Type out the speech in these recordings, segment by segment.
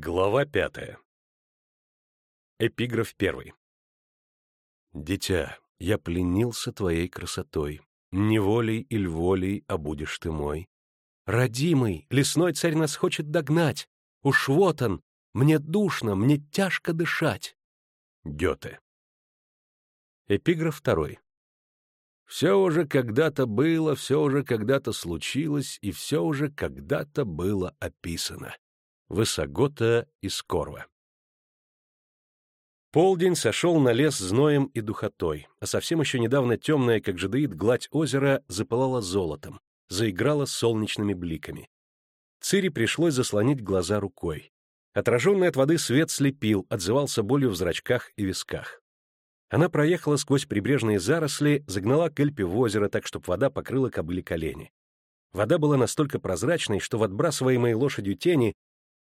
Глава пятая. Эпиграф первый. «Дитя, я пленился твоей красотой, неволей или волей, а будешь ты мой. Родимый, лесной царь нас хочет догнать, уж вот он, мне душно, мне тяжко дышать». Гёте. Эпиграф второй. «Все уже когда-то было, все уже когда-то случилось, и все уже когда-то было описано». Высогота из Корва. Полдень сошел на лес зноем и духотой, а совсем еще недавно темная, как жадеид, гладь озера запылала золотом, заиграла солнечными бликами. Цири пришлось заслонить глаза рукой. Отраженный от воды свет слепил, отзывался болью в зрачках и висках. Она проехала сквозь прибрежные заросли, загнала кельпи в озеро так, чтобы вода покрыла кобыли колени. Вода была настолько прозрачной, что в отбрасываемой лошадью тени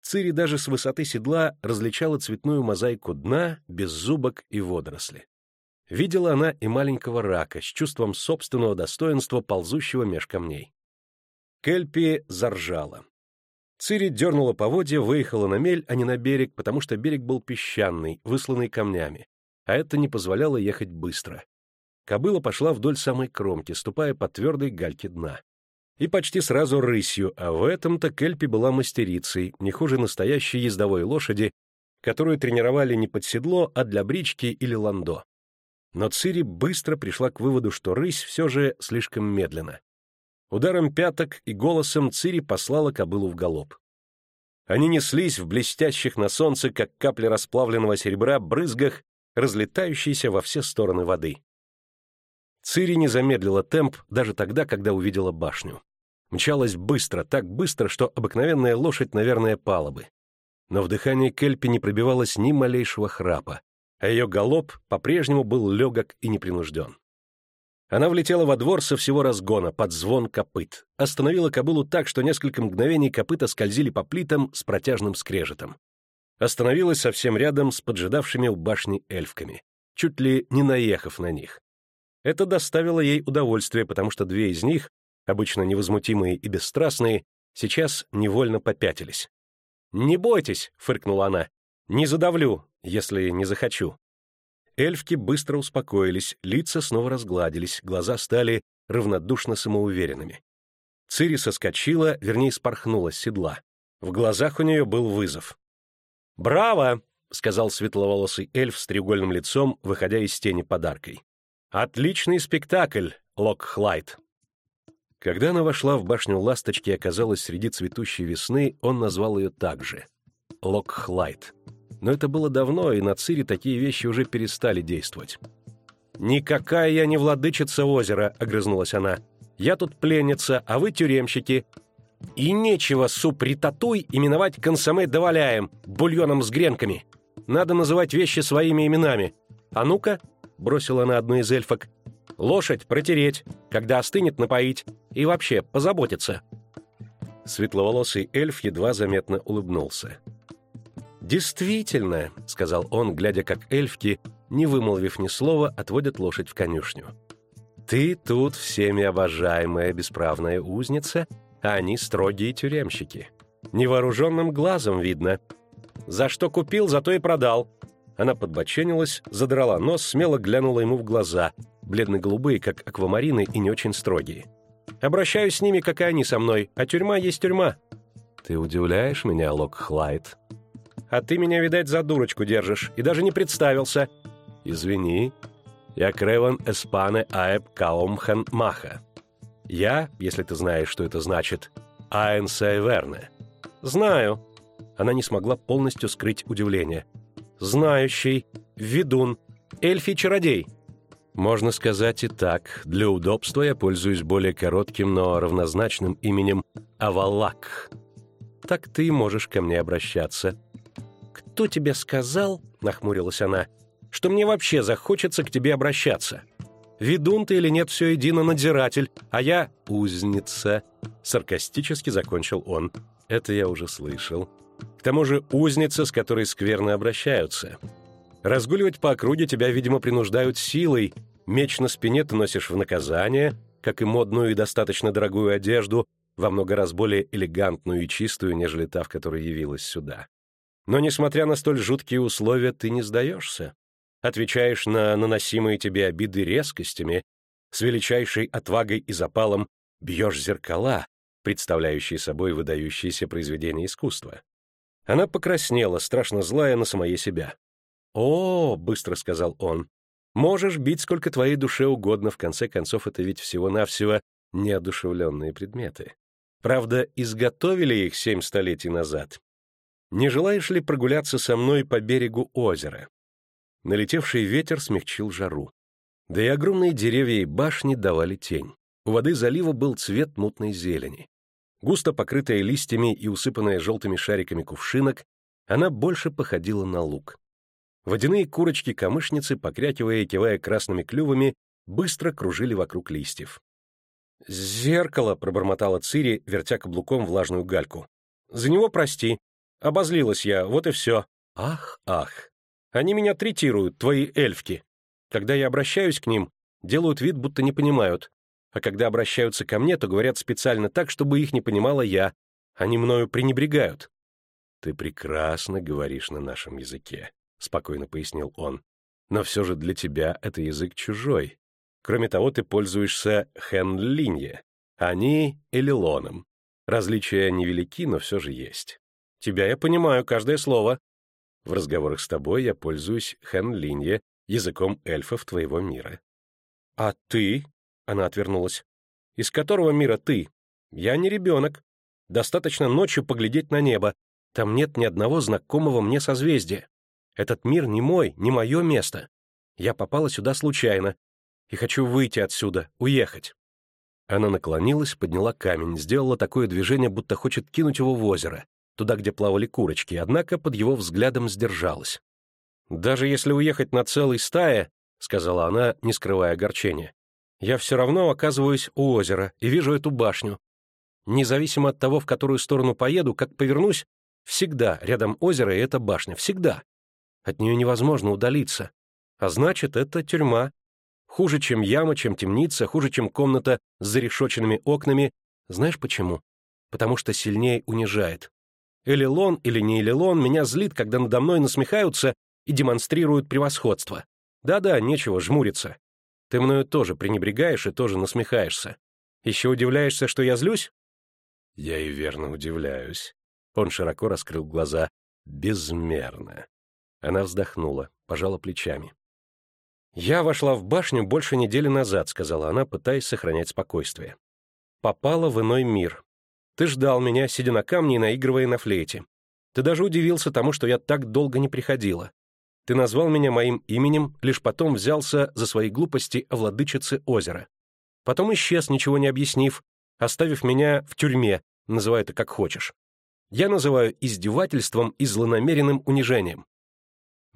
Цири даже с высоты седла различала цветную мозаику дна, беззубок и водоросли. Видела она и маленького рака с чувством собственного достоинства, ползущего меж камней. Кельпи заржала. Цири дернула поводья, выехала на мель, а не на берег, потому что берег был песчаный, высланный камнями, а это не позволяло ехать быстро. Кобыла пошла вдоль самой кромки, ступая по твердой гальке дна и почти сразу рысью, а в этом-то Кельпи была мастерицей, не хуже настоящей ездовой лошади, которую тренировали не под седло, а для брички или ландо. Но Цири быстро пришла к выводу, что рысь все же слишком медленно. Ударом пяток и голосом Цири послала кобылу в галоп. Они неслись в блестящих на солнце, как капли расплавленного серебра, брызгах, разлетающейся во все стороны воды. Цири не замедлила темп даже тогда, когда увидела башню. Мчалась быстро, так быстро, что обыкновенная лошадь, наверное, пала бы. Но в дыхании Кельпи не пробивалось ни малейшего храпа, а ее галоп по-прежнему был легок и непринужден. Она влетела во двор со всего разгона, под звон копыт, остановила кобылу так, что несколько мгновений копыта скользили по плитам с протяжным скрежетом. Остановилась совсем рядом с поджидавшими у башни эльфками, чуть ли не наехав на них. Это доставило ей удовольствие, потому что две из них, обычно невозмутимые и бесстрастные, сейчас невольно попятились. «Не бойтесь», — фыркнула она, — «не задавлю, если не захочу». Эльфки быстро успокоились, лица снова разгладились, глаза стали равнодушно самоуверенными. Цири соскочила, вернее, спорхнула с седла. В глазах у нее был вызов. «Браво!» — сказал светловолосый эльф с треугольным лицом, выходя из тени подаркой. Отличный спектакль, Локхлайт. Когда она вошла в башню ласточки и оказалась среди цветущей весны, он назвал ее так же — Локхлайт. Но это было давно, и на Цире такие вещи уже перестали действовать. «Никакая я не владычица озера», — огрызнулась она. «Я тут пленница, а вы тюремщики. И нечего супритатуй именовать консоме доваляем, бульоном с гренками. Надо называть вещи своими именами. А ну-ка, — бросила она одну из эльфок. «Лошадь протереть, когда остынет напоить, и вообще позаботиться». Светловолосый эльф едва заметно улыбнулся. «Действительно», — сказал он, глядя, как эльфки, не вымолвив ни слова, отводят лошадь в конюшню. «Ты тут всеми обожаемая бесправная узница, а они строгие тюремщики. Невооруженным глазом видно. За что купил, зато и продал. Она подбоченилась, задрала нос, смело глянула ему в глаза, бледно-голубые, как аквамарины, и не очень строгие. «Обращаюсь с ними, как и они со мной, а тюрьма есть тюрьма». «Ты удивляешь меня, Лок Хлайд?» «А ты меня, видать, за дурочку держишь, и даже не представился». «Извини, я Креван Эспане Аэб Каумхан Маха. Я, если ты знаешь, что это значит, Аэн Сайверне». «Знаю». Она не смогла полностью скрыть удивление знающий, ведун, эльфий-чародей. Можно сказать и так. Для удобства я пользуюсь более коротким, но равнозначным именем Авалак. Так ты можешь ко мне обращаться. «Кто тебе сказал, — нахмурилась она, — что мне вообще захочется к тебе обращаться? Ведун ты или нет, все едино надзиратель, а я — узница», — саркастически закончил он. «Это я уже слышал. К тому же узница, с которой скверно обращаются. Разгуливать по округе тебя, видимо, принуждают силой. Меч на спине ты носишь в наказание, как и модную и достаточно дорогую одежду, во много раз более элегантную и чистую, нежели та, в которой явилась сюда. Но, несмотря на столь жуткие условия, ты не сдаешься. Отвечаешь на наносимые тебе обиды резкостями, с величайшей отвагой и запалом бьешь зеркала, представляющие собой выдающиеся произведения искусства. Она покраснела, страшно злая на самое себя. «О, — быстро сказал он, — можешь бить сколько твоей душе угодно, в конце концов, это ведь всего-навсего неодушевленные предметы. Правда, изготовили их семь столетий назад. Не желаешь ли прогуляться со мной по берегу озера? Налетевший ветер смягчил жару. Да и огромные деревья и башни давали тень. У воды залива был цвет мутной зелени. Густо покрытая листьями и усыпанная желтыми шариками кувшинок, она больше походила на луг. Водяные курочки-камышницы, покрякивая и кивая красными клювами, быстро кружили вокруг листьев. «Зеркало!» — пробормотала Цири, вертя каблуком влажную гальку. «За него прости. Обозлилась я, вот и все. Ах, ах. Они меня третируют, твои эльфки. Когда я обращаюсь к ним, делают вид, будто не понимают. А когда обращаются ко мне, то говорят специально так, чтобы их не понимала я. Они мною пренебрегают». «Ты прекрасно говоришь на нашем языке», — спокойно пояснил он. «Но все же для тебя это язык чужой. Кроме того, ты пользуешься хенлинье, они — элилоном. Различия невелики, но все же есть. Тебя я понимаю, каждое слово. В разговорах с тобой я пользуюсь хенлинье, языком эльфов твоего мира. А ты? Она отвернулась. Из которого мира ты? Я не ребенок. Достаточно ночью поглядеть на небо. Там нет ни одного знакомого мне созвездия. Этот мир не мой, не мое место. Я попала сюда случайно, и хочу выйти отсюда, уехать». Она наклонилась, подняла камень, сделала такое движение, будто хочет кинуть его в озеро, туда, где плавали курочки, однако под его взглядом сдержалась. «Даже если уехать на целой стае», — сказала она, не скрывая огорчения, «я все равно оказываюсь у озера и вижу эту башню. Независимо от того, в которую сторону поеду, как повернусь, всегда рядом озеро и эта башня, всегда. От нее невозможно удалиться. А значит, это тюрьма, Хуже, чем яма, чем темница, хуже, чем комната с зарешоченными окнами. Знаешь почему? Потому что сильнее унижает. Элилон или не Элилон меня злит, когда надо мной насмехаются и демонстрируют превосходство. Да-да, нечего жмуриться. Ты мною тоже пренебрегаешь и тоже насмехаешься. Еще удивляешься, что я злюсь? Я и верно удивляюсь. Он широко раскрыл глаза. Безмерно. Она вздохнула, пожала плечами. «Я вошла в башню больше недели назад», — сказала она, пытаясь сохранять спокойствие. «Попала в иной мир. Ты ждал меня, сидя на камне и наигрывая на флейте. Ты даже удивился тому, что я так долго не приходила. Ты назвал меня моим именем, лишь потом взялся за свои глупости о владычице озера. Потом исчез, ничего не объяснив, оставив меня в тюрьме, называй это как хочешь. Я называю издевательством и злонамеренным унижением.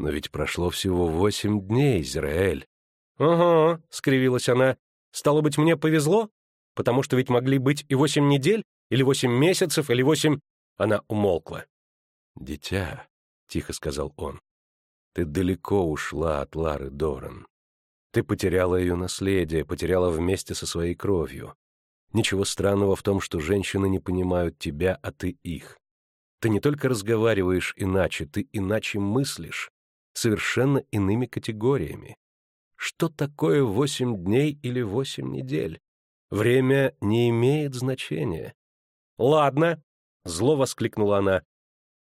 Но ведь прошло всего восемь дней, Израиль. «Ага», — скривилась она. «Стало быть, мне повезло? Потому что ведь могли быть и восемь недель, или восемь месяцев, или восемь...» Она умолкла. «Дитя», — тихо сказал он, — «ты далеко ушла от Лары Доран. Ты потеряла ее наследие, потеряла вместе со своей кровью. Ничего странного в том, что женщины не понимают тебя, а ты их. Ты не только разговариваешь иначе, ты иначе мыслишь совершенно иными категориями. Что такое восемь дней или восемь недель? Время не имеет значения. «Ладно», — зло воскликнула она.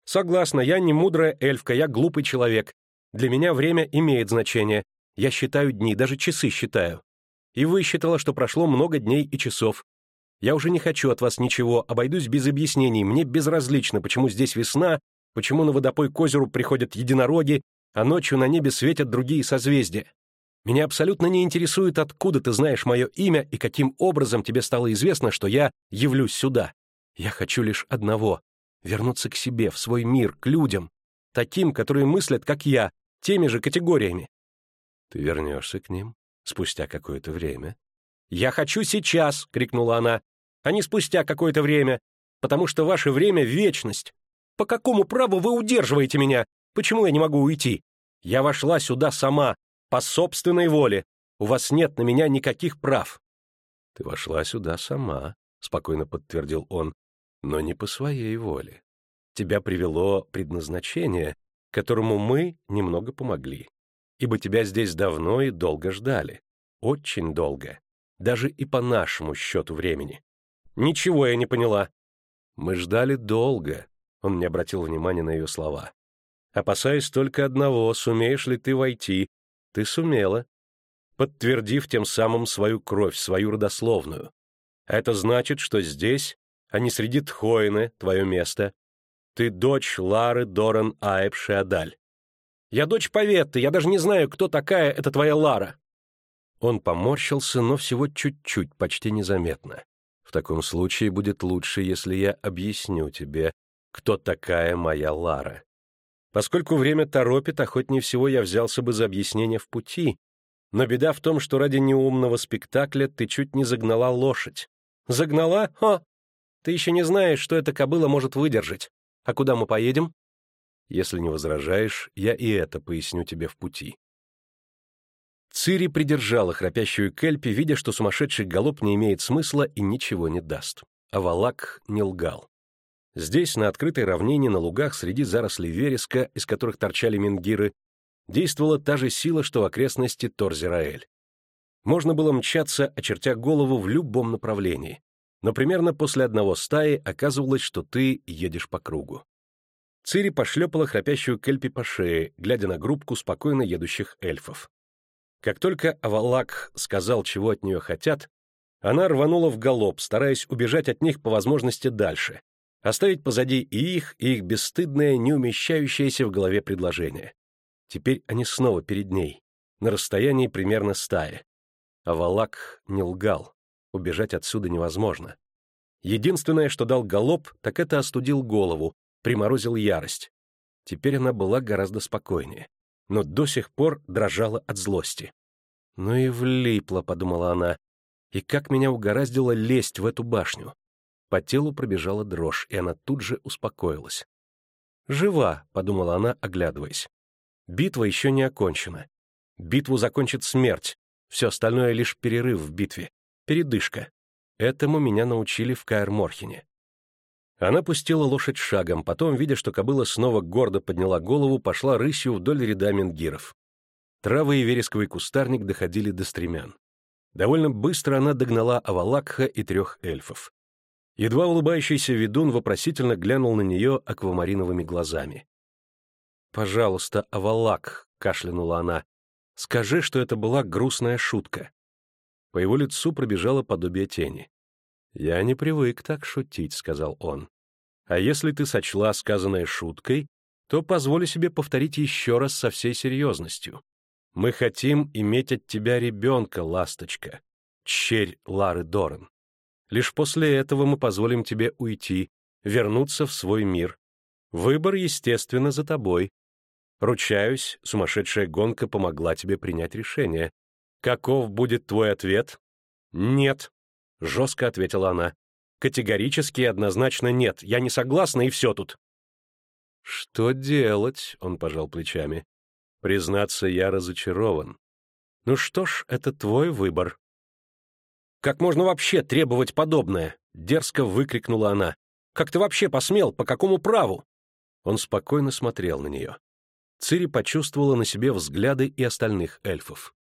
«Согласна, я не мудрая эльфка, я глупый человек. Для меня время имеет значение. Я считаю дни, даже часы считаю. И вы считала, что прошло много дней и часов. Я уже не хочу от вас ничего, обойдусь без объяснений. Мне безразлично, почему здесь весна, почему на водопой к озеру приходят единороги, а ночью на небе светят другие созвездия. Меня абсолютно не интересует, откуда ты знаешь мое имя и каким образом тебе стало известно, что я явлюсь сюда. Я хочу лишь одного — вернуться к себе, в свой мир, к людям, таким, которые мыслят, как я, теми же категориями. Ты вернешься к ним спустя какое-то время. «Я хочу сейчас!» — крикнула она, — «а не спустя какое-то время, потому что ваше время — вечность. По какому праву вы удерживаете меня? Почему я не могу уйти? Я вошла сюда сама, по собственной воле. У вас нет на меня никаких прав». «Ты вошла сюда сама», — спокойно подтвердил он, — «но не по своей воле. тебя привело предназначение, которому мы немного помогли, ибо тебя здесь давно и долго ждали, очень долго, даже и по нашему счету времени. Ничего я не поняла. Мы ждали долго, он не обратил внимания на ее слова. Опасаясь только одного, сумеешь ли ты войти. Ты сумела, подтвердив тем самым свою кровь, свою родословную. Это значит, что здесь, а не среди Тхоины, твое место. Ты дочь Лары Доран Аэб Шиадаль. Я дочь Поветты, я даже не знаю, кто такая эта твоя Лара. Он поморщился, но всего чуть-чуть, почти незаметно. В таком случае будет лучше, если я объясню тебе, кто такая моя Лара. Поскольку время торопит, охотнее всего я взялся бы за объяснение в пути, но беда в том, что ради неумного спектакля ты чуть не загнала лошадь. Загнала? О! Ты еще не знаешь, что эта кобыла может выдержать. А куда мы поедем? Если не возражаешь, я и это поясню тебе в пути. Цири придержала храпящую Кельпи, видя, что сумасшедший галоп не имеет смысла и ничего не даст. А Валак не лгал. Здесь, на открытой равнине, на лугах, среди зарослей вереска, из которых торчали менгиры, действовала та же сила, что в окрестности Торзераэль. Можно было мчаться, очертя голову в любом направлении, но примерно после одного стаи оказывалось, что ты едешь по кругу. Цири пошлепала храпящую Кельпи по шее, глядя на группку спокойно едущих эльфов. Как только Авалак сказал, чего от нее хотят, она рванула в галоп, стараясь убежать от них по возможности дальше, оставить позади и их, и их бесстыдное, не умещающееся в голове предложение. Теперь они снова перед ней, на расстоянии примерно стаи. А Валак не лгал, убежать отсюда невозможно. Единственное, что дал галоп, так это остудил голову, приморозил ярость. Теперь она была гораздо спокойнее, но до сих пор дрожала от злости. «Ну и влипла», — подумала она, — «и как меня угораздило лезть в эту башню?» По телу пробежала дрожь, и она тут же успокоилась. «Жива», — подумала она, оглядываясь. «Битва еще не окончена. Битву закончит смерть. Все остальное — лишь перерыв в битве. Передышка. Этому меня научили в Каэр-Морхене». Она пустила лошадь шагом, потом, видя, что кобыла снова гордо подняла голову, пошла рысью вдоль ряда менгиров. Травы и вересковый кустарник доходили до стремян. Довольно быстро она догнала Авалакха и трех эльфов. Едва улыбающийся ведун вопросительно глянул на нее аквамариновыми глазами. «Пожалуйста, Авалак», — кашлянула она, — «скажи, что это была грустная шутка». По его лицу пробежало подобие тени. «Я не привык так шутить», — сказал он. «А если ты сочла сказанное шуткой, то позволю себе повторить еще раз со всей серьезностью. Мы хотим иметь от тебя ребенка, ласточка, черь Лары Доран. Лишь после этого мы позволим тебе уйти, вернуться в свой мир. Выбор, естественно, за тобой. Ручаюсь, сумасшедшая гонка помогла тебе принять решение. Каков будет твой ответ? Нет, — жестко ответила она. Категорически и однозначно нет. Я не согласна, и все тут. Что делать? — он пожал плечами. Признаться, я разочарован. Ну что ж, это твой выбор. Как можно вообще требовать подобное?» — дерзко выкрикнула она. «Как ты вообще посмел? По какому праву?» Он спокойно смотрел на нее. Цири почувствовала на себе взгляды и остальных эльфов.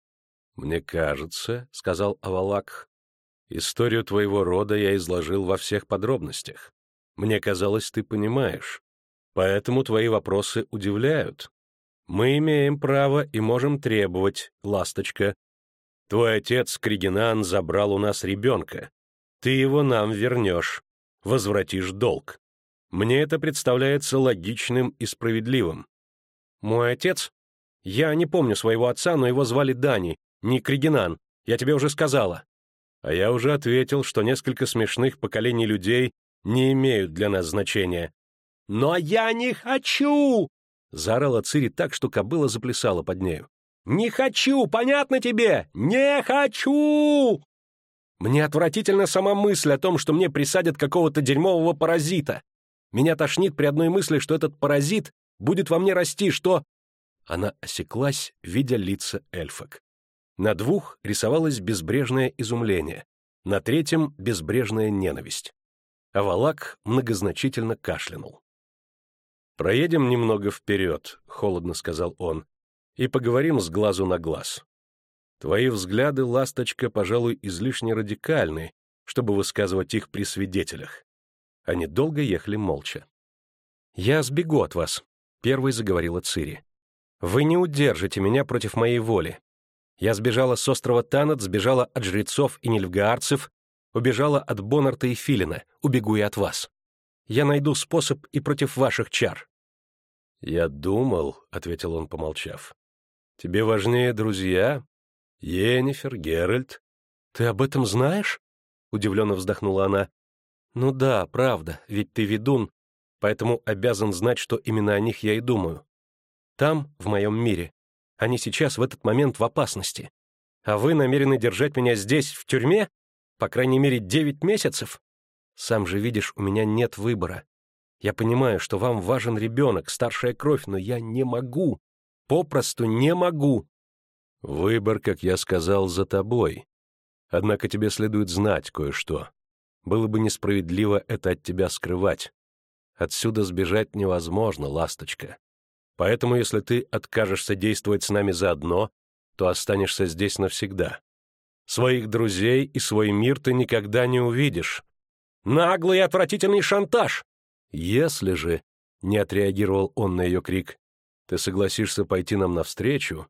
«Мне кажется», — сказал Авалак, — «историю твоего рода я изложил во всех подробностях. Мне казалось, ты понимаешь. Поэтому твои вопросы удивляют. Мы имеем право и можем требовать, ласточка, Твой отец, Кригинан, забрал у нас ребенка. Ты его нам вернешь, возвратишь долг. Мне это представляется логичным и справедливым. Мой отец? Я не помню своего отца, но его звали Дани, не Кригинан, я тебе уже сказала. А я уже ответил, что несколько смешных поколений людей не имеют для нас значения. «Но я не хочу!» — заорала Цири так, что кобыла заплясала под нею. «Не хочу! Понятно тебе? Не хочу!» Мне отвратительна сама мысль о том, что мне присадят какого-то дерьмового паразита. Меня тошнит при одной мысли, что этот паразит будет во мне расти, что... Она осеклась, видя лица эльфок. На двух рисовалось безбрежное изумление, на третьем — безбрежная ненависть. А Валак многозначительно кашлянул. «Проедем немного вперед», — холодно сказал он, — «и поговорим с глазу на глаз. Твои взгляды, ласточка, пожалуй, излишне радикальны, чтобы высказывать их при свидетелях». Они долго ехали молча. «Я сбегу от вас», — первой заговорила Цири. «Вы не удержите меня против моей воли. Я сбежала с острова Танат, сбежала от жрецов и нильфгаарцев, убежала от Бонарта и Филина, убегу и от вас. Я найду способ и против ваших чар». «Я думал», — ответил он, помолчав, — «тебе важнее друзья? Йеннифер, Геральт?» «Ты об этом знаешь?» — удивленно вздохнула она. «Ну да, правда, ведь ты ведун, поэтому обязан знать, что именно о них я и думаю. Там, в моем мире, они сейчас в этот момент в опасности. А вы намерены держать меня здесь, в тюрьме? По крайней мере, девять месяцев? Сам же видишь, у меня нет выбора. Я понимаю, что вам важен ребенок, старшая кровь, но я не могу. Попросту не могу. Выбор, как я сказал, за тобой. Однако тебе следует знать кое-что. Было бы несправедливо это от тебя скрывать. Отсюда сбежать невозможно, ласточка. Поэтому, если ты откажешься действовать с нами заодно, то останешься здесь навсегда. Своих друзей и свой мир ты никогда не увидишь. Наглый и отвратительный шантаж! Если же, — не отреагировал он на ее крик, — ты согласишься пойти нам навстречу,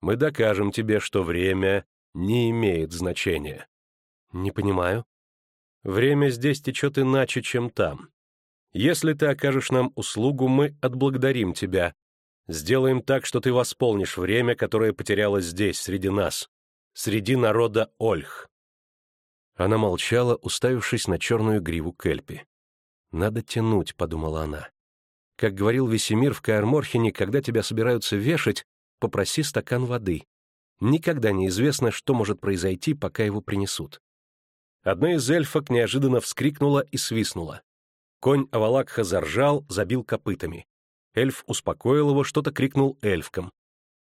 мы докажем тебе, что время не имеет значения. Не понимаю. Время здесь течет иначе, чем там. Если ты окажешь нам услугу, мы отблагодарим тебя, Сделаем так, что ты восполнишь время, которое потерялось здесь, среди нас, среди народа Ольх». Она молчала, уставившись на черную гриву Кельпи. «Надо тянуть», — подумала она. Как говорил Весемир в Каэрморхене, когда тебя собираются вешать, попроси стакан воды. Никогда не известно, что может произойти, пока его принесут. Одна из эльфок неожиданно вскрикнула и свистнула. Конь Авалакха заржал, забил копытами. Эльф успокоил его, что-то крикнул эльфкам.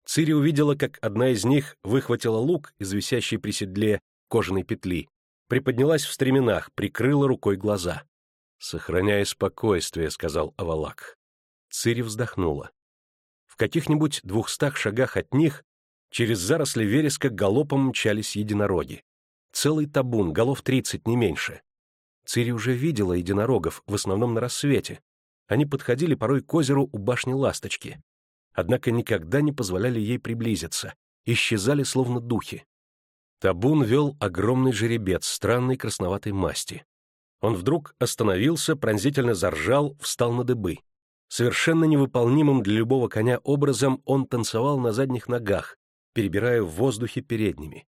Цири увидела, как одна из них выхватила лук из висящей при седле кожаной петли, приподнялась в стременах, прикрыла рукой глаза. «Сохраняй спокойствие», — сказал Авалак. Цири вздохнула. В каких-нибудь двухстах шагах от них через заросли вереска галопом мчались единороги. Целый табун, голов тридцать, не меньше. Цири уже видела единорогов, в основном на рассвете, они подходили порой к озеру у башни Ласточки. Однако никогда не позволяли ей приблизиться, исчезали словно духи. Табун вел огромный жеребец странной красноватой масти. Он вдруг остановился, пронзительно заржал, встал на дыбы. Совершенно невыполнимым для любого коня образом он танцевал на задних ногах, перебирая в воздухе передними.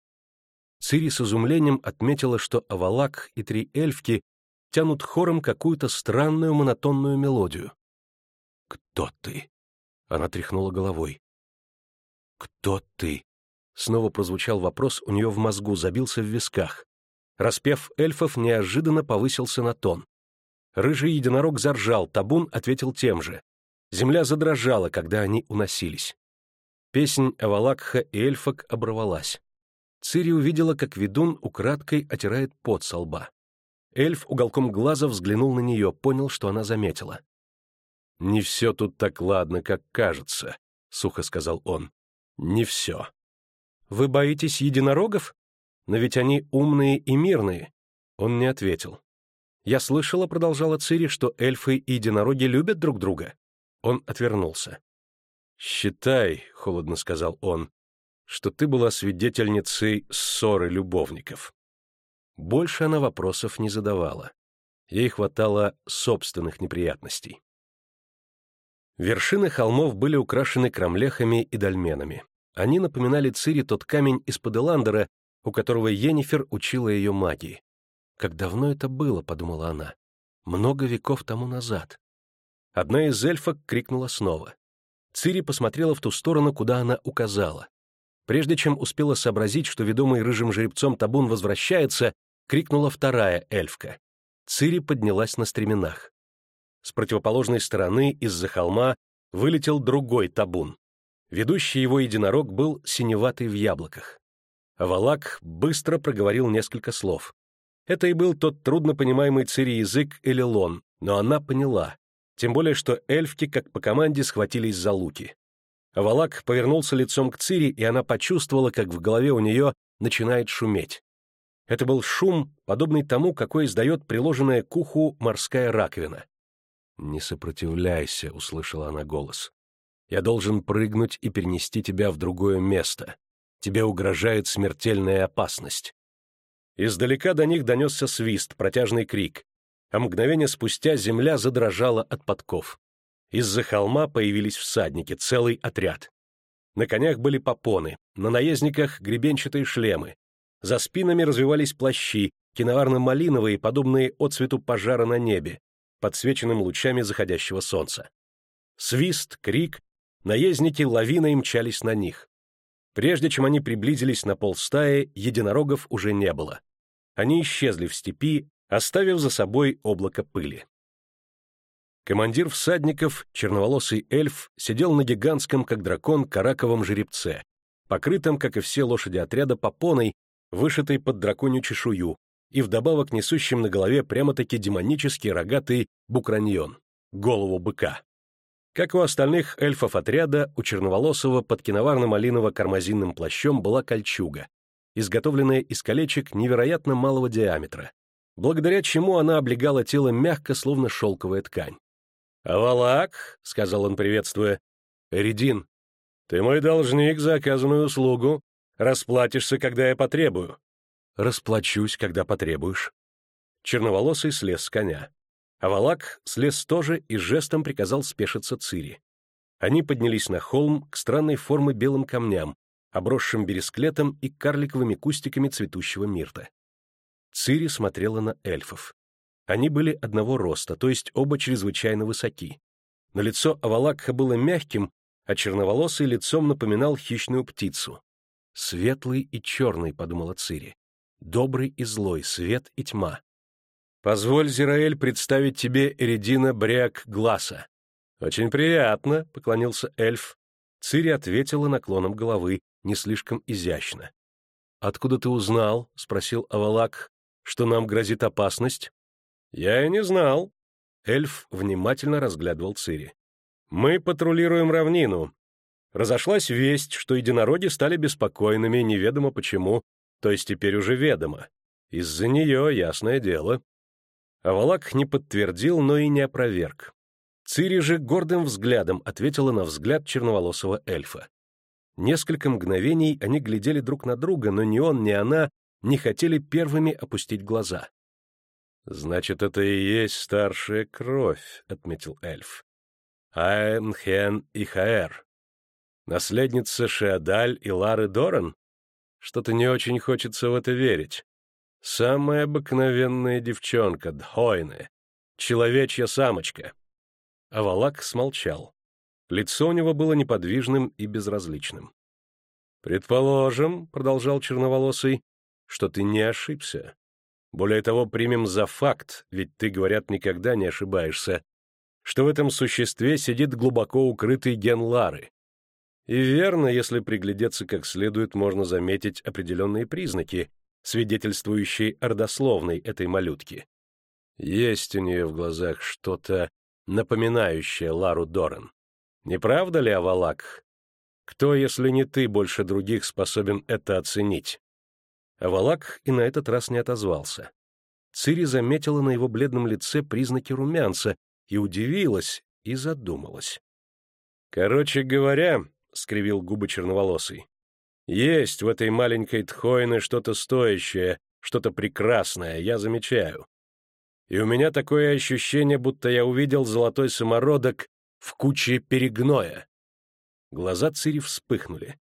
Цири с изумлением отметила, что Авалак и три эльфки тянут хором какую-то странную монотонную мелодию. «Кто ты?» — она тряхнула головой. «Кто ты?» — снова прозвучал вопрос у нее в мозгу, забился в висках. Распев эльфов неожиданно повысился на тон. Рыжий единорог заржал, табун ответил тем же. Земля задрожала, когда они уносились. Песнь Авалакха и эльфок оборвалась. Цири увидела, как ведун украдкой отирает пот со лба. Эльф уголком глаза взглянул на нее, понял, что она заметила. «Не все тут так ладно, как кажется», — сухо сказал он. «Не все». «Вы боитесь единорогов? Но ведь они умные и мирные». Он не ответил. «Я слышала», — продолжала Цири, «что эльфы и единороги любят друг друга». Он отвернулся. «Считай», — холодно сказал он, — «что ты была свидетельницей ссоры любовников». Больше она вопросов не задавала. Ей хватало собственных неприятностей. Вершины холмов были украшены крамлехами и дольменами. Они напоминали Цири тот камень из-под у которого Йеннифер учила ее магии. «Как давно это было», — подумала она. «Много веков тому назад». Одна из эльфок крикнула снова. Цири посмотрела в ту сторону, куда она указала. Прежде чем успела сообразить, что ведомый рыжим жеребцом табун возвращается, — крикнула вторая эльфка. Цири поднялась на стременах. С противоположной стороны, из-за холма, вылетел другой табун. Ведущий его единорог был синеватый в яблоках. Валак быстро проговорил несколько слов. Это и был тот труднопонимаемый Цири язык Элилон, но она поняла. тем более что эльфки, как по команде, схватились за луки. Валак повернулся лицом к Цири, и она почувствовала, как в голове у нее начинает шуметь. Это был шум, подобный тому, какой издает приложенная к уху морская раковина. «Не сопротивляйся», — услышала она голос. «Я должен прыгнуть и перенести тебя в другое место. Тебе угрожает смертельная опасность». Издалека до них донесся свист, протяжный крик, а мгновение спустя земля задрожала от подков. Из-за холма появились всадники, целый отряд. На конях были попоны, на наездниках гребенчатые шлемы. За спинами развивались плащи, киноварно-малиновые, подобные отцвету пожара на небе, подсвеченным лучами заходящего солнца. Свист, крик, наездники лавиной мчались на них. Прежде чем они приблизились на полстаи, единорогов уже не было. Они исчезли в степи, оставив за собой облако пыли. Командир всадников, черноволосый эльф, сидел на гигантском, как дракон, караковом жеребце, покрытом, как и все лошади отряда, попоной, вышитой под драконью чешую, и вдобавок несущим на голове прямо-таки демонический рогатый букраньон, голову быка. Как у остальных эльфов отряда, у черноволосого под киноварно-малиново-кармазинным плащом была кольчуга, изготовленная из колечек невероятно малого диаметра, благодаря чему она облегала тело мягко, словно шелковая ткань. «Авалак», — сказал он, приветствуя, — «Редин, ты мой должник за оказанную услугу. Расплатишься, когда я потребую». «Расплачусь, когда потребуешь». Черноволосый слез с коня. Авалак слез тоже и жестом приказал спешиться Цири. Они поднялись на холм к странной формы белым камням, обросшим бересклетом и карликовыми кустиками цветущего мирта. Цири смотрела на эльфов. Они были одного роста, то есть оба чрезвычайно высоки. Но лицо Авалакха было мягким, а черноволосый лицом напоминал хищную птицу. «Светлый и черный», — подумала Цири. «Добрый и злой, свет и тьма». «Позволь, Зираэль, представить тебе Эридина Бряк Гласа». «Очень приятно», — поклонился эльф. Цири ответила наклоном головы, не слишком изящно. «Откуда ты узнал?» — спросил Авалак, — «что нам грозит опасность?» «Я и не знал». Эльф внимательно разглядывал Цири. «Мы патрулируем равнину. Разошлась весть, что единороги стали беспокойными, неведомо почему, то есть теперь уже ведомо. Из-за нее, ясное дело». Авалак не подтвердил, но и не опроверг. Цири же гордым взглядом ответила на взгляд черноволосого эльфа. Несколько мгновений они глядели друг на друга, но ни он, ни она не хотели первыми опустить глаза. «Значит, это и есть старшая кровь», — отметил эльф. «Айн, Хен и Хаэр. Наследница Шеадаль и Лары Доран? Что-то не очень хочется в это верить. Самая обыкновенная девчонка, Дхойне, человечья самочка». Авалак смолчал. Лицо у него было неподвижным и безразличным. «Предположим», — продолжал черноволосый, — «что ты не ошибся. Более того, примем за факт, ведь ты, говорят, никогда не ошибаешься, что в этом существе сидит глубоко укрытый ген Лары. И верно, если приглядеться как следует, можно заметить определенные признаки, свидетельствующие о родословной этой малютки. Есть у нее в глазах что-то, напоминающее Лару Доран. Не правда ли, Авалак? Кто, если не ты, больше других способен это оценить? А Валак и на этот раз не отозвался. Цири заметила на его бледном лице признаки румянца и удивилась, и задумалась. «Короче говоря», — скривил губы черноволосый, — «есть в этой маленькой Тхойне что-то стоящее, что-то прекрасное, я замечаю. И у меня такое ощущение, будто я увидел золотой самородок в куче перегноя». Глаза Цири вспыхнули.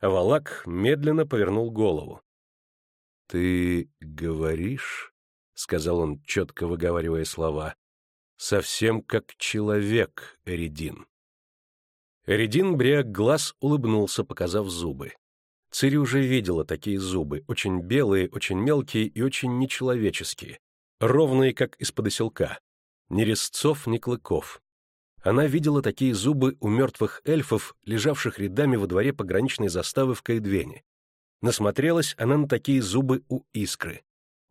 Валак медленно повернул голову. «Ты говоришь, — сказал он, четко выговаривая слова, — совсем как человек, Эридин». Эридин Бриак глаз улыбнулся, показав зубы. Цири уже видела такие зубы, очень белые, очень мелкие и очень нечеловеческие, ровные, как из-под оселка. Ни резцов, ни клыков. Она видела такие зубы у мертвых эльфов, лежавших рядами во дворе пограничной заставы в Каэдвене. Насмотрелась она на такие зубы у искры.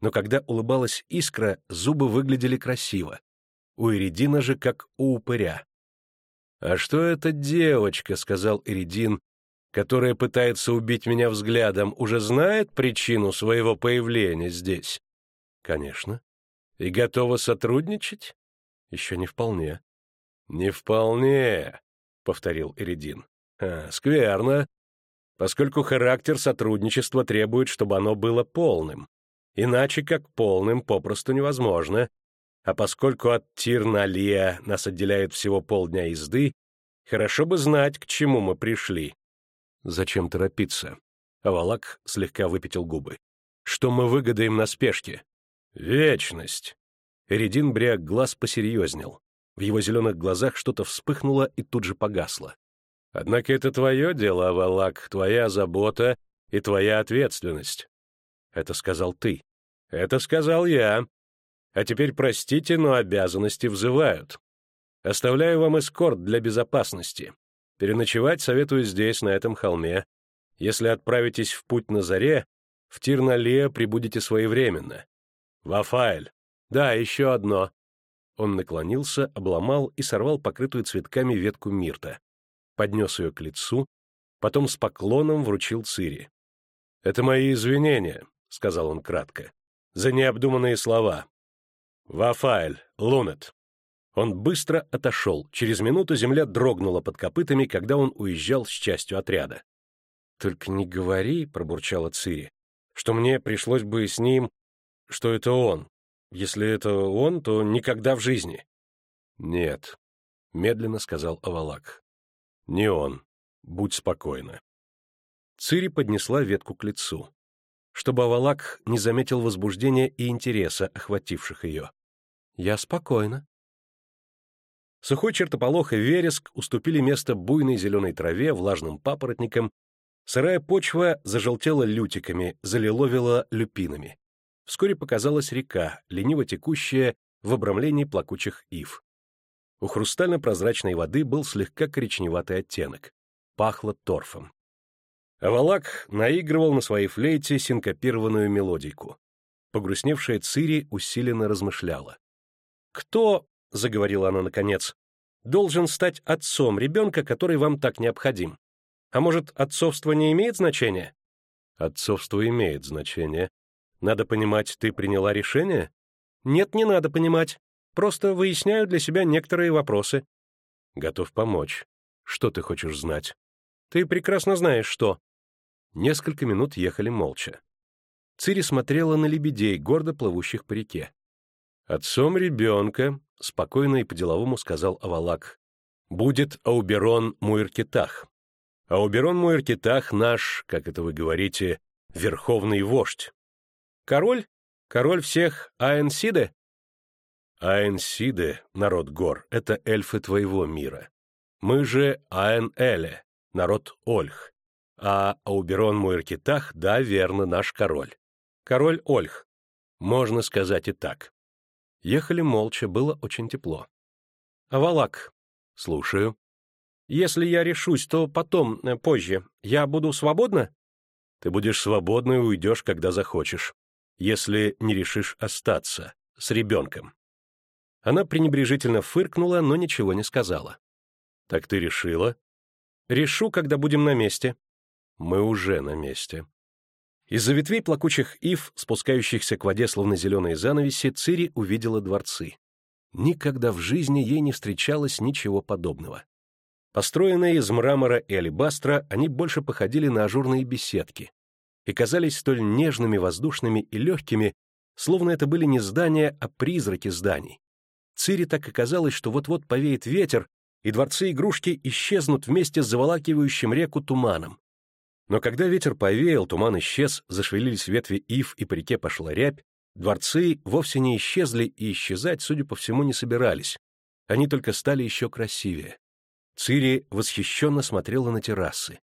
Но когда улыбалась искра, зубы выглядели красиво. у Иридина же как у упыря. «А что эта девочка?» — сказал Иридин, которая пытается убить меня взглядом, уже знает причину своего появления здесь? Конечно. И готова сотрудничать? Еще не вполне. Не вполне, — повторил Иридин. А, скверно, поскольку характер сотрудничества требует, чтобы оно было полным. Иначе как полным попросту невозможно. А поскольку от Тирналия нас отделяет всего полдня езды, хорошо бы знать, к чему мы пришли. Зачем торопиться? Авалак слегка выпятил губы. Что мы выгадаем на спешке? Вечность. Эридин Бриак глаз посерьезнел. В его зеленых глазах что-то вспыхнуло и тут же погасло. Однако это твое дело, Авалак, твоя забота и твоя ответственность. Это сказал ты. Это сказал я. А теперь простите, но обязанности взывают. Оставляю вам эскорт для безопасности. Переночевать советую здесь, на этом холме. Если отправитесь в путь на заре, в Тирнале прибудете своевременно. Вафаэль. Да, еще одно. Он наклонился, обломал и сорвал покрытую цветками ветку мирта. Поднес ее к лицу, потом с поклоном вручил Цири. «Это мои извинения», — сказал он кратко, — «за необдуманные слова. Вафаэль, Лунет, он быстро отошел. Через минуту земля дрогнула под копытами, когда он уезжал с частью отряда. «Только не говори», — пробурчала Цири, — «что мне пришлось бы с ним, что это он. Если это он, то никогда в жизни». «Нет», — медленно сказал Авалак. «Не он. Будь спокойна». Цири поднесла ветку к лицу, чтобы Авалак не заметил возбуждения и интереса, охвативших ее. «Я спокойна», Сухой чертополох и вереск уступили место буйной зеленой траве, влажным папоротникам, сырая почва зажелтела лютиками, залиловила люпинами. Вскоре показалась река, лениво текущая в обрамлении плакучих ив. У хрустально-прозрачной воды был слегка коричневатый оттенок. Пахло торфом. Авалак наигрывал на своей флейте синкопированную мелодику. Погрустневшая Цири усиленно размышляла. Кто — заговорила она наконец, — должен стать отцом ребенка, который вам так необходим. А может, отцовство не имеет значения? Отцовство имеет значение. Надо понимать, ты приняла решение? Нет, не надо понимать. Просто выясняю для себя некоторые вопросы. Готов помочь. Что ты хочешь знать? Ты прекрасно знаешь, что. Несколько минут ехали молча. Цири смотрела на лебедей, гордо плывущих по реке. Отцом ребенка — спокойно и по-деловому сказал Авалак. «Будет Ауберон Муиркитах. Ауберон Муиркитах наш, как это вы говорите, верховный вождь. Король? Король всех Аэнсиде?» Аэнсиде, народ гор, — это эльфы твоего мира. Мы же Аэн-Эле, народ Ольх. А Ауберон Муиркитах, да, верно, наш король. Король Ольх. Можно сказать и так. Ехали молча, было очень тепло. «Авалак». «Слушаю». «Если я решусь, то потом, э, позже, я буду свободна?» «Ты будешь свободна и уйдешь, когда захочешь, если не решишь остаться с ребенком». Она пренебрежительно фыркнула, но ничего не сказала. «Так ты решила?» «Решу, когда будем на месте». «Мы уже на месте». Из-за ветвей плакучих ив, спускающихся к воде словно зеленые занавеси, Цири увидела дворцы. Никогда в жизни ей не встречалось ничего подобного. Построенные из мрамора и алебастра, они больше походили на ажурные беседки и казались столь нежными, воздушными и легкими, словно это были не здания, а призраки зданий. Цири так и казалось, что вот-вот повеет ветер, и дворцы-игрушки исчезнут вместе с заволакивающим реку туманом. Но когда ветер повеял, туман исчез, зашевелились ветви ив, и по реке пошла рябь, дворцы вовсе не исчезли и исчезать, судя по всему, не собирались. Они только стали еще красивее. Цири восхищенно смотрела на террасы,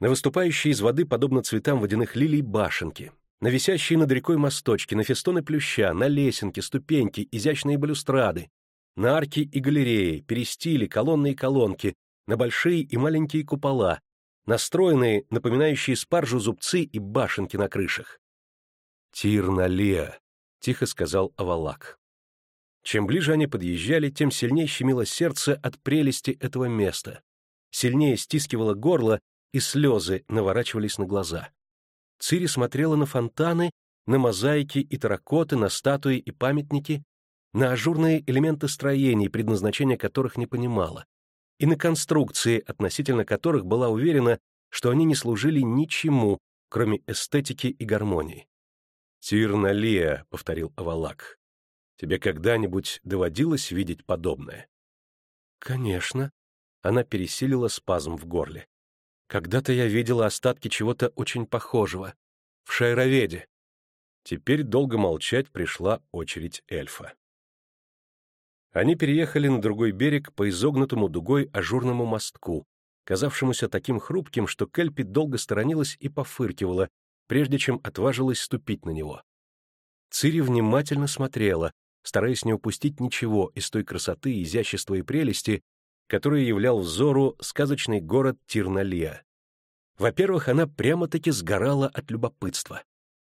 на выступающие из воды, подобно цветам водяных лилий, башенки, на висящие над рекой мосточки, на фестоны плюща, на лесенки, ступеньки, изящные балюстрады, на арки и галереи, перестили, колонны и колонки, на большие и маленькие купола, настроенные, напоминающие спаржу зубцы и башенки на крышах. «Тир налея», — тихо сказал Авалак. Чем ближе они подъезжали, тем сильнее щемило сердце от прелести этого места. Сильнее стискивало горло, и слезы наворачивались на глаза. Цири смотрела на фонтаны, на мозаики и таракоты, на статуи и памятники, на ажурные элементы строений, предназначения которых не понимала, и на конструкции, относительно которых была уверена, что они не служили ничему, кроме эстетики и гармонии. «Тирналия», — повторил Авалак, — «тебе когда-нибудь доводилось видеть подобное?» «Конечно», — она пересилила спазм в горле. «Когда-то я видела остатки чего-то очень похожего. В Шайроведе». Теперь долго молчать пришла очередь эльфа. Они переехали на другой берег по изогнутому дугой ажурному мостку, казавшемуся таким хрупким, что Кельпи долго сторонилась и пофыркивала, прежде чем отважилась ступить на него. Цири внимательно смотрела, стараясь не упустить ничего из той красоты, изящества и прелести, которые являл взору сказочный город Тирналия. Во-первых, она прямо-таки сгорала от любопытства.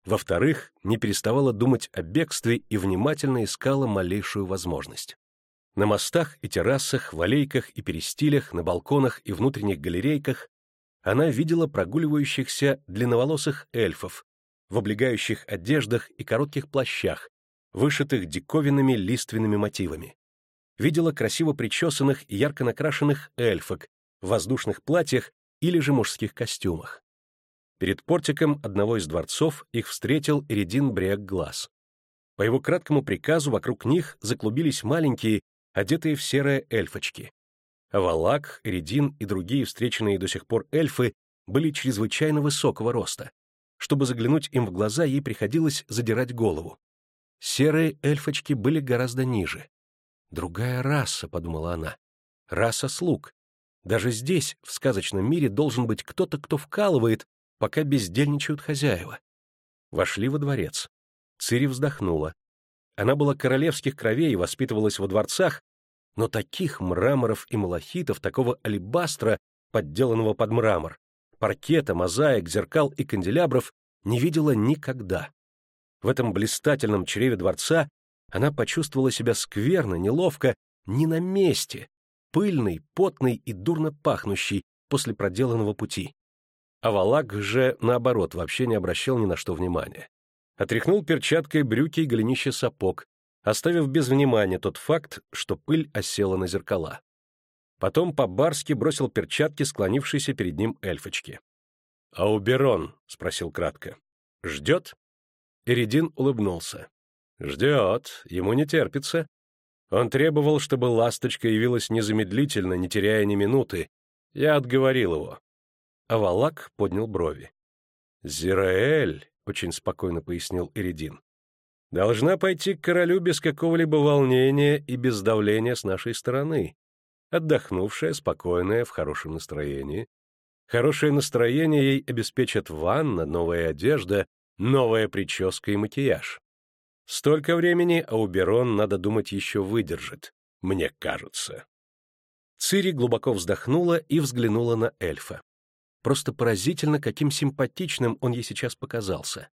Во-вторых, не переставала думать о бегстве и внимательно искала малейшую возможность. На мостах и террасах, в аллейках и перестилях, на балконах и внутренних галерейках она видела прогуливающихся длинноволосых эльфов в облегающих одеждах и коротких плащах, вышитых диковинными лиственными мотивами. Видела красиво причесанных и ярко накрашенных эльфок в воздушных платьях или же мужских костюмах. Перед портиком одного из дворцов их встретил Эридин Бреак Глаз. По его краткому приказу вокруг них заклубились маленькие одетые в серое эльфочки. Валак, Эридин и другие встреченные до сих пор эльфы были чрезвычайно высокого роста. Чтобы заглянуть им в глаза, ей приходилось задирать голову. Серые эльфочки были гораздо ниже. «Другая раса», — подумала она, — «раса слуг. Даже здесь, в сказочном мире, должен быть кто-то, кто вкалывает, пока бездельничают хозяева». Вошли во дворец. Цири вздохнула. Она была королевских кровей и воспитывалась во дворцах, но таких мраморов и малахитов, такого алебастра, подделанного под мрамор, паркета, мозаик, зеркал и канделябров не видела никогда. В этом блистательном чреве дворца она почувствовала себя скверно, неловко, не на месте, пыльный, потный и дурно пахнущий после проделанного пути. А Валак же, наоборот, вообще не обращал ни на что внимания отряхнул перчаткой брюки и голенище сапог, оставив без внимания тот факт, что пыль осела на зеркала. Потом по-барски бросил перчатки склонившейся перед ним эльфочки. «А Уберон?» — спросил кратко. «Ждет?» Эридин улыбнулся. «Ждет, ему не терпится. Он требовал, чтобы ласточка явилась незамедлительно, не теряя ни минуты. Я отговорил его». А Валак поднял брови. «Зираэль!» — очень спокойно пояснил Эридин. «Должна пойти к королю без какого-либо волнения и без давления с нашей стороны. Отдохнувшая, спокойная, в хорошем настроении. Хорошее настроение ей обеспечат ванна, новая одежда, новая прическа и макияж. Столько времени Ауберон, надо думать, еще выдержит, мне кажется». Цири глубоко вздохнула и взглянула на эльфа. Просто поразительно, каким симпатичным он ей сейчас показался.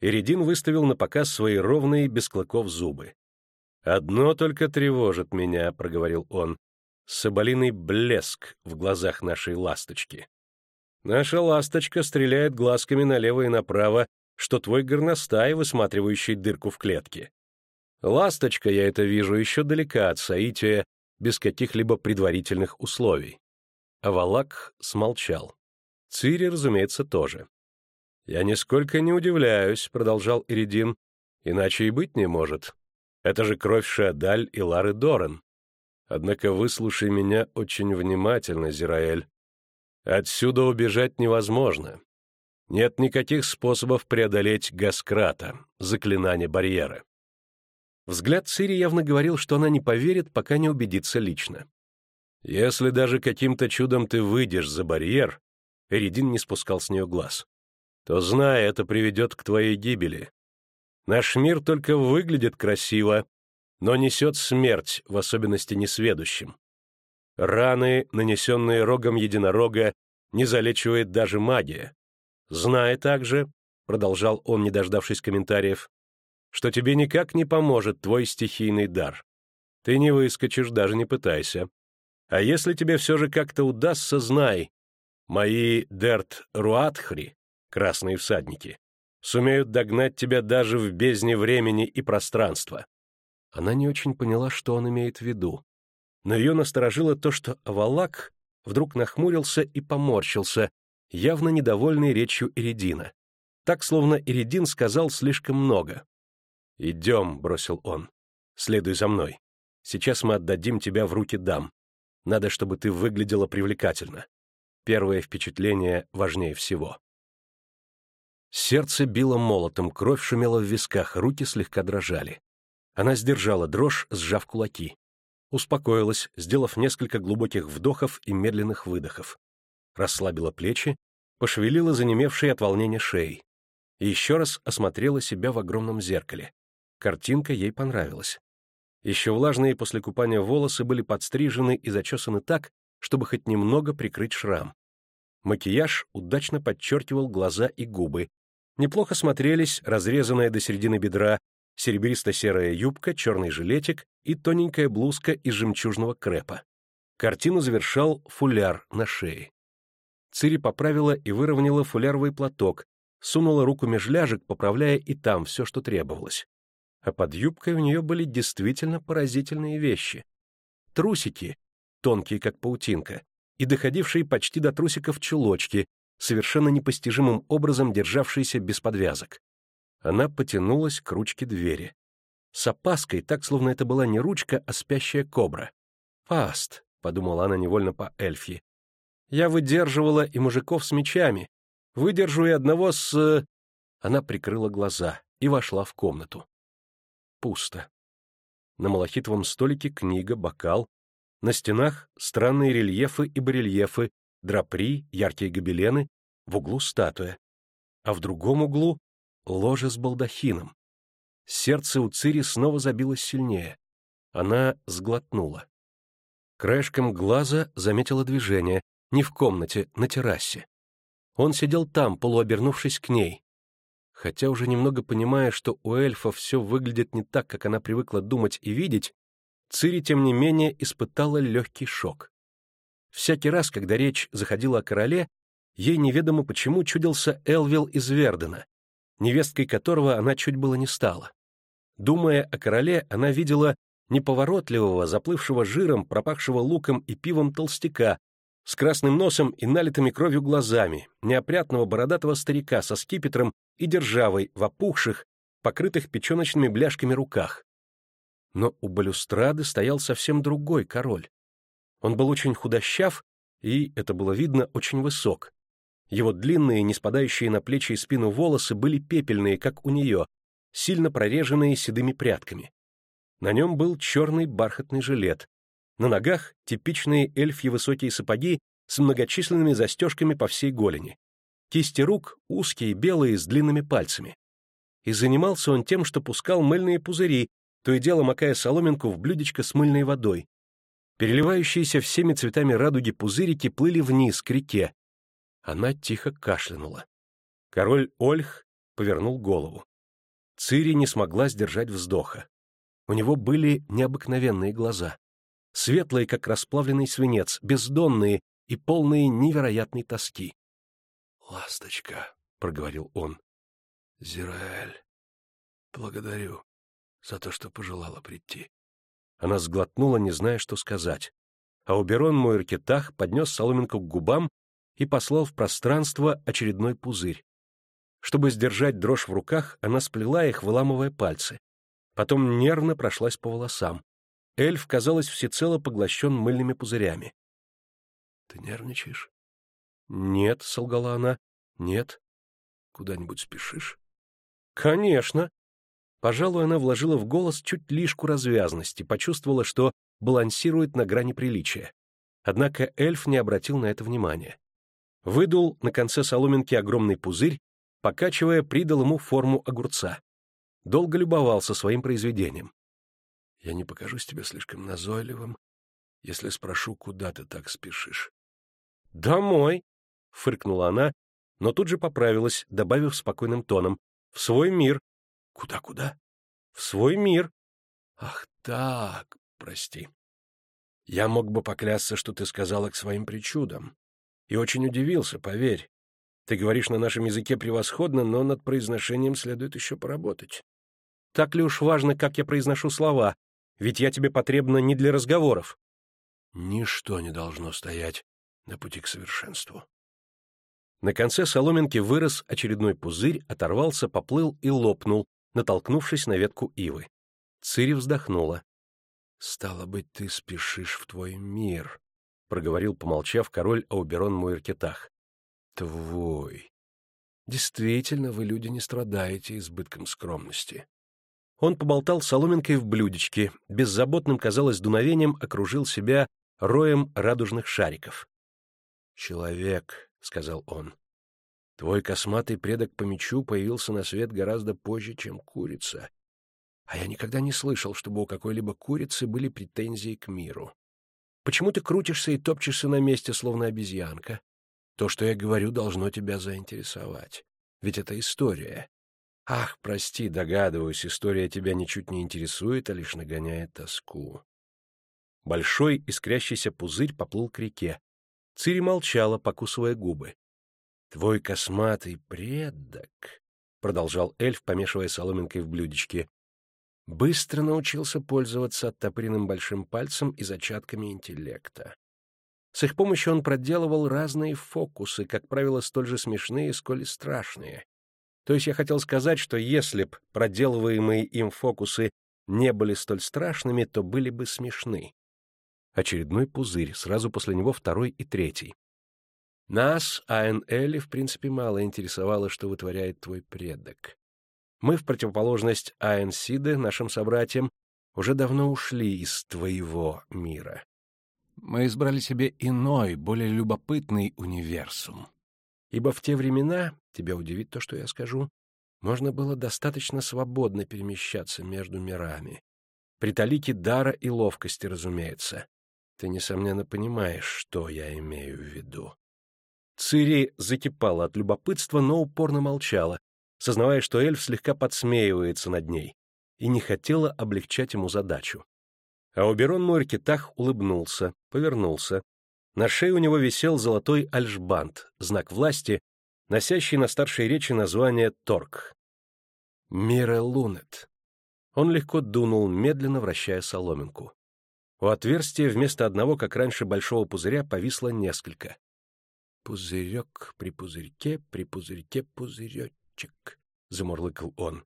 Иридин выставил на показ свои ровные, без клыков зубы. «Одно только тревожит меня», — проговорил он, — «соболиный блеск в глазах нашей ласточки. Наша ласточка стреляет глазками налево и направо, что твой горностай, высматривающий дырку в клетке. Ласточка, я это вижу, еще далека от соития, без каких-либо предварительных условий». А Валак смолчал. Цири, разумеется, тоже. «Я нисколько не удивляюсь», — продолжал Иридин, — «иначе и быть не может. Это же кровь Шиадаль и Лары Дорен. Однако выслушай меня очень внимательно, Зираэль. Отсюда убежать невозможно. Нет никаких способов преодолеть Гаскрата, заклинание барьера». Взгляд Цири явно говорил, что она не поверит, пока не убедится лично. «Если даже каким-то чудом ты выйдешь за барьер, Эридин не спускал с нее глаз. «То, знай, это приведет к твоей гибели. Наш мир только выглядит красиво, но несет смерть, в особенности несведущим. Раны, нанесенные рогом единорога, не залечивает даже магия. Знай также, — продолжал он, не дождавшись комментариев, — что тебе никак не поможет твой стихийный дар. Ты не выскочишь, даже не пытайся. А если тебе все же как-то удастся, знай, мои Дерт Руатхри, красные всадники, сумеют догнать тебя даже в бездне времени и пространства. Она не очень поняла, что он имеет в виду. Но ее насторожило то, что Авалак вдруг нахмурился и поморщился, явно недовольный речью Иридина. Так, словно Иридин сказал слишком много. «Идем», — бросил он, — «следуй за мной. Сейчас мы отдадим тебя в руки дам. Надо, чтобы ты выглядела привлекательно. Первое впечатление важнее всего». Сердце било молотом, кровь шумела в висках, руки слегка дрожали. Она сдержала дрожь, сжав кулаки. Успокоилась, сделав несколько глубоких вдохов и медленных выдохов. Расслабила плечи, пошевелила занемевшей от волнения шеей. И еще раз осмотрела себя в огромном зеркале. Картинка ей понравилась. Еще влажные после купания волосы были подстрижены и зачесаны так, чтобы хоть немного прикрыть шрам. Макияж удачно подчеркивал глаза и губы. Неплохо смотрелись разрезанная до середины бедра серебристо-серая юбка, черный жилетик и тоненькая блузка из жемчужного крепа. Картину завершал фуляр на шее. Цири поправила и выровняла фуляровый платок, сунула руку меж ляжек, поправляя и там все, что требовалось а под юбкой у нее были действительно поразительные вещи. Трусики, тонкие как паутинка, и доходившие почти до трусиков чулочки, совершенно непостижимым образом державшиеся без подвязок. Она потянулась к ручке двери. С опаской, так словно это была не ручка, а спящая кобра. «Фаст», — подумала она невольно по эльфье. «Я выдерживала и мужиков с мечами. Выдержу и одного с...» Она прикрыла глаза и вошла в комнату пусто. На малахитовом столике книга, бокал, на стенах странные рельефы и барельефы, драпри, яркие гобелены, в углу статуя, а в другом углу — ложе с балдахином. Сердце у Цири снова забилось сильнее. Она сглотнула. Краешком глаза заметила движение, не в комнате, на террасе. Он сидел там, полуобернувшись к ней. Хотя уже немного понимая, что у эльфа все выглядит не так, как она привыкла думать и видеть, Цири, тем не менее, испытала легкий шок. Всякий раз, когда речь заходила о короле, ей неведомо почему чудился Элвил из Вердена, невесткой которого она чуть было не стала. Думая о короле, она видела неповоротливого, заплывшего жиром, пропахшего луком и пивом толстяка, с красным носом и налитыми кровью глазами, неопрятного бородатого старика со скипетром и державой в опухших, покрытых печеночными бляшками руках. Но у балюстрады стоял совсем другой король. Он был очень худощав и, это было видно, очень высок. Его длинные, не спадающие на плечи и спину волосы были пепельные, как у нее, сильно прореженные седыми прядками. На нем был черный бархатный жилет. На ногах типичные эльфьи высокие сапоги с многочисленными застежками по всей голени. Кисти рук узкие, белые, с длинными пальцами. И занимался он тем, что пускал мыльные пузыри, то и дело макая соломинку в блюдечко с мыльной водой. Переливающиеся всеми цветами радуги пузырики плыли вниз, к реке. Она тихо кашлянула. Король Ольх повернул голову. Цири не смогла сдержать вздоха. У него были необыкновенные глаза. Светлые, как расплавленный свинец, бездонные и полные невероятной тоски. «Ласточка», — проговорил он, — «Зираэль, благодарю за то, что пожелала прийти». Она сглотнула, не зная, что сказать. А Уберон Муэркетах поднес соломинку к губам и послал в пространство очередной пузырь. Чтобы сдержать дрожь в руках, она сплела их, выламывая пальцы. Потом нервно прошлась по волосам. Эльф, казалось, всецело поглощен мыльными пузырями. — Ты нервничаешь? «Нет», — солгала она, — «нет». «Куда-нибудь спешишь?» «Конечно». Пожалуй, она вложила в голос чуть лишку развязности, почувствовала, что балансирует на грани приличия. Однако эльф не обратил на это внимания. Выдул на конце соломинки огромный пузырь, покачивая, придал ему форму огурца. Долго любовался своим произведением. «Я не покажусь тебе слишком назойливым, если спрошу, куда ты так спешишь». «Домой», — фыркнула она, но тут же поправилась, добавив спокойным тоном. «В свой мир». «Куда-куда?» «В свой мир». «Ах так, прости. Я мог бы поклясться, что ты сказала к своим причудам. И очень удивился, поверь. Ты говоришь на нашем языке превосходно, но над произношением следует еще поработать. Так ли уж важно, как я произношу слова? Ведь я тебе потребна не для разговоров. Ничто не должно стоять на пути к совершенству. На конце соломинки вырос очередной пузырь, оторвался, поплыл и лопнул, натолкнувшись на ветку ивы. Цири вздохнула. — Стало быть, ты спешишь в твой мир, — проговорил, помолчав, король Ауберон Муэркетах. — Твой. Действительно, вы, люди, не страдаете избытком скромности. Он поболтал соломинкой в блюдечке, беззаботным, казалось, дуновением окружил себя роем радужных шариков. «Человек», — сказал он, — «твой косматый предок по мечу появился на свет гораздо позже, чем курица. А я никогда не слышал, чтобы у какой-либо курицы были претензии к миру. Почему ты крутишься и топчешься на месте, словно обезьянка? То, что я говорю, должно тебя заинтересовать. Ведь это история. Ах, прости, догадываюсь, история тебя ничуть не интересует, а лишь нагоняет тоску. Большой искрящийся пузырь поплыл к реке. Цири молчала, покусывая губы. — Твой косматый предок, — продолжал эльф, помешивая соломинкой в блюдечке, — быстро научился пользоваться оттопыренным большим пальцем и зачатками интеллекта. С их помощью он проделывал разные фокусы, как правило, столь же смешные, сколь и страшные. То есть я хотел сказать, что если б проделываемые им фокусы не были столь страшными, то были бы смешны. Очередной пузырь, сразу после него второй и третий. Нас, АНЛ, в принципе, мало интересовало, что вытворяет твой предок. Мы, в противоположность АНСиде, нашим собратьям, уже давно ушли из твоего мира. Мы избрали себе иной, более любопытный универсум. Ибо в те времена, тебя удивит то, что я скажу, можно было достаточно свободно перемещаться между мирами. При талике дара и ловкости, разумеется. Ты, несомненно, понимаешь, что я имею в виду. Цири закипала от любопытства, но упорно молчала, сознавая, что эльф слегка подсмеивается над ней, и не хотела облегчать ему задачу. А Уберон Муэркитах улыбнулся, повернулся. На шее у него висел золотой альшбанд, знак власти, носящий на старшей речи название Торг. «Мира Лунет». Он легко дунул, медленно вращая соломинку. У отверстия вместо одного, как раньше, большого пузыря повисло несколько. «Пузырек при пузырьке, при пузырьке пузыречек», — замурлыкал он.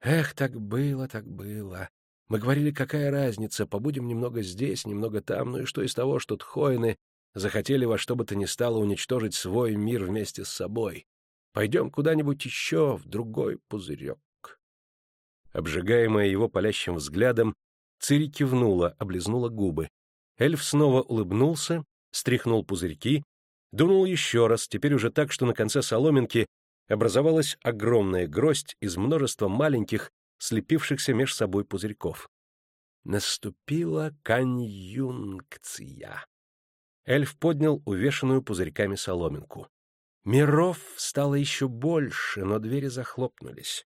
«Эх, так было, так было. Мы говорили, какая разница, побудем немного здесь, немного там, ну и что из того, что тхоины захотели во что бы то ни стало уничтожить свой мир вместе с собой. Пойдем куда-нибудь еще, в другой пузырек». Обжигаемая его палящим взглядом, Цири кивнула, облизнула губы. Эльф снова улыбнулся, стряхнул пузырьки, дунул еще раз, теперь уже так, что на конце соломинки образовалась огромная гроздь из множества маленьких, слепившихся меж собой пузырьков. Наступила конъюнкция. Эльф поднял увешанную пузырьками соломинку. Миров стало еще больше, но двери захлопнулись.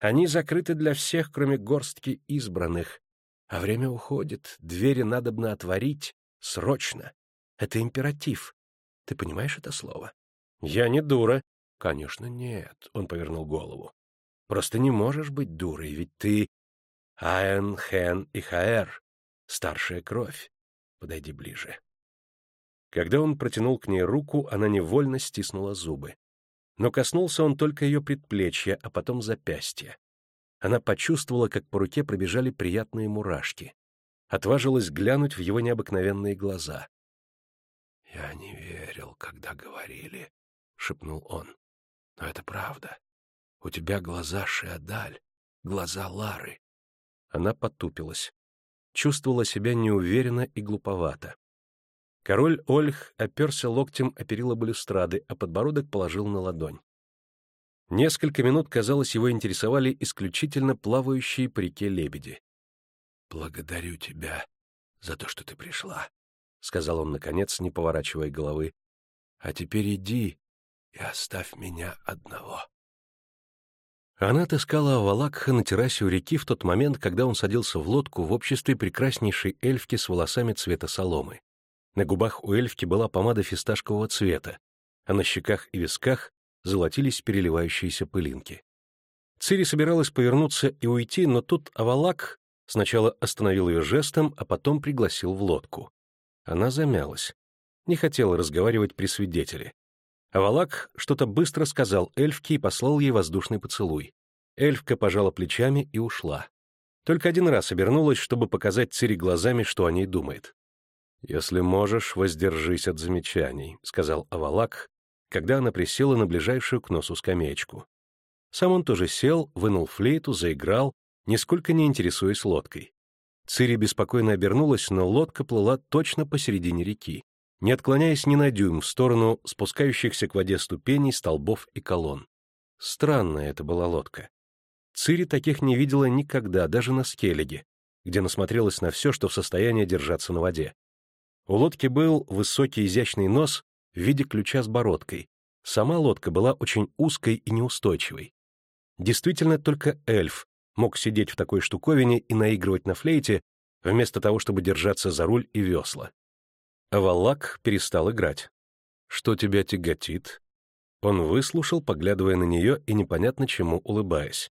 Они закрыты для всех, кроме горстки избранных, а время уходит, двери надобно отворить срочно. Это императив. Ты понимаешь это слово? Я не дура. Конечно, нет, он повернул голову. Просто не можешь быть дурой, ведь ты Аэн, Хен и Хаэр, старшая кровь. Подойди ближе. Когда он протянул к ней руку, она невольно стиснула зубы. Но коснулся он только ее предплечья, а потом запястья. Она почувствовала, как по руке пробежали приятные мурашки. Отважилась глянуть в его необыкновенные глаза. — Я не верил, когда говорили, — шепнул он. — Но это правда. У тебя глаза Шиадаль, глаза Лары. Она потупилась. Чувствовала себя неуверенно и глуповато. Король Ольх оперся локтем о перила балюстрады, а подбородок положил на ладонь. Несколько минут, казалось, его интересовали исключительно плавающие по реке лебеди. — Благодарю тебя за то, что ты пришла, — сказал он, наконец, не поворачивая головы. — А теперь иди и оставь меня одного. Она отыскала Авалакха на террасе у реки в тот момент, когда он садился в лодку в обществе прекраснейшей эльфки с волосами цвета соломы. На губах у эльфки была помада фисташкового цвета, а на щеках и висках золотились переливающиеся пылинки. Цири собиралась повернуться и уйти, но тут Авалак сначала остановил ее жестом, а потом пригласил в лодку. Она замялась. Не хотела разговаривать при свидетеле. Авалак что-то быстро сказал эльфке и послал ей воздушный поцелуй. Эльфка пожала плечами и ушла. Только один раз обернулась, чтобы показать Цири глазами, что о ней думает. «Если можешь, воздержись от замечаний», — сказал Авалак, когда она присела на ближайшую к носу скамеечку. Сам он тоже сел, вынул флейту, заиграл, нисколько не интересуясь лодкой. Цири беспокойно обернулась, но лодка плыла точно посередине реки не отклоняясь ни на дюйм в сторону спускающихся к воде ступеней, столбов и колонн. Странная это была лодка. Цири таких не видела никогда, даже на Скеллиге, где насмотрелась на все, что в состоянии держаться на воде. У лодки был высокий изящный нос в виде ключа с бородкой. Сама лодка была очень узкой и неустойчивой. Действительно, только эльф мог сидеть в такой штуковине и наигрывать на флейте, вместо того, чтобы держаться за руль и весла. Авалак перестал играть. «Что тебя тяготит?» Он выслушал, поглядывая на нее и непонятно чему улыбаясь.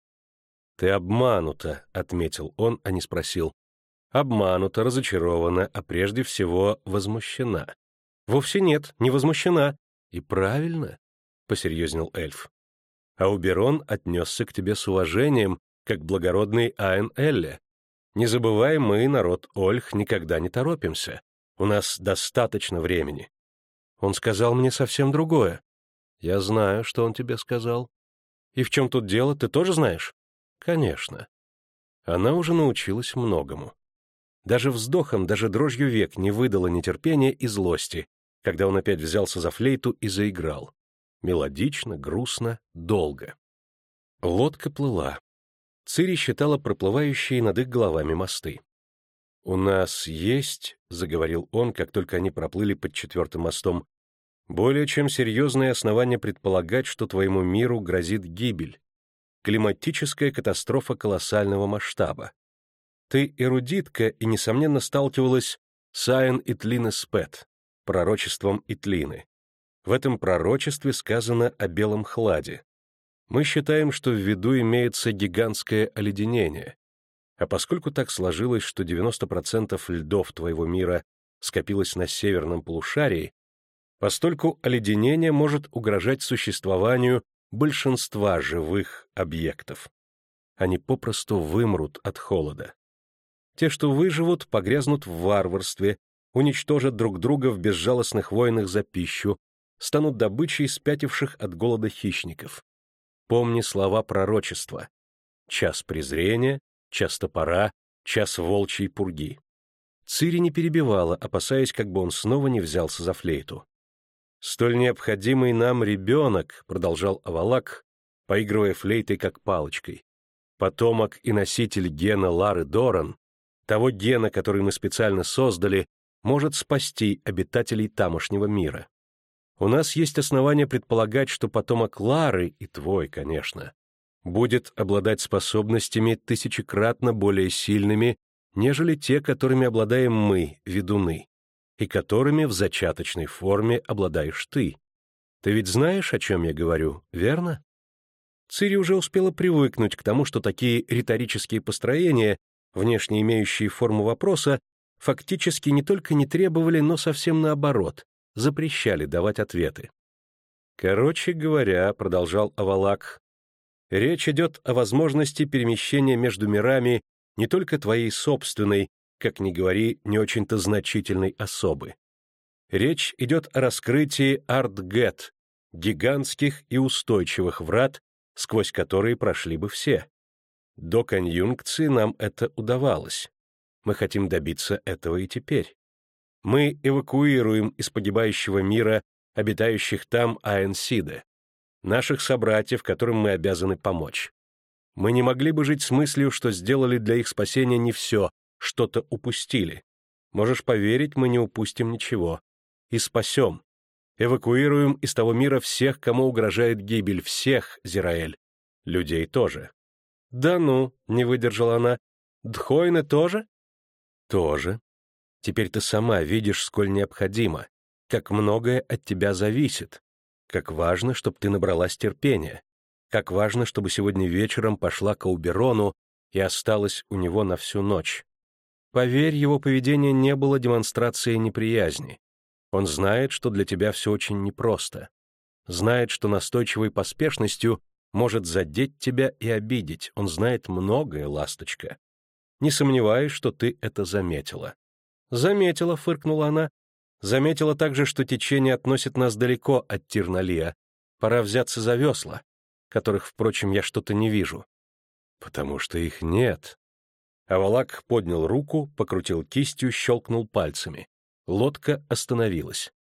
«Ты обманута», — отметил он, а не спросил. «Обманута, разочарована, а прежде всего возмущена». «Вовсе нет, не возмущена». «И правильно», — посерьезнел эльф. «Ауберон отнесся к тебе с уважением, как благородный Айн Элле. Не забывай, мы, народ Ольх, никогда не торопимся. У нас достаточно времени. Он сказал мне совсем другое. Я знаю, что он тебе сказал. И в чем тут дело, ты тоже знаешь? Конечно. Она уже научилась многому. Даже вздохом, даже дрожью век не выдала нетерпения и злости, когда он опять взялся за флейту и заиграл. Мелодично, грустно, долго. Лодка плыла. Цири считала проплывающие над их головами мосты. «У нас есть», — заговорил он, как только они проплыли под четвертым мостом, «более чем серьезные основания предполагать, что твоему миру грозит гибель, климатическая катастрофа колоссального масштаба. Ты эрудитка и, несомненно, сталкивалась с Айн Итлины Спет, пророчеством Итлины. В этом пророчестве сказано о белом хладе. Мы считаем, что в виду имеется гигантское оледенение, а поскольку так сложилось, что 90% льдов твоего мира скопилось на северном полушарии, постольку оледенение может угрожать существованию большинства живых объектов. Они попросту вымрут от холода. Те, что выживут, погрязнут в варварстве, уничтожат друг друга в безжалостных войнах за пищу, станут добычей спятивших от голода хищников. Помни слова пророчества. Час презрения, час топора, час волчьей пурги. Цири не перебивала, опасаясь, как бы он снова не взялся за флейту. «Столь необходимый нам ребенок», — продолжал Авалак, поигрывая флейтой как палочкой, «потомок и носитель гена Лары Доран, того гена, который мы специально создали, может спасти обитателей тамошнего мира. У нас есть основания предполагать, что потомок Лары, и твой, конечно, будет обладать способностями тысячекратно более сильными, нежели те, которыми обладаем мы, ведуны, и которыми в зачаточной форме обладаешь ты. Ты ведь знаешь, о чем я говорю, верно? Цири уже успела привыкнуть к тому, что такие риторические построения, внешне имеющие форму вопроса, фактически не только не требовали, но совсем наоборот, запрещали давать ответы. «Короче говоря», — продолжал Авалак, Речь идет о возможности перемещения между мирами не только твоей собственной, как ни говори, не очень-то значительной особы. Речь идет о раскрытии Артгет, гигантских и устойчивых врат, сквозь которые прошли бы все. До конъюнкции нам это удавалось. Мы хотим добиться этого и теперь. Мы эвакуируем из погибающего мира обитающих там Аэнсиде наших собратьев, которым мы обязаны помочь. Мы не могли бы жить с мыслью, что сделали для их спасения не все, что-то упустили. Можешь поверить, мы не упустим ничего. И спасем. Эвакуируем из того мира всех, кому угрожает гибель, всех, Зираэль. Людей тоже. Да ну, не выдержала она. Дхойны тоже? Тоже. Теперь ты сама видишь, сколь необходимо, как многое от тебя зависит, как важно, чтобы ты набралась терпения, как важно, чтобы сегодня вечером пошла к Ауберону и осталась у него на всю ночь. Поверь, его поведение не было демонстрацией неприязни. Он знает, что для тебя все очень непросто. Знает, что настойчивой поспешностью может задеть тебя и обидеть. Он знает многое, ласточка. Не сомневаюсь, что ты это заметила. Заметила, фыркнула она. Заметила также, что течение относит нас далеко от Тирналия. Пора взяться за весла, которых, впрочем, я что-то не вижу. Потому что их нет. Авалак поднял руку, покрутил кистью, щелкнул пальцами. Лодка остановилась.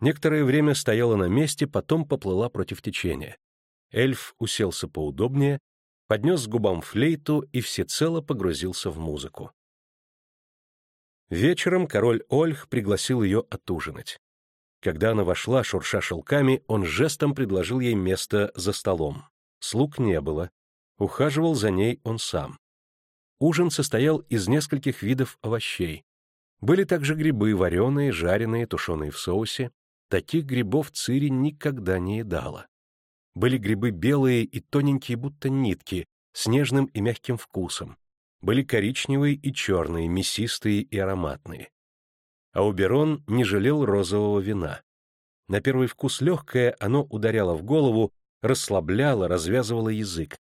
Некоторое время стояла на месте, потом поплыла против течения. Эльф уселся поудобнее, поднес к губам флейту и всецело погрузился в музыку. Вечером король Ольх пригласил ее отужинать. Когда она вошла, шурша шелками, он жестом предложил ей место за столом. Слуг не было. Ухаживал за ней он сам. Ужин состоял из нескольких видов овощей. Были также грибы, вареные, жареные, тушеные в соусе. Таких грибов Цири никогда не едала. Были грибы белые и тоненькие, будто нитки, с нежным и мягким вкусом. Были коричневые и черные, мясистые и ароматные. Ауберон не жалел розового вина. На первый вкус легкое, оно ударяло в голову, расслабляло, развязывало язык.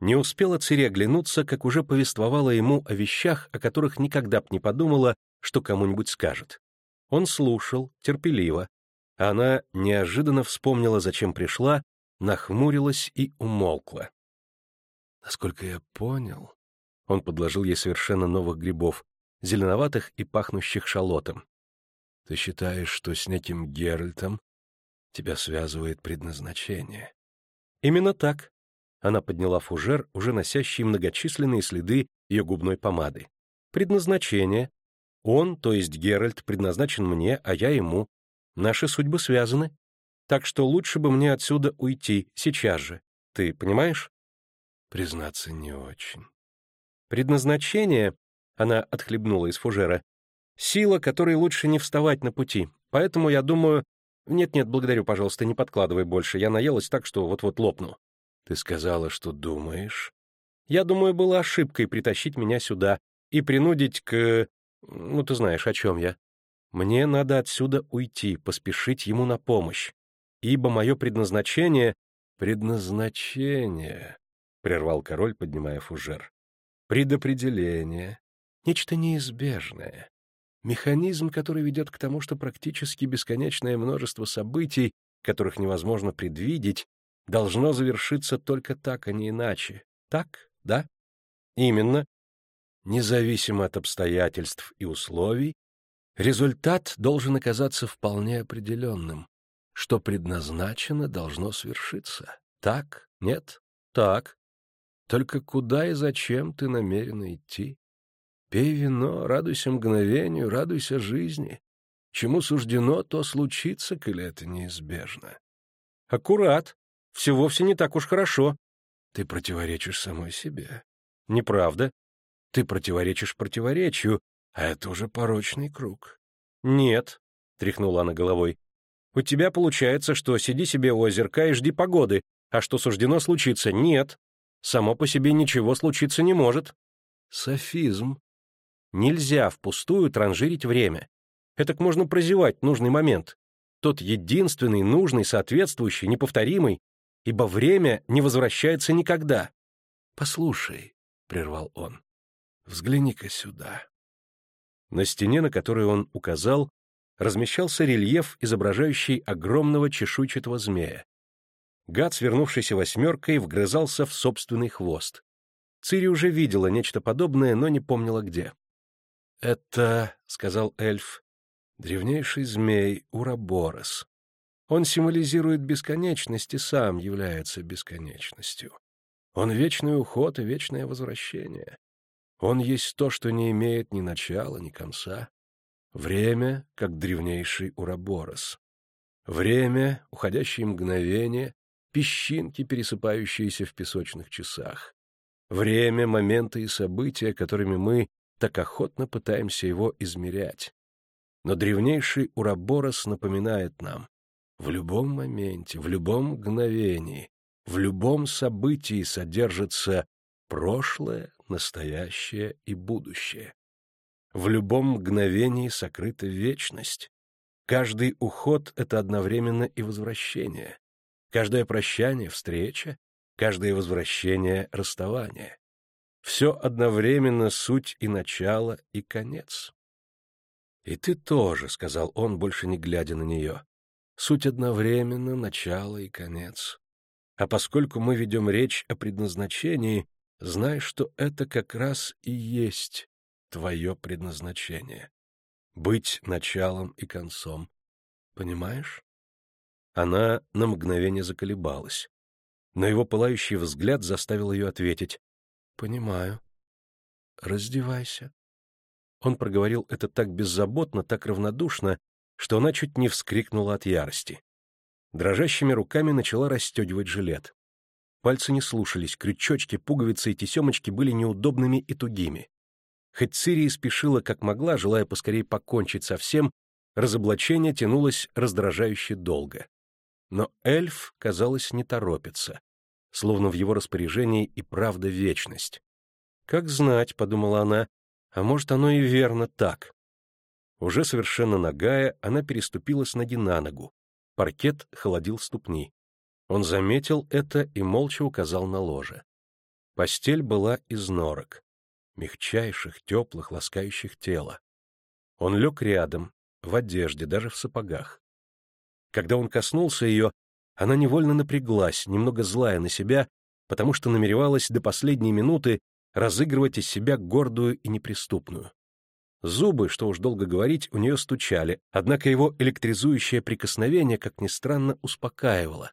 Не успела Цири оглянуться, как уже повествовала ему о вещах, о которых никогда б не подумала, что кому-нибудь скажет. Он слушал, терпеливо, а она неожиданно вспомнила, зачем пришла, нахмурилась и умолкла. Насколько я понял, он подложил ей совершенно новых грибов, зеленоватых и пахнущих шалотом. Ты считаешь, что с неким Геральтом тебя связывает предназначение? Именно так. Она подняла фужер, уже носящий многочисленные следы ее губной помады. Предназначение. Он, то есть Геральт, предназначен мне, а я ему. Наши судьбы связаны. Так что лучше бы мне отсюда уйти, сейчас же. Ты понимаешь? Признаться, не очень. Предназначение, она отхлебнула из фужера, сила, которой лучше не вставать на пути. Поэтому я думаю... Нет-нет, благодарю, пожалуйста, не подкладывай больше. Я наелась так, что вот-вот лопну. Ты сказала, что думаешь? Я думаю, было ошибкой притащить меня сюда и принудить к... Ну, ты знаешь, о чем я. Мне надо отсюда уйти, поспешить ему на помощь ибо мое предназначение... — Предназначение, — прервал король, поднимая фужер. — Предопределение. Нечто неизбежное. Механизм, который ведет к тому, что практически бесконечное множество событий, которых невозможно предвидеть, должно завершиться только так, а не иначе. Так, да? Именно. Независимо от обстоятельств и условий, результат должен оказаться вполне определенным что предназначено, должно свершиться. Так? Нет? Так. Только куда и зачем ты намерена идти? Пей вино, радуйся мгновению, радуйся жизни. Чему суждено, то случится, коли это неизбежно. Аккурат. Все вовсе не так уж хорошо. Ты противоречишь самой себе. Неправда. Ты противоречишь противоречию, а это уже порочный круг. Нет, — тряхнула она головой, у тебя получается, что сиди себе у озерка и жди погоды, а что суждено случиться, нет. Само по себе ничего случиться не может. Софизм. Нельзя впустую транжирить время. Этак можно прозевать нужный момент. Тот единственный, нужный, соответствующий, неповторимый, ибо время не возвращается никогда. «Послушай», — прервал он, — «взгляни-ка сюда». На стене, на которую он указал, размещался рельеф, изображающий огромного чешуйчатого змея. Гад, свернувшийся восьмеркой, вгрызался в собственный хвост. Цири уже видела нечто подобное, но не помнила где. — Это, — сказал эльф, — древнейший змей Ураборос. Он символизирует бесконечность и сам является бесконечностью. Он вечный уход и вечное возвращение. Он есть то, что не имеет ни начала, ни конца. Время, как древнейший Ураборос. Время, уходящие мгновения, песчинки, пересыпающиеся в песочных часах. Время, моменты и события, которыми мы так охотно пытаемся его измерять. Но древнейший Ураборос напоминает нам, в любом моменте, в любом мгновении, в любом событии содержится прошлое, настоящее и будущее. В любом мгновении сокрыта вечность. Каждый уход — это одновременно и возвращение. Каждое прощание — встреча, каждое возвращение — расставание. Все одновременно суть и начало, и конец. «И ты тоже», — сказал он, больше не глядя на нее. «Суть одновременно, начало и конец. А поскольку мы ведем речь о предназначении, знай, что это как раз и есть твое предназначение. Быть началом и концом. Понимаешь?» Она на мгновение заколебалась. Но его пылающий взгляд заставил ее ответить. «Понимаю. Раздевайся». Он проговорил это так беззаботно, так равнодушно, что она чуть не вскрикнула от ярости. Дрожащими руками начала расстегивать жилет. Пальцы не слушались, крючочки, пуговицы и тесемочки были неудобными и тугими. Хоть Цири спешила как могла, желая поскорее покончить со всем, разоблачение тянулось раздражающе долго. Но эльф, казалось, не торопится, словно в его распоряжении и правда вечность. «Как знать», — подумала она, а может, оно и верно так. Уже совершенно нагая, она переступила с ноги на ногу. Паркет холодил ступни. Он заметил это и молча указал на ложе. Постель была из норок, мягчайших, теплых, ласкающих тела. Он лег рядом, в одежде, даже в сапогах. Когда он коснулся ее, она невольно напряглась, немного злая на себя, потому что намеревалась до последней минуты разыгрывать из себя гордую и неприступную. Зубы, что уж долго говорить, у нее стучали, однако его электризующее прикосновение, как ни странно, успокаивало,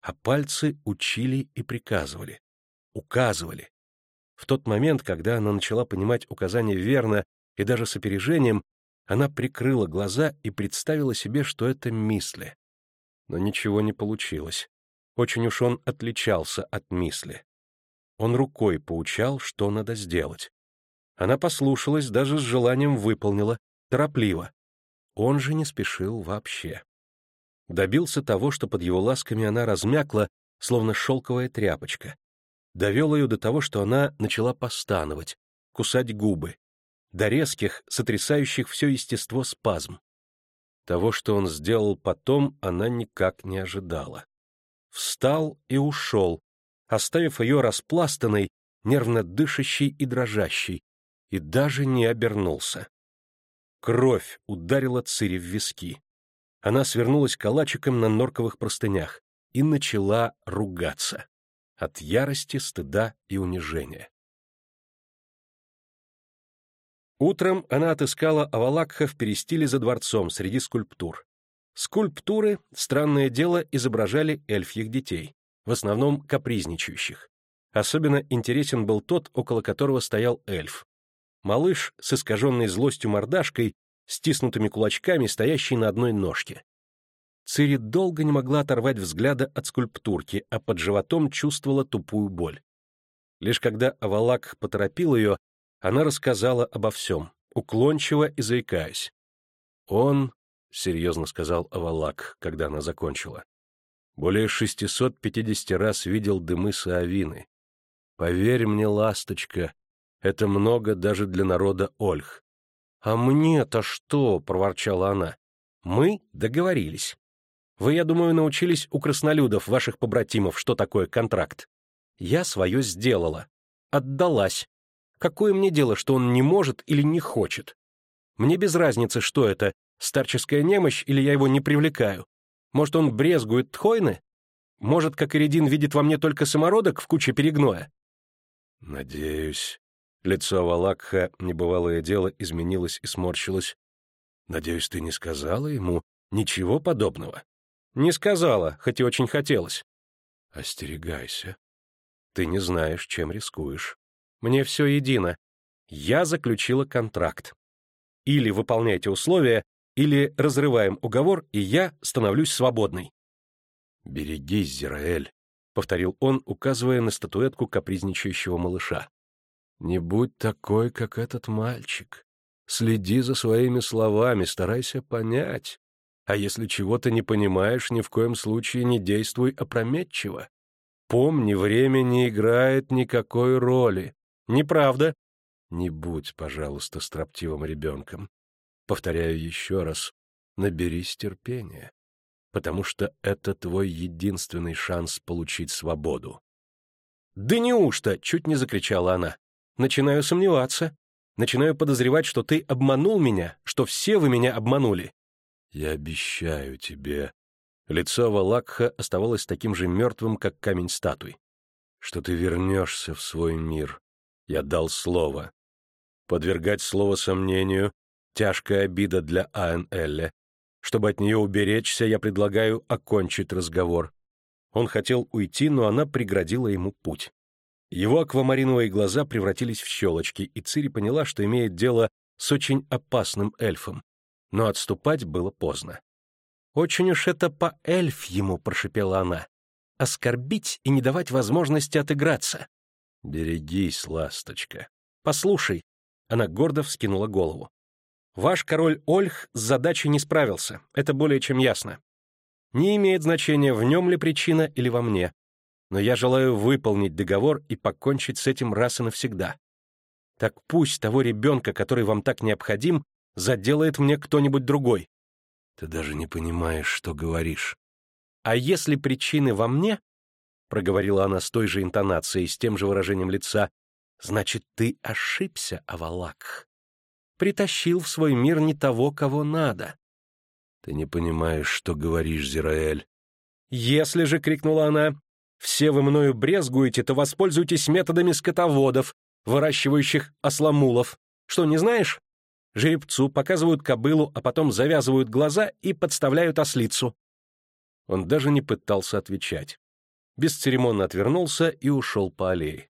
а пальцы учили и приказывали, указывали. В тот момент, когда она начала понимать указания верно и даже с опережением, она прикрыла глаза и представила себе, что это Мисли. Но ничего не получилось. Очень уж он отличался от Мисли. Он рукой поучал, что надо сделать. Она послушалась, даже с желанием выполнила, торопливо. Он же не спешил вообще. Добился того, что под его ласками она размякла, словно шелковая тряпочка. Довел ее до того, что она начала постановать, кусать губы, до резких, сотрясающих все естество спазм. Того, что он сделал потом, она никак не ожидала. Встал и ушел, оставив ее распластанной, нервно дышащей и дрожащей, и даже не обернулся. Кровь ударила Цири в виски. Она свернулась калачиком на норковых простынях и начала ругаться. От ярости, стыда и унижения. Утром она отыскала Авалакха в перестиле за дворцом среди скульптур. Скульптуры, странное дело, изображали эльфьих детей в основном капризничающих. Особенно интересен был тот, около которого стоял эльф. Малыш с искаженной злостью мордашкой, стиснутыми кулачками, стоящий на одной ножке. Цири долго не могла оторвать взгляда от скульптурки, а под животом чувствовала тупую боль. Лишь когда Авалак поторопил ее, она рассказала обо всем, уклончиво и заикаясь. «Он», — серьезно сказал Авалак, когда она закончила, более 650 раз видел дымы Саавины. Поверь мне, ласточка, это много даже для народа Ольх. «А мне-то что?» — проворчала она. «Мы договорились. Вы, я думаю, научились у краснолюдов, ваших побратимов, что такое контракт. Я свое сделала. Отдалась. Какое мне дело, что он не может или не хочет? Мне без разницы, что это, старческая немощь или я его не привлекаю. Может, он брезгует тхойны? Может, как Иридин видит во мне только самородок в куче перегноя? Надеюсь. Лицо Валакха, небывалое дело, изменилось и сморщилось. Надеюсь, ты не сказала ему ничего подобного? Не сказала, хоть и очень хотелось. Остерегайся. Ты не знаешь, чем рискуешь. Мне все едино. Я заключила контракт. Или выполняйте условия, или разрываем уговор, и я становлюсь свободной. Берегись, Зираэль. — повторил он, указывая на статуэтку капризничающего малыша. «Не будь такой, как этот мальчик. Следи за своими словами, старайся понять. А если чего-то не понимаешь, ни в коем случае не действуй опрометчиво. Помни, время не играет никакой роли. Неправда? Не будь, пожалуйста, строптивым ребенком. Повторяю еще раз, наберись терпения, потому что это твой единственный шанс получить свободу. «Да неужто?» — чуть не закричала она. «Начинаю сомневаться. Начинаю подозревать, что ты обманул меня, что все вы меня обманули. Я обещаю тебе. Лицо Валакха оставалось таким же мертвым, как камень статуй. Что ты вернешься в свой мир. Я дал слово. Подвергать слово сомнению — тяжкая обида для А.Н.Элле. Чтобы от нее уберечься, я предлагаю окончить разговор. Он хотел уйти, но она преградила ему путь. Его аквамариновые глаза превратились в щелочки, и Цири поняла, что имеет дело с очень опасным эльфом. Но отступать было поздно. «Очень уж это по-эльф ему», — прошепела она. «Оскорбить и не давать возможности отыграться». «Берегись, ласточка». «Послушай», — она гордо вскинула голову. «Ваш король Ольх с задачей не справился, это более чем ясно. Не имеет значения, в нем ли причина или во мне но я желаю выполнить договор и покончить с этим раз и навсегда. Так пусть того ребенка, который вам так необходим, заделает мне кто-нибудь другой. Ты даже не понимаешь, что говоришь. А если причины во мне, — проговорила она с той же интонацией, с тем же выражением лица, — значит, ты ошибся, Авалак. Притащил в свой мир не того, кого надо. Ты не понимаешь, что говоришь, Зираэль. «Если же», — крикнула она, все вы мною брезгуете, то воспользуйтесь методами скотоводов, выращивающих осламулов. Что, не знаешь? Жеребцу показывают кобылу, а потом завязывают глаза и подставляют ослицу. Он даже не пытался отвечать. Бесцеремонно отвернулся и ушел по аллее.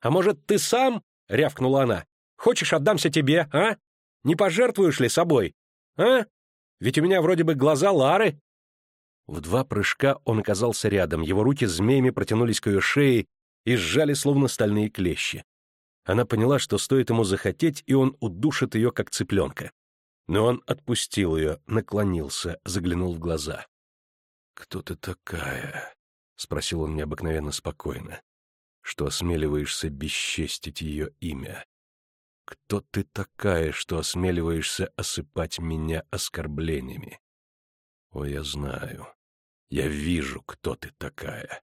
«А может, ты сам?» — рявкнула она. «Хочешь, отдамся тебе, а? Не пожертвуешь ли собой? А? Ведь у меня вроде бы глаза Лары, в два прыжка он оказался рядом, его руки змеями протянулись к ее шее и сжали словно стальные клещи. Она поняла, что стоит ему захотеть, и он удушит ее, как цыпленка. Но он отпустил ее, наклонился, заглянул в глаза. «Кто ты такая?» — спросил он необыкновенно спокойно. «Что осмеливаешься бесчестить ее имя? Кто ты такая, что осмеливаешься осыпать меня оскорблениями? О, я знаю. Я вижу, кто ты такая.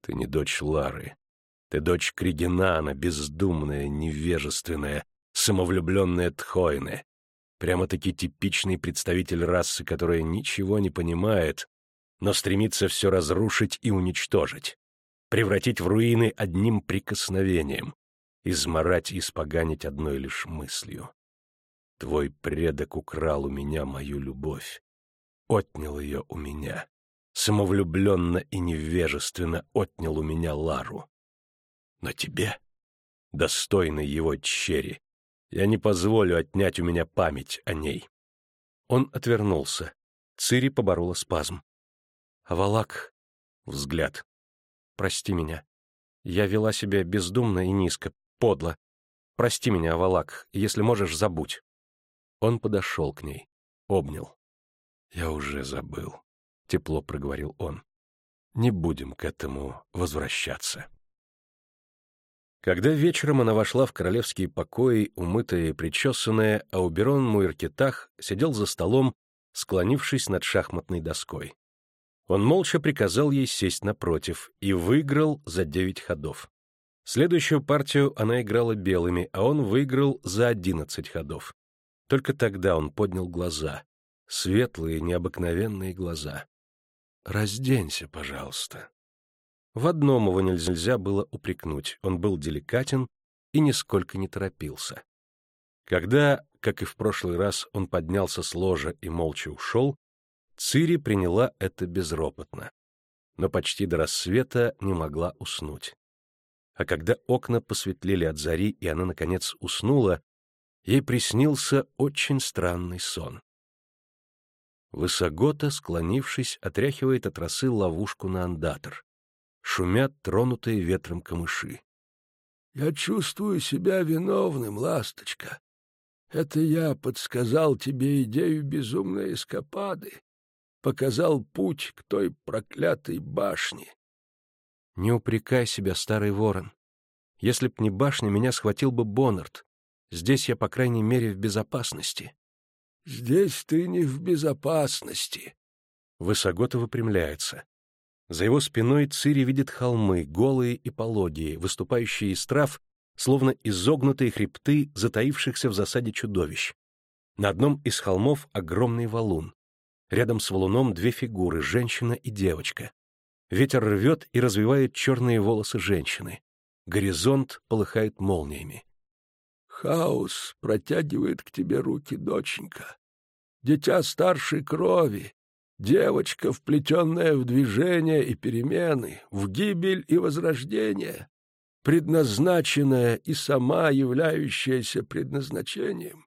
Ты не дочь Лары. Ты дочь Кригенана, бездумная, невежественная, самовлюбленная Тхойны. Прямо-таки типичный представитель расы, которая ничего не понимает, но стремится все разрушить и уничтожить, превратить в руины одним прикосновением, изморать и испоганить одной лишь мыслью. Твой предок украл у меня мою любовь отнял ее у меня. Самовлюбленно и невежественно отнял у меня Лару. Но тебе, достойный его черри, я не позволю отнять у меня память о ней. Он отвернулся. Цири поборола спазм. Авалак, взгляд. Прости меня. Я вела себя бездумно и низко, подло. Прости меня, Авалак, если можешь, забудь. Он подошел к ней, обнял. «Я уже забыл», — тепло проговорил он. «Не будем к этому возвращаться». Когда вечером она вошла в королевские покои, умытая и причесанная, а Уберон Муиркетах сидел за столом, склонившись над шахматной доской. Он молча приказал ей сесть напротив и выиграл за девять ходов. Следующую партию она играла белыми, а он выиграл за одиннадцать ходов. Только тогда он поднял глаза светлые, необыкновенные глаза. «Разденься, пожалуйста». В одном его нельзя было упрекнуть, он был деликатен и нисколько не торопился. Когда, как и в прошлый раз, он поднялся с ложа и молча ушел, Цири приняла это безропотно, но почти до рассвета не могла уснуть. А когда окна посветлели от зари, и она, наконец, уснула, ей приснился очень странный сон. Высогота, склонившись, отряхивает от росы ловушку на андатор. Шумят тронутые ветром камыши. «Я чувствую себя виновным, ласточка. Это я подсказал тебе идею безумной эскапады, показал путь к той проклятой башне». «Не упрекай себя, старый ворон. Если б не башня, меня схватил бы Боннард. Здесь я, по крайней мере, в безопасности». «Здесь ты не в безопасности». Высогота выпрямляется. За его спиной Цири видит холмы, голые и пологие, выступающие из трав, словно изогнутые хребты затаившихся в засаде чудовищ. На одном из холмов огромный валун. Рядом с валуном две фигуры — женщина и девочка. Ветер рвет и развивает черные волосы женщины. Горизонт полыхает молниями. Хаос протягивает к тебе руки, доченька. Дитя старшей крови, девочка, вплетенная в движение и перемены, в гибель и возрождение, предназначенная и сама являющаяся предназначением.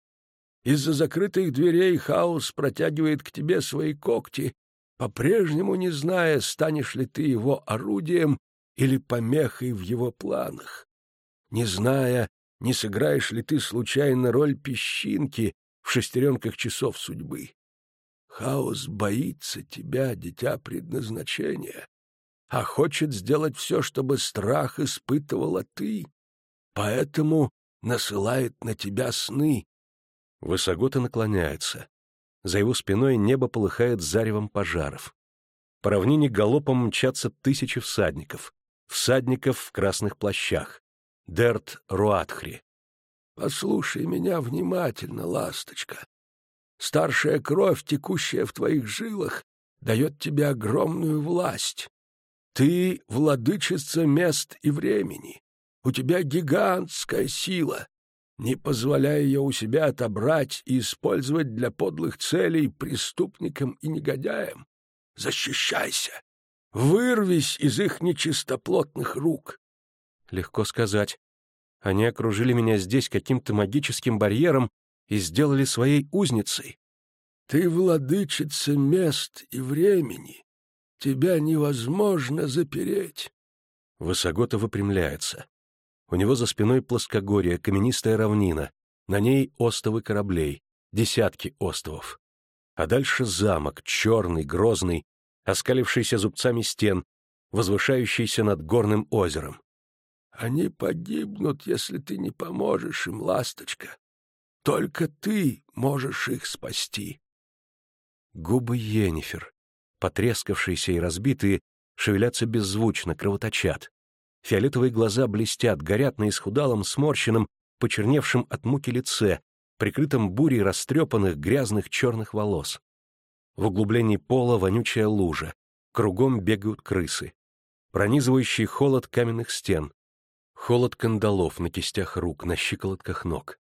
Из-за закрытых дверей хаос протягивает к тебе свои когти, по-прежнему не зная, станешь ли ты его орудием или помехой в его планах, не зная, не сыграешь ли ты случайно роль песчинки в шестеренках часов судьбы? Хаос боится тебя, дитя предназначения, а хочет сделать все, чтобы страх испытывала ты, поэтому насылает на тебя сны. Высогота наклоняется. За его спиной небо полыхает заревом пожаров. По равнине галопом мчатся тысячи всадников. Всадников в красных плащах. Дерт Руатхри. «Послушай меня внимательно, ласточка. Старшая кровь, текущая в твоих жилах, дает тебе огромную власть. Ты — владычица мест и времени. У тебя гигантская сила. Не позволяя ее у себя отобрать и использовать для подлых целей преступникам и негодяям, защищайся. Вырвись из их нечистоплотных рук. Легко сказать. Они окружили меня здесь каким-то магическим барьером и сделали своей узницей. Ты владычица мест и времени. Тебя невозможно запереть. Высогота выпрямляется. У него за спиной плоскогорье, каменистая равнина, на ней остовы кораблей, десятки островов. А дальше замок, черный, грозный, оскалившийся зубцами стен, возвышающийся над горным озером. Они погибнут, если ты не поможешь им, ласточка. Только ты можешь их спасти. Губы Йеннифер, потрескавшиеся и разбитые, шевелятся беззвучно, кровоточат. Фиолетовые глаза блестят, горят на исхудалом, сморщенном, почерневшем от муки лице, прикрытом бурей растрепанных, грязных черных волос. В углублении пола вонючая лужа, кругом бегают крысы. Пронизывающий холод каменных стен, Холод кандалов на кистях рук, на щиколотках ног.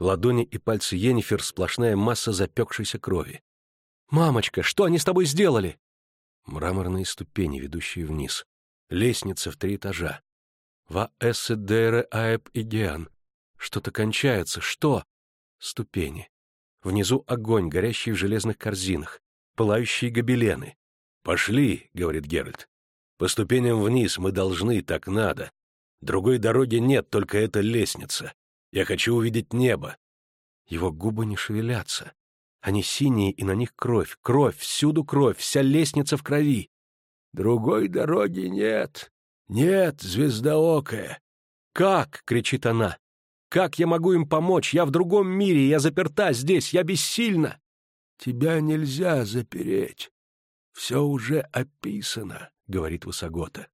Ладони и пальцы Йеннифер — сплошная масса запекшейся крови. «Мамочка, что они с тобой сделали?» Мраморные ступени, ведущие вниз. Лестница в три этажа. «Ва эссе дере аэб игиан». Что-то кончается. Что? Ступени. Внизу огонь, горящий в железных корзинах. Пылающие гобелены. «Пошли», — говорит Геральт. «По ступеням вниз мы должны, так надо. Другой дороги нет, только эта лестница. Я хочу увидеть небо. Его губы не шевелятся. Они синие, и на них кровь. Кровь, всюду кровь, вся лестница в крови. Другой дороги нет. Нет, звездоокая. «Как?» — кричит она. «Как я могу им помочь? Я в другом мире, я заперта здесь, я бессильна!» «Тебя нельзя запереть. Все уже описано», — говорит Высогота.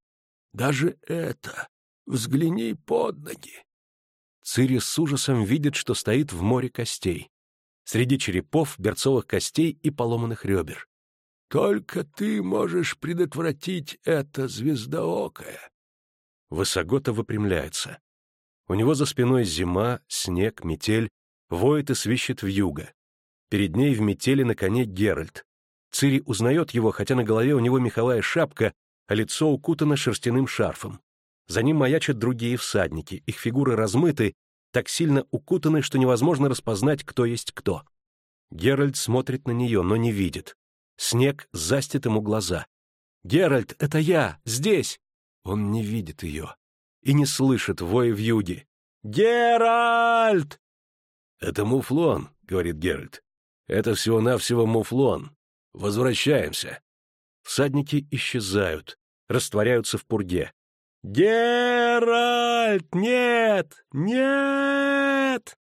«Даже это Взгляни под ноги. Цири с ужасом видит, что стоит в море костей. Среди черепов, берцовых костей и поломанных ребер. Только ты можешь предотвратить это, звездоокое. Высогота выпрямляется. У него за спиной зима, снег, метель, воет и свищет вьюга. Перед ней в метели на коне Геральт. Цири узнает его, хотя на голове у него меховая шапка, а лицо укутано шерстяным шарфом. За ним маячат другие всадники, их фигуры размыты, так сильно укутаны, что невозможно распознать, кто есть кто. Геральт смотрит на нее, но не видит. Снег застит ему глаза. «Геральт, это я! Здесь!» Он не видит ее и не слышит воя в юге. «Геральт!» «Это муфлон», — говорит Геральт. «Это всего-навсего муфлон. Возвращаемся». Всадники исчезают, растворяются в пурге. «Геральт! Нет! Нет!»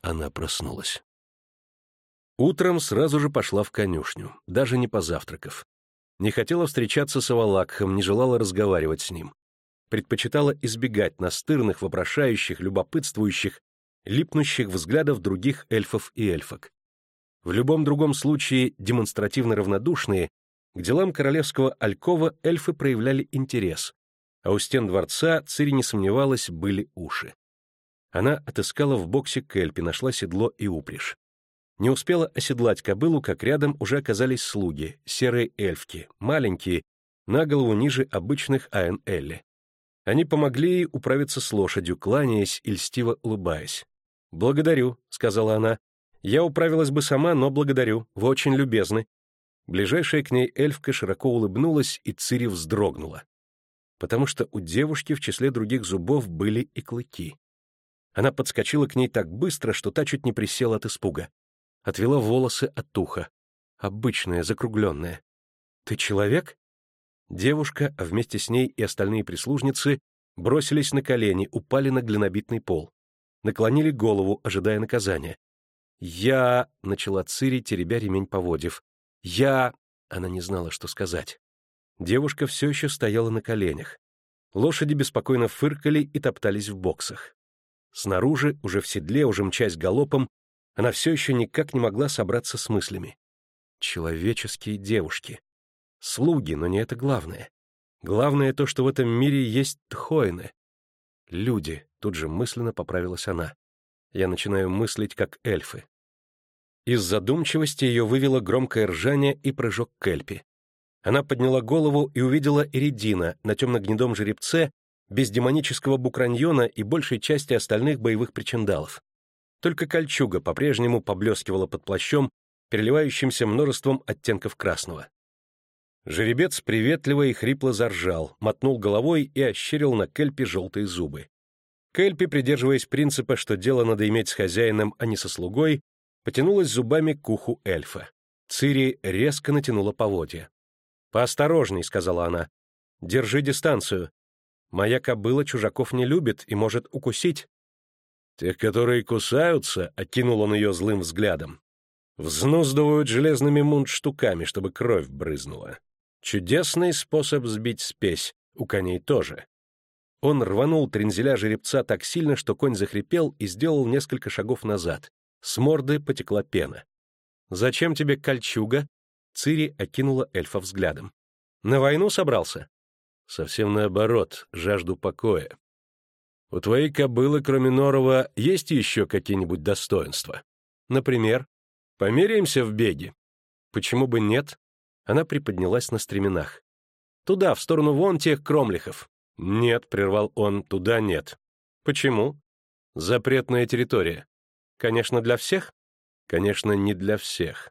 Она проснулась. Утром сразу же пошла в конюшню, даже не позавтракав. Не хотела встречаться с Авалакхом, не желала разговаривать с ним. Предпочитала избегать настырных, вопрошающих, любопытствующих, липнущих взглядов других эльфов и эльфок. В любом другом случае демонстративно равнодушные, к делам королевского Алькова эльфы проявляли интерес, а у стен дворца Цири не сомневалась, были уши. Она отыскала в боксе кельпи, нашла седло и упряжь. Не успела оседлать кобылу, как рядом уже оказались слуги, серые эльфки, маленькие, на голову ниже обычных Айн Элли. Они помогли ей управиться с лошадью, кланяясь и льстиво улыбаясь. «Благодарю», — сказала она. «Я управилась бы сама, но благодарю. Вы очень любезны». Ближайшая к ней эльфка широко улыбнулась, и Цири вздрогнула. Потому что у девушки в числе других зубов были и клыки. Она подскочила к ней так быстро, что та чуть не присела от испуга отвела волосы от уха. Обычная, закругленная. «Ты человек?» Девушка, а вместе с ней и остальные прислужницы, бросились на колени, упали на глинобитный пол. Наклонили голову, ожидая наказания. «Я...» — начала Цири, теребя ремень поводив. «Я...» — она не знала, что сказать. Девушка все еще стояла на коленях. Лошади беспокойно фыркали и топтались в боксах. Снаружи, уже в седле, уже мчась галопом, она все еще никак не могла собраться с мыслями. Человеческие девушки. Слуги, но не это главное. Главное то, что в этом мире есть тхоины. Люди, тут же мысленно поправилась она. Я начинаю мыслить как эльфы. Из задумчивости ее вывело громкое ржание и прыжок к Эльпи. Она подняла голову и увидела Эридина на темно-гнедом жеребце без демонического букраньона и большей части остальных боевых причиндалов. Только кольчуга по-прежнему поблескивала под плащом, переливающимся множеством оттенков красного. Жеребец приветливо и хрипло заржал, мотнул головой и ощерил на Кельпе желтые зубы. Кельпи, придерживаясь принципа, что дело надо иметь с хозяином, а не со слугой, потянулась зубами к уху эльфа. Цири резко натянула поводья. «Поосторожней», — сказала она. «Держи дистанцию. Моя кобыла чужаков не любит и может укусить». Тех, которые кусаются, — окинул он ее злым взглядом, — взнуздывают железными мундштуками, чтобы кровь брызнула. Чудесный способ сбить спесь, у коней тоже. Он рванул трензеля жеребца так сильно, что конь захрипел и сделал несколько шагов назад. С морды потекла пена. «Зачем тебе кольчуга?» Цири окинула эльфа взглядом. «На войну собрался?» «Совсем наоборот, жажду покоя. У твоей кобылы, кроме Норова, есть еще какие-нибудь достоинства? Например, померяемся в беге? Почему бы нет? Она приподнялась на стременах. Туда, в сторону вон тех кромлихов. Нет, прервал он, туда нет. Почему? Запретная территория. Конечно, для всех? Конечно, не для всех.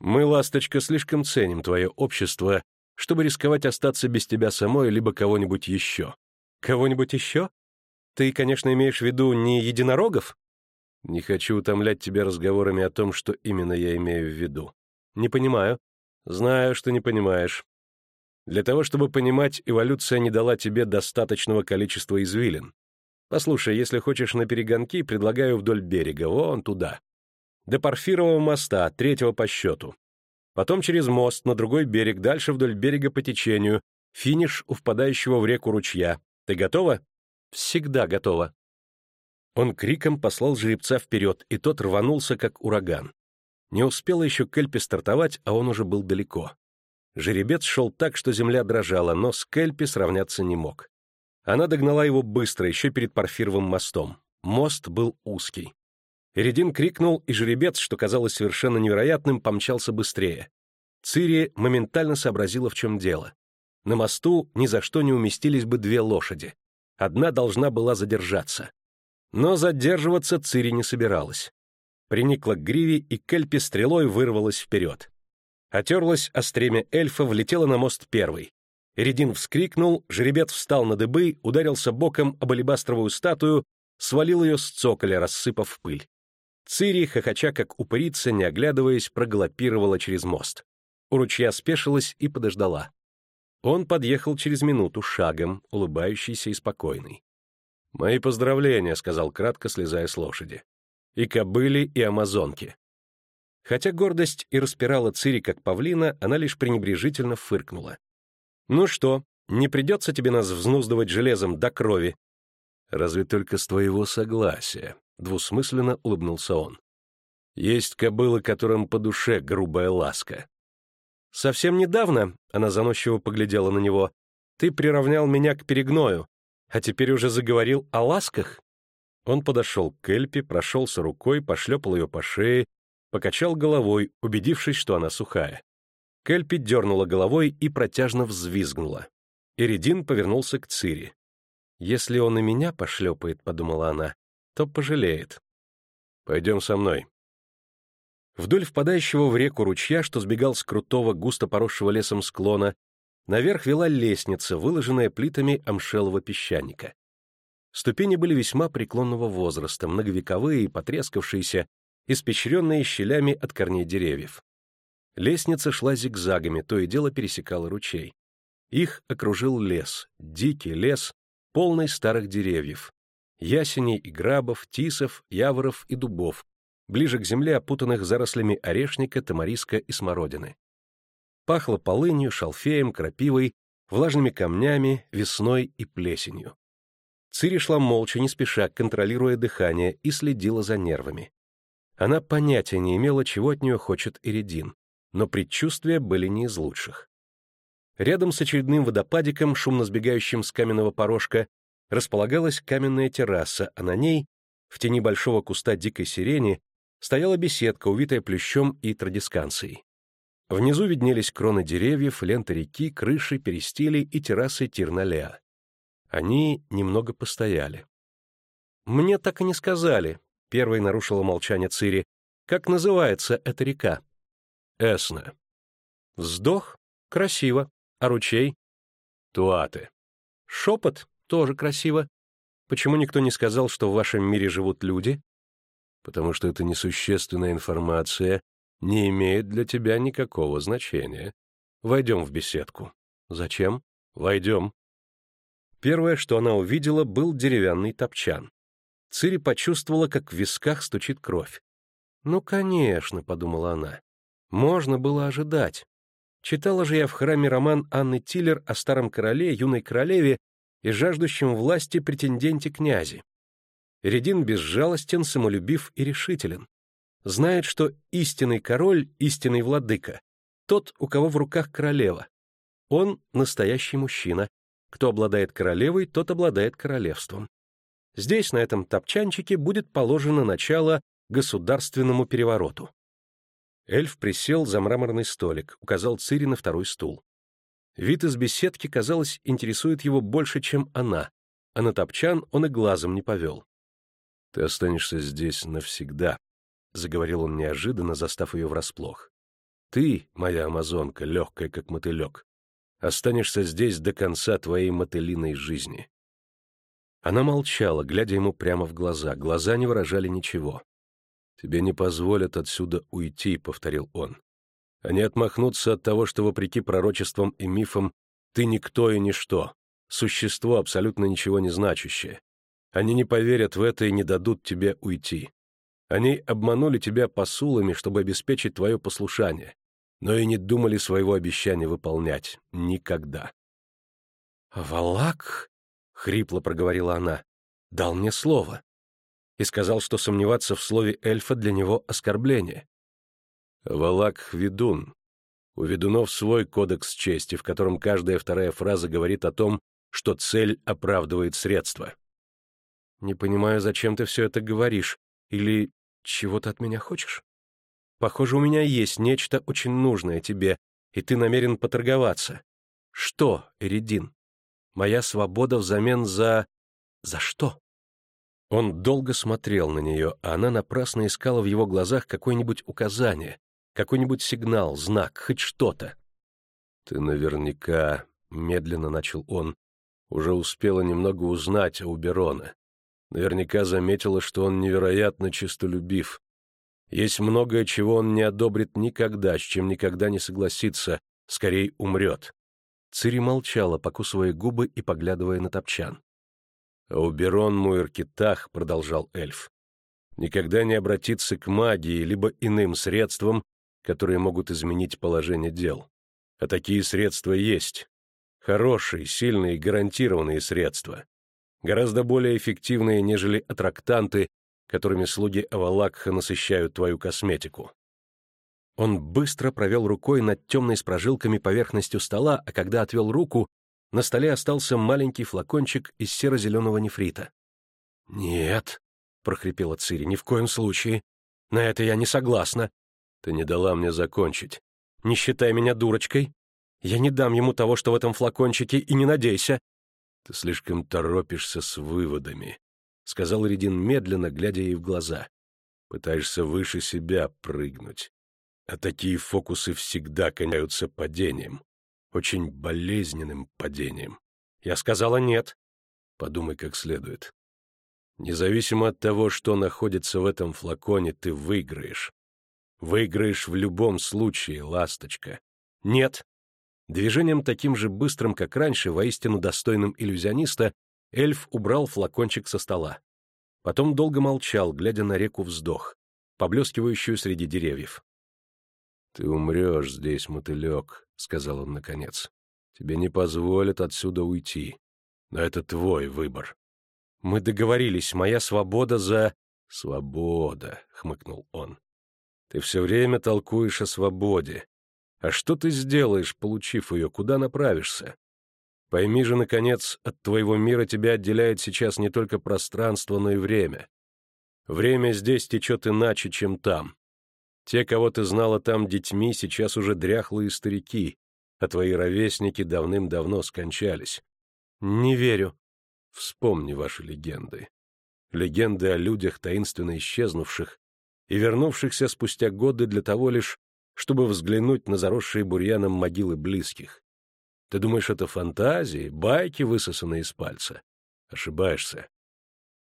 Мы, ласточка, слишком ценим твое общество, чтобы рисковать остаться без тебя самой, либо кого-нибудь еще. Кого-нибудь еще? Ты, конечно, имеешь в виду не единорогов? Не хочу утомлять тебя разговорами о том, что именно я имею в виду. Не понимаю. Знаю, что не понимаешь. Для того, чтобы понимать, эволюция не дала тебе достаточного количества извилин. Послушай, если хочешь на перегонки, предлагаю вдоль берега, вон туда. До Парфирового моста, третьего по счету. Потом через мост, на другой берег, дальше вдоль берега по течению, финиш у впадающего в реку ручья. Ты готова? Всегда готова. Он криком послал жеребца вперед, и тот рванулся, как ураган. Не успела еще Кельпи стартовать, а он уже был далеко. Жеребец шел так, что земля дрожала, но с Кельпи сравняться не мог. Она догнала его быстро, еще перед Парфировым мостом. Мост был узкий. Эридин крикнул, и жеребец, что казалось совершенно невероятным, помчался быстрее. Цири моментально сообразила, в чем дело. На мосту ни за что не уместились бы две лошади. Одна должна была задержаться. Но задерживаться Цири не собиралась. Приникла к гриве, и Кельпи стрелой вырвалась вперед. Отерлась о стремя эльфа, влетела на мост первой. Эридин вскрикнул, жеребец встал на дыбы, ударился боком об алебастровую статую, свалил ее с цоколя, рассыпав пыль. Цири, хохоча как упырица, не оглядываясь, проголопировала через мост. У ручья спешилась и подождала. Он подъехал через минуту шагом, улыбающийся и спокойный. «Мои поздравления», — сказал кратко, слезая с лошади. «И кобыли, и амазонки». Хотя гордость и распирала Цири, как павлина, она лишь пренебрежительно фыркнула. «Ну что, не придется тебе нас взнуздывать железом до крови?» «Разве только с твоего согласия», — двусмысленно улыбнулся он. «Есть кобылы, которым по душе грубая ласка». «Совсем недавно», — она заносчиво поглядела на него, «ты приравнял меня к перегною, а теперь уже заговорил о ласках?» Он подошел к Эльпе, прошелся рукой, пошлепал ее по шее, покачал головой, убедившись, что она сухая. Кельпи дернула головой и протяжно взвизгнула. Иридин повернулся к Цири. «Если он и меня пошлепает», — подумала она, — «то пожалеет». «Пойдем со мной». Вдоль впадающего в реку ручья, что сбегал с крутого, густо поросшего лесом склона, наверх вела лестница, выложенная плитами амшелого песчаника. Ступени были весьма преклонного возраста, многовековые и потрескавшиеся, испещренные щелями от корней деревьев. Лестница шла зигзагами, то и дело пересекала ручей. Их окружил лес, дикий лес, полный старых деревьев, ясеней и грабов, тисов, яворов и дубов, ближе к земле опутанных зарослями орешника, тамариска и смородины. Пахло полынью, шалфеем, крапивой, влажными камнями, весной и плесенью. Цири шла молча, не спеша, контролируя дыхание, и следила за нервами. Она понятия не имела, чего от нее хочет Иридин, но предчувствия были не из лучших. Рядом с очередным водопадиком, шумно сбегающим с каменного порожка, располагалась каменная терраса, а на ней, в тени большого куста дикой сирени, стояла беседка, увитая плющом и традисканцией. Внизу виднелись кроны деревьев, ленты реки, крыши, перистили и террасы Тирналеа. Они немного постояли. «Мне так и не сказали», Первой нарушила молчание Цири. «Как называется эта река?» «Эсна». «Вздох? Красиво. А ручей?» «Туаты». «Шепот? Тоже красиво. Почему никто не сказал, что в вашем мире живут люди?» «Потому что это несущественная информация не имеет для тебя никакого значения. Войдем в беседку». «Зачем?» «Войдем». Первое, что она увидела, был деревянный топчан. Цири почувствовала, как в висках стучит кровь. «Ну, конечно», — подумала она, — «можно было ожидать. Читала же я в храме роман Анны Тиллер о старом короле, юной королеве и жаждущем власти претенденте князи. Редин безжалостен, самолюбив и решителен. Знает, что истинный король, истинный владыка, тот, у кого в руках королева. Он — настоящий мужчина. Кто обладает королевой, тот обладает королевством. Здесь, на этом топчанчике, будет положено начало государственному перевороту. Эльф присел за мраморный столик, указал Цири на второй стул. Вид из беседки, казалось, интересует его больше, чем она, а на топчан он и глазом не повел. — Ты останешься здесь навсегда, — заговорил он неожиданно, застав ее врасплох. — Ты, моя амазонка, легкая, как мотылек, останешься здесь до конца твоей мотылиной жизни. Она молчала, глядя ему прямо в глаза. Глаза не выражали ничего. «Тебе не позволят отсюда уйти», — повторил он. «Они отмахнутся от того, что, вопреки пророчествам и мифам, ты никто и ничто, существо абсолютно ничего не значащее. Они не поверят в это и не дадут тебе уйти. Они обманули тебя посулами, чтобы обеспечить твое послушание, но и не думали своего обещания выполнять. Никогда. «Валак?» — хрипло проговорила она, — дал мне слово. И сказал, что сомневаться в слове эльфа для него оскорбление. Валак — ведун. У ведунов свой кодекс чести, в котором каждая вторая фраза говорит о том, что цель оправдывает средства. Не понимаю, зачем ты все это говоришь, или чего ты от меня хочешь? Похоже, у меня есть нечто очень нужное тебе, и ты намерен поторговаться. Что, Эридин? Моя свобода взамен за... За что? Он долго смотрел на нее, а она напрасно искала в его глазах какое-нибудь указание, какой-нибудь сигнал, знак, хоть что-то. «Ты наверняка — медленно начал он, — уже успела немного узнать о Уберона. Наверняка заметила, что он невероятно честолюбив. Есть многое, чего он не одобрит никогда, с чем никогда не согласится, скорее умрет. Цири молчала, покусывая губы и поглядывая на топчан. «Ауберон Муэркитах», — продолжал эльф, — «никогда не обратится к магии либо иным средствам, которые могут изменить положение дел. А такие средства есть. Хорошие, сильные, гарантированные средства. Гораздо более эффективные, нежели аттрактанты, которыми слуги Авалакха насыщают твою косметику. Он быстро провел рукой над темной с прожилками поверхностью стола, а когда отвел руку, на столе остался маленький флакончик из серо-зеленого нефрита. «Нет», — прохрипела Цири, — «ни в коем случае. На это я не согласна». «Ты не дала мне закончить. Не считай меня дурочкой. Я не дам ему того, что в этом флакончике, и не надейся». «Ты слишком торопишься с выводами», — сказал Редин медленно, глядя ей в глаза. «Пытаешься выше себя прыгнуть. А такие фокусы всегда коняются падением очень болезненным падением. Я сказала нет. Подумай как следует. Независимо от того, что находится в этом флаконе, ты выиграешь. Выиграешь в любом случае, ласточка. Нет. Движением таким же быстрым, как раньше, воистину достойным иллюзиониста, эльф убрал флакончик со стола. Потом долго молчал, глядя на реку вздох, поблескивающую среди деревьев. «Ты умрешь здесь, мотылек», — сказал он наконец. «Тебе не позволят отсюда уйти. Но это твой выбор». «Мы договорились, моя свобода за...» «Свобода», — хмыкнул он. «Ты все время толкуешь о свободе. А что ты сделаешь, получив ее? Куда направишься? Пойми же, наконец, от твоего мира тебя отделяет сейчас не только пространство, но и время. Время здесь течет иначе, чем там. Те, кого ты знала там детьми, сейчас уже дряхлые старики, а твои ровесники давным-давно скончались. Не верю. Вспомни ваши легенды. Легенды о людях, таинственно исчезнувших и вернувшихся спустя годы для того лишь, чтобы взглянуть на заросшие бурьяном могилы близких. Ты думаешь, это фантазии, байки, высосанные из пальца? Ошибаешься.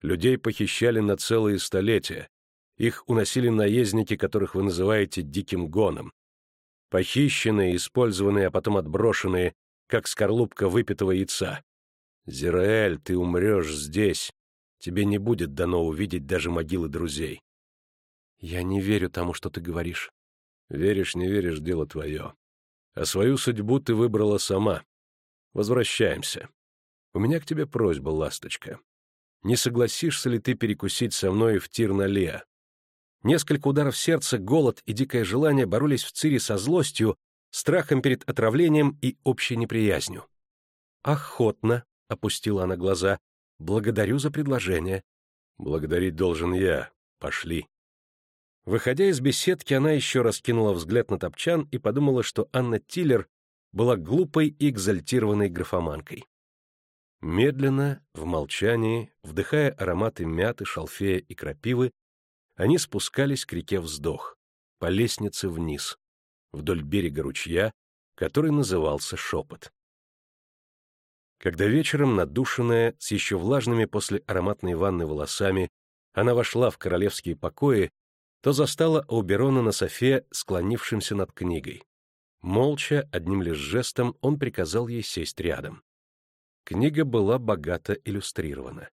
Людей похищали на целые столетия, их уносили наездники, которых вы называете диким гоном. Похищенные, использованные, а потом отброшенные, как скорлупка выпитого яйца. Зираэль, ты умрешь здесь. Тебе не будет дано увидеть даже могилы друзей. Я не верю тому, что ты говоришь. Веришь, не веришь, дело твое. А свою судьбу ты выбрала сама. Возвращаемся. У меня к тебе просьба, ласточка. Не согласишься ли ты перекусить со мной в Тир-на-Леа? Несколько ударов сердца, голод и дикое желание боролись в Цири со злостью, страхом перед отравлением и общей неприязнью. «Охотно», — опустила она глаза, — «благодарю за предложение». «Благодарить должен я. Пошли». Выходя из беседки, она еще раз кинула взгляд на топчан и подумала, что Анна Тиллер была глупой и экзальтированной графоманкой. Медленно, в молчании, вдыхая ароматы мяты, шалфея и крапивы, они спускались к реке Вздох, по лестнице вниз, вдоль берега ручья, который назывался Шепот. Когда вечером, надушенная, с еще влажными после ароматной ванны волосами, она вошла в королевские покои, то застала Ауберона на софе, склонившимся над книгой. Молча, одним лишь жестом, он приказал ей сесть рядом. Книга была богато иллюстрирована.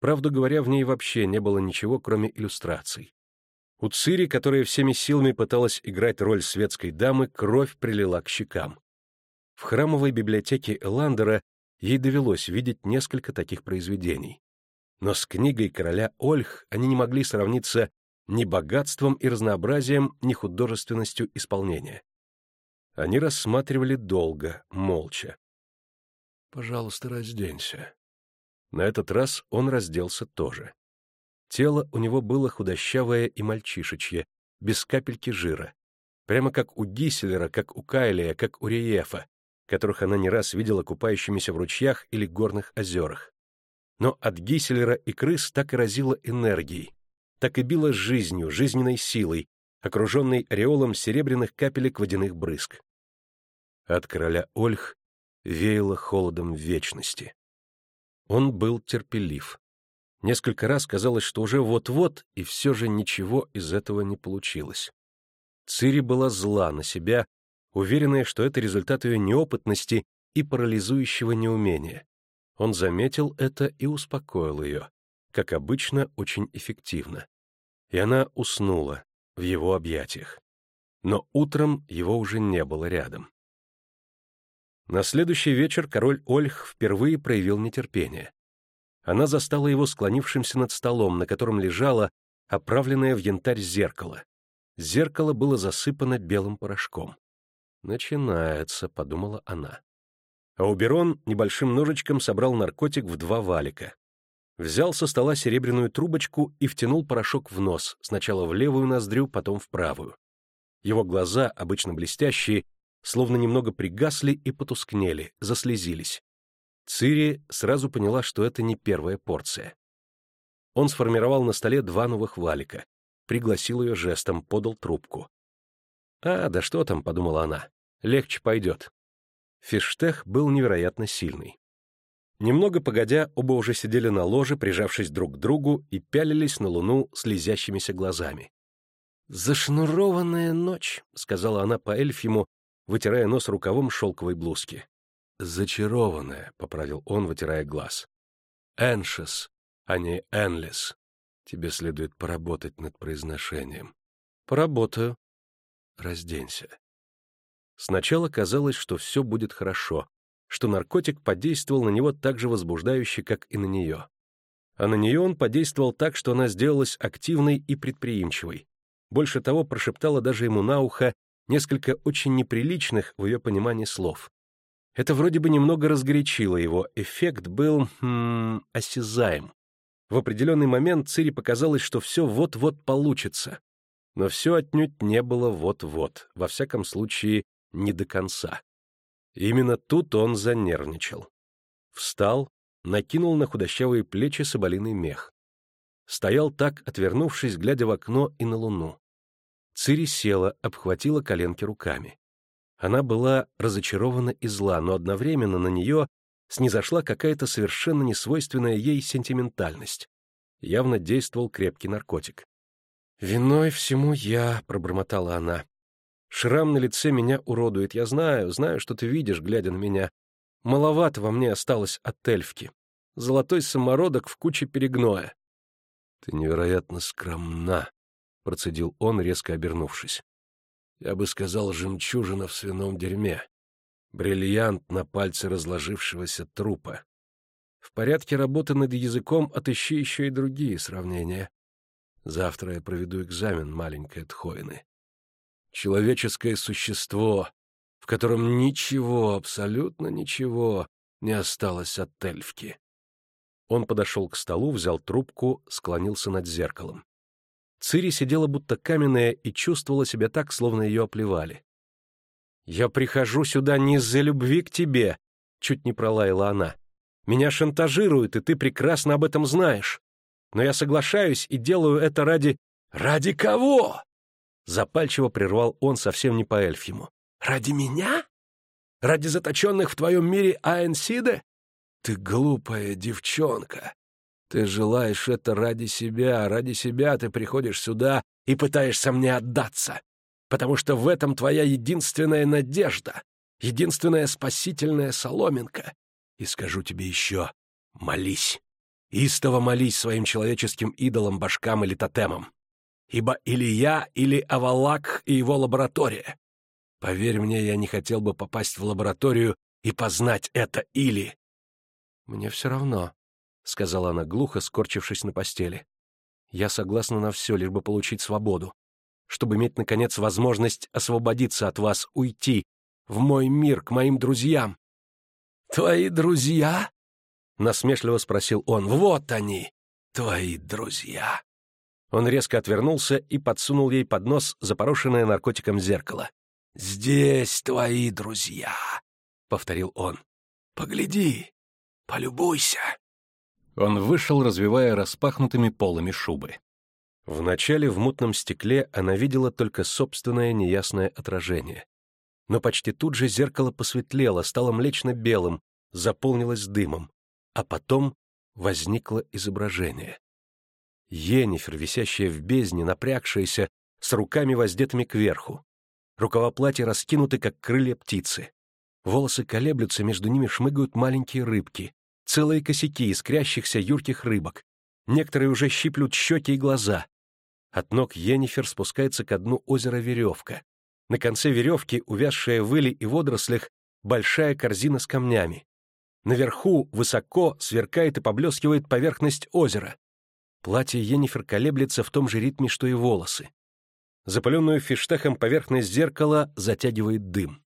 Правду говоря, в ней вообще не было ничего, кроме иллюстраций. У Цири, которая всеми силами пыталась играть роль светской дамы, кровь прилила к щекам. В храмовой библиотеке Эландера ей довелось видеть несколько таких произведений. Но с книгой короля Ольх они не могли сравниться ни богатством и разнообразием, ни художественностью исполнения. Они рассматривали долго, молча. «Пожалуйста, разденься», на этот раз он разделся тоже. Тело у него было худощавое и мальчишечье, без капельки жира. Прямо как у Гиселера, как у Кайлия, как у Риефа, которых она не раз видела купающимися в ручьях или горных озерах. Но от Гиселера и крыс так и разило энергией, так и било жизнью, жизненной силой, окруженной ореолом серебряных капелек водяных брызг. От короля Ольх веяло холодом вечности. Он был терпелив. Несколько раз казалось, что уже вот-вот, и все же ничего из этого не получилось. Цири была зла на себя, уверенная, что это результат ее неопытности и парализующего неумения. Он заметил это и успокоил ее, как обычно, очень эффективно. И она уснула в его объятиях. Но утром его уже не было рядом. На следующий вечер король Ольх впервые проявил нетерпение. Она застала его склонившимся над столом, на котором лежало оправленное в янтарь зеркало. Зеркало было засыпано белым порошком. «Начинается», — подумала она. А Уберон небольшим ножичком собрал наркотик в два валика. Взял со стола серебряную трубочку и втянул порошок в нос, сначала в левую ноздрю, потом в правую. Его глаза, обычно блестящие, словно немного пригасли и потускнели, заслезились. Цири сразу поняла, что это не первая порция. Он сформировал на столе два новых валика, пригласил ее жестом, подал трубку. «А, да что там», — подумала она, — «легче пойдет». Фиштех был невероятно сильный. Немного погодя, оба уже сидели на ложе, прижавшись друг к другу, и пялились на луну слезящимися глазами. «Зашнурованная ночь», — сказала она по эльфиму, вытирая нос рукавом шелковой блузки. «Зачарованная», — поправил он, вытирая глаз. «Эншес, а не Энлес. Тебе следует поработать над произношением». «Поработаю». «Разденься». Сначала казалось, что все будет хорошо, что наркотик подействовал на него так же возбуждающе, как и на нее. А на нее он подействовал так, что она сделалась активной и предприимчивой. Больше того, прошептала даже ему на ухо несколько очень неприличных в ее понимании слов. Это вроде бы немного разгорячило его, эффект был хм, осязаем. В определенный момент Цири показалось, что все вот-вот получится. Но все отнюдь не было вот-вот, во всяком случае, не до конца. Именно тут он занервничал. Встал, накинул на худощавые плечи соболиный мех. Стоял так, отвернувшись, глядя в окно и на луну. Цири села, обхватила коленки руками. Она была разочарована и зла, но одновременно на нее снизошла какая-то совершенно несвойственная ей сентиментальность. Явно действовал крепкий наркотик. «Виной всему я», — пробормотала она. «Шрам на лице меня уродует. Я знаю, знаю, что ты видишь, глядя на меня. Маловато во мне осталось от эльфки. Золотой самородок в куче перегноя». «Ты невероятно скромна», — процедил он, резко обернувшись. Я бы сказал, жемчужина в свином дерьме. Бриллиант на пальце разложившегося трупа. В порядке работы над языком отыщи еще и другие сравнения. Завтра я проведу экзамен, маленькая Тхоины. Человеческое существо, в котором ничего, абсолютно ничего не осталось от эльфки. Он подошел к столу, взял трубку, склонился над зеркалом. Цири сидела будто каменная и чувствовала себя так, словно ее оплевали. «Я прихожу сюда не из-за любви к тебе», — чуть не пролаяла она. «Меня шантажируют, и ты прекрасно об этом знаешь. Но я соглашаюсь и делаю это ради...» «Ради кого?» Запальчиво прервал он совсем не по-эльфьему. «Ради меня? Ради заточенных в твоем мире Аэнсиде? Ты глупая девчонка. Ты желаешь это ради себя, ради себя ты приходишь сюда и пытаешься мне отдаться, потому что в этом твоя единственная надежда, единственная спасительная соломинка. И скажу тебе еще — молись. Истово молись своим человеческим идолам, башкам или тотемам. Ибо или я, или Авалак и его лаборатория. Поверь мне, я не хотел бы попасть в лабораторию и познать это или... Мне все равно, — сказала она глухо, скорчившись на постели. «Я согласна на все, лишь бы получить свободу, чтобы иметь, наконец, возможность освободиться от вас, уйти в мой мир, к моим друзьям». «Твои друзья?» — насмешливо спросил он. «Вот они, твои друзья». Он резко отвернулся и подсунул ей под нос запорошенное наркотиком зеркало. «Здесь твои друзья», — повторил он. «Погляди, полюбуйся». Он вышел, развивая распахнутыми полами шубы. Вначале в мутном стекле она видела только собственное неясное отражение. Но почти тут же зеркало посветлело, стало млечно-белым, заполнилось дымом, а потом возникло изображение. Енифер, висящая в бездне, напрягшаяся, с руками воздетыми кверху. Рукава платья раскинуты, как крылья птицы. Волосы колеблются, между ними шмыгают маленькие рыбки, целые косяки искрящихся юрких рыбок. Некоторые уже щиплют щеки и глаза. От ног Енифер спускается ко дну озера веревка. На конце веревки, увязшая в иле и водорослях, большая корзина с камнями. Наверху, высоко, сверкает и поблескивает поверхность озера. Платье Енифер колеблется в том же ритме, что и волосы. Запаленную фиштахом поверхность зеркала затягивает дым.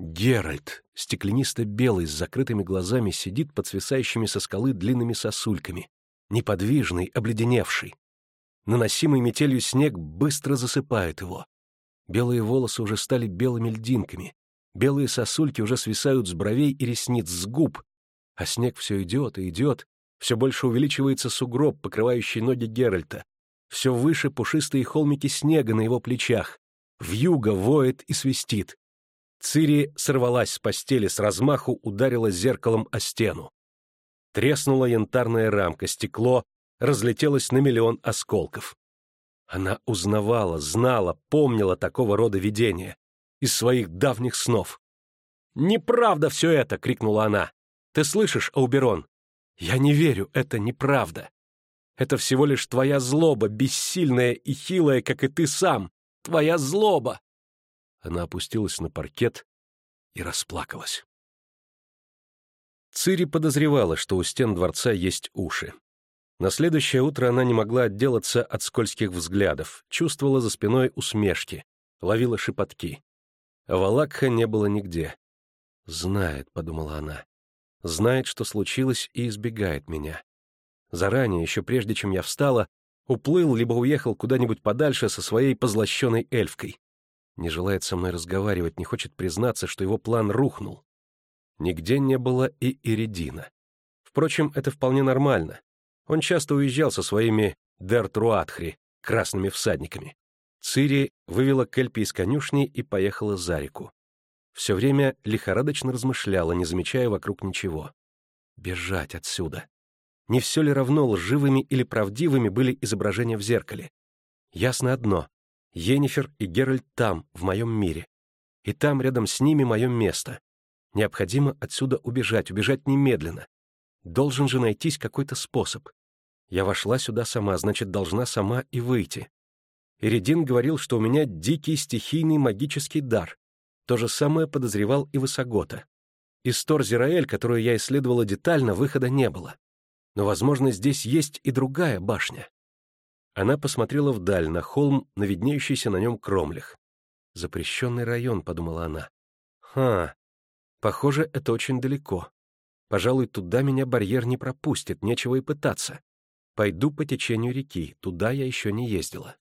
Геральт, стеклянисто-белый, с закрытыми глазами, сидит под свисающими со скалы длинными сосульками, неподвижный, обледеневший. Наносимый метелью снег быстро засыпает его. Белые волосы уже стали белыми льдинками, белые сосульки уже свисают с бровей и ресниц, с губ, а снег все идет и идет, все больше увеличивается сугроб, покрывающий ноги Геральта, все выше пушистые холмики снега на его плечах, вьюга воет и свистит. Цири сорвалась с постели, с размаху ударила зеркалом о стену. Треснула янтарная рамка, стекло разлетелось на миллион осколков. Она узнавала, знала, помнила такого рода видения из своих давних снов. «Неправда все это!» — крикнула она. «Ты слышишь, Ауберон? Я не верю, это неправда. Это всего лишь твоя злоба, бессильная и хилая, как и ты сам. Твоя злоба!» Она опустилась на паркет и расплакалась. Цири подозревала, что у стен дворца есть уши. На следующее утро она не могла отделаться от скользких взглядов, чувствовала за спиной усмешки, ловила шепотки. Валакха не было нигде. «Знает», — подумала она, — «знает, что случилось, и избегает меня. Заранее, еще прежде, чем я встала, уплыл либо уехал куда-нибудь подальше со своей позлощенной эльфкой. Не желает со мной разговаривать, не хочет признаться, что его план рухнул. Нигде не было и Иридина. Впрочем, это вполне нормально. Он часто уезжал со своими Дертруатхри, красными всадниками. Цири вывела Кельпи из конюшни и поехала за реку. Все время лихорадочно размышляла, не замечая вокруг ничего. Бежать отсюда. Не все ли равно лживыми или правдивыми были изображения в зеркале? Ясно одно. Йеннифер и Геральт там, в моем мире. И там, рядом с ними, мое место. Необходимо отсюда убежать, убежать немедленно. Должен же найтись какой-то способ. Я вошла сюда сама, значит, должна сама и выйти. Иридин говорил, что у меня дикий стихийный магический дар. То же самое подозревал и Высогота. Из Тор-Зираэль, которую я исследовала детально, выхода не было. Но, возможно, здесь есть и другая башня. Она посмотрела вдаль, на холм, на виднеющийся на нем кромлях. «Запрещенный район», — подумала она. «Ха, похоже, это очень далеко. Пожалуй, туда меня барьер не пропустит, нечего и пытаться. Пойду по течению реки, туда я еще не ездила».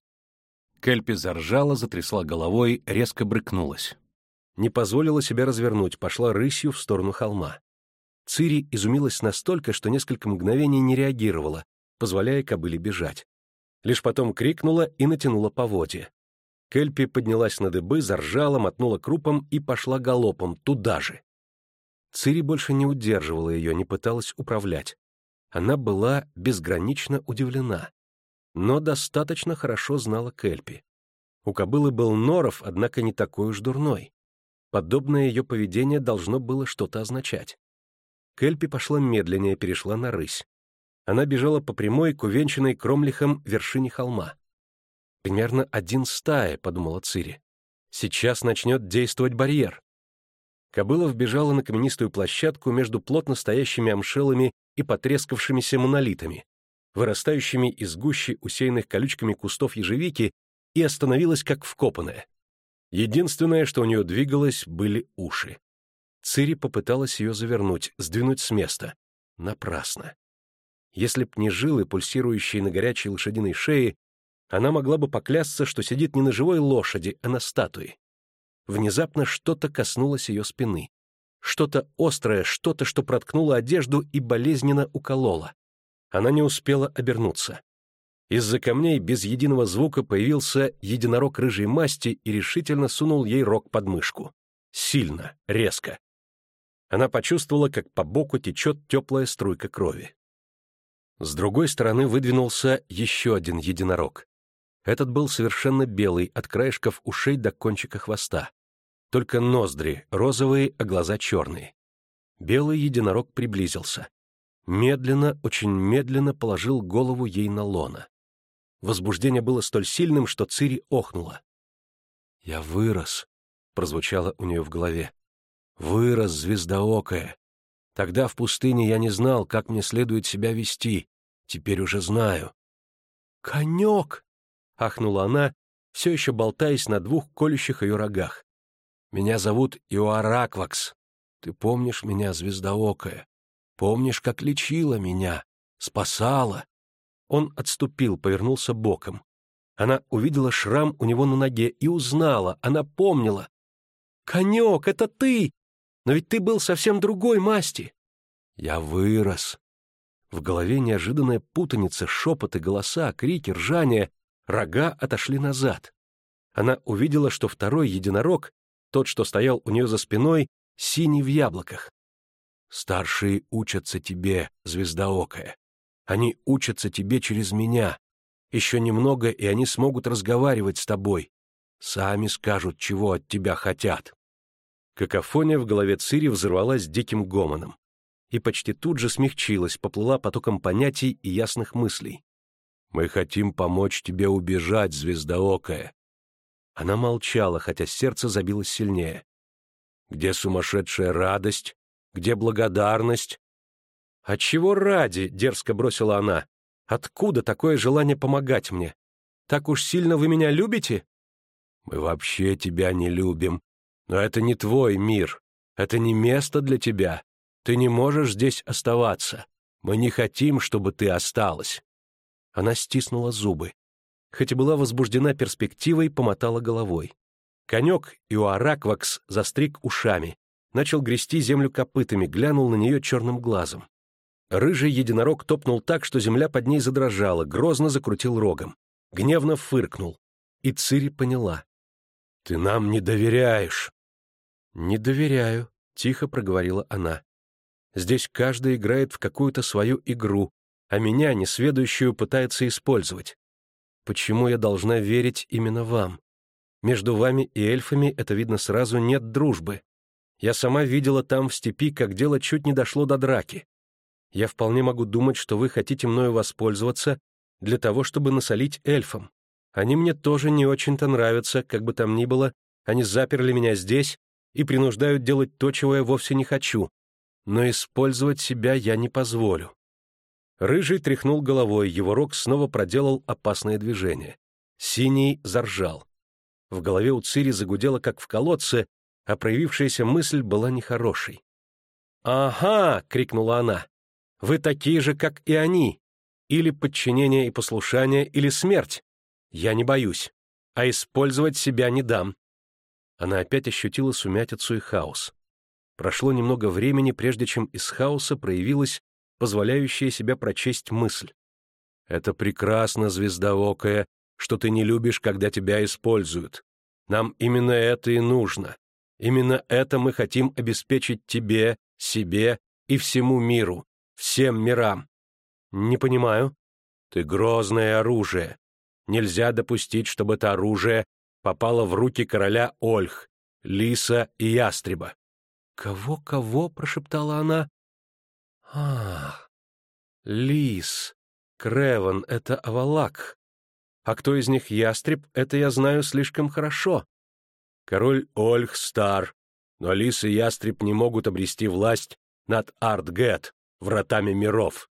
Кельпи заржала, затрясла головой, резко брыкнулась. Не позволила себя развернуть, пошла рысью в сторону холма. Цири изумилась настолько, что несколько мгновений не реагировала, позволяя кобыле бежать лишь потом крикнула и натянула поводья. Кельпи поднялась на дыбы, заржала, мотнула крупом и пошла галопом туда же. Цири больше не удерживала ее, не пыталась управлять. Она была безгранично удивлена, но достаточно хорошо знала Кельпи. У кобылы был норов, однако не такой уж дурной. Подобное ее поведение должно было что-то означать. Кельпи пошла медленнее, перешла на рысь. Она бежала по прямой к увенчанной кромлихом вершине холма. «Примерно один стая», — подумала Цири. «Сейчас начнет действовать барьер». Кобыла вбежала на каменистую площадку между плотно стоящими амшелами и потрескавшимися монолитами, вырастающими из гущи усеянных колючками кустов ежевики, и остановилась как вкопанная. Единственное, что у нее двигалось, были уши. Цири попыталась ее завернуть, сдвинуть с места. Напрасно. Если б не жилы, пульсирующие на горячей лошадиной шее, она могла бы поклясться, что сидит не на живой лошади, а на статуе. Внезапно что-то коснулось ее спины. Что-то острое, что-то, что проткнуло одежду и болезненно укололо. Она не успела обернуться. Из-за камней без единого звука появился единорог рыжей масти и решительно сунул ей рог под мышку. Сильно, резко. Она почувствовала, как по боку течет теплая струйка крови. С другой стороны выдвинулся еще один единорог. Этот был совершенно белый, от краешков ушей до кончика хвоста. Только ноздри розовые, а глаза черные. Белый единорог приблизился. Медленно, очень медленно положил голову ей на лона. Возбуждение было столь сильным, что Цири охнула. «Я вырос», — прозвучало у нее в голове. «Вырос, звездоокая. Тогда в пустыне я не знал, как мне следует себя вести. Теперь уже знаю». «Конек!» — ахнула она, все еще болтаясь на двух колющих ее рогах. «Меня зовут Иоараквакс. Ты помнишь меня, звездоокая? Помнишь, как лечила меня, спасала?» Он отступил, повернулся боком. Она увидела шрам у него на ноге и узнала, она помнила. «Конек, это ты! Но ведь ты был совсем другой масти!» «Я вырос!» В голове неожиданная путаница, шепоты, голоса, крики, ржание. Рога отошли назад. Она увидела, что второй единорог, тот, что стоял у нее за спиной, синий в яблоках. «Старшие учатся тебе, звездоокая. Они учатся тебе через меня. Еще немного, и они смогут разговаривать с тобой. Сами скажут, чего от тебя хотят». Какофония в голове Цири взорвалась диким гомоном. И почти тут же смягчилась, поплыла потоком понятий и ясных мыслей. «Мы хотим помочь тебе убежать, звездоокая». Она молчала, хотя сердце забилось сильнее. «Где сумасшедшая радость? Где благодарность? «А чего ради?» — дерзко бросила она. «Откуда такое желание помогать мне? Так уж сильно вы меня любите?» «Мы вообще тебя не любим. Но это не твой мир. Это не место для тебя. Ты не можешь здесь оставаться. Мы не хотим, чтобы ты осталась». Она стиснула зубы. Хоть и была возбуждена перспективой, помотала головой. Конек Иоараквакс застриг ушами, начал грести землю копытами, глянул на нее черным глазом. Рыжий единорог топнул так, что земля под ней задрожала, грозно закрутил рогом. Гневно фыркнул. И Цири поняла. «Ты нам не доверяешь!» «Не доверяю», — тихо проговорила она. «Здесь каждый играет в какую-то свою игру, а меня, несведущую, пытается использовать. Почему я должна верить именно вам? Между вами и эльфами, это видно сразу, нет дружбы. Я сама видела там, в степи, как дело чуть не дошло до драки. Я вполне могу думать, что вы хотите мною воспользоваться для того, чтобы насолить эльфам. Они мне тоже не очень-то нравятся, как бы там ни было, они заперли меня здесь и принуждают делать то, чего я вовсе не хочу. Но использовать себя я не позволю». Рыжий тряхнул головой, его рог снова проделал опасное движение. Синий заржал. В голове у Цири загудело, как в колодце, а проявившаяся мысль была нехорошей. «Ага!» — крикнула она. Вы такие же, как и они. Или подчинение и послушание, или смерть. Я не боюсь. А использовать себя не дам. Она опять ощутила сумятицу и хаос. Прошло немного времени, прежде чем из хаоса проявилась позволяющая себя прочесть мысль. «Это прекрасно, звездоокая, что ты не любишь, когда тебя используют. Нам именно это и нужно. Именно это мы хотим обеспечить тебе, себе и всему миру всем мирам. Не понимаю. Ты грозное оружие. Нельзя допустить, чтобы это оружие попало в руки короля Ольх, Лиса и Ястреба. «Кого-кого?» — прошептала она. «Ах, Лис, Креван — это Авалак. А кто из них Ястреб, это я знаю слишком хорошо. Король Ольх стар, но Лис и Ястреб не могут обрести власть над Артгет, вратами миров.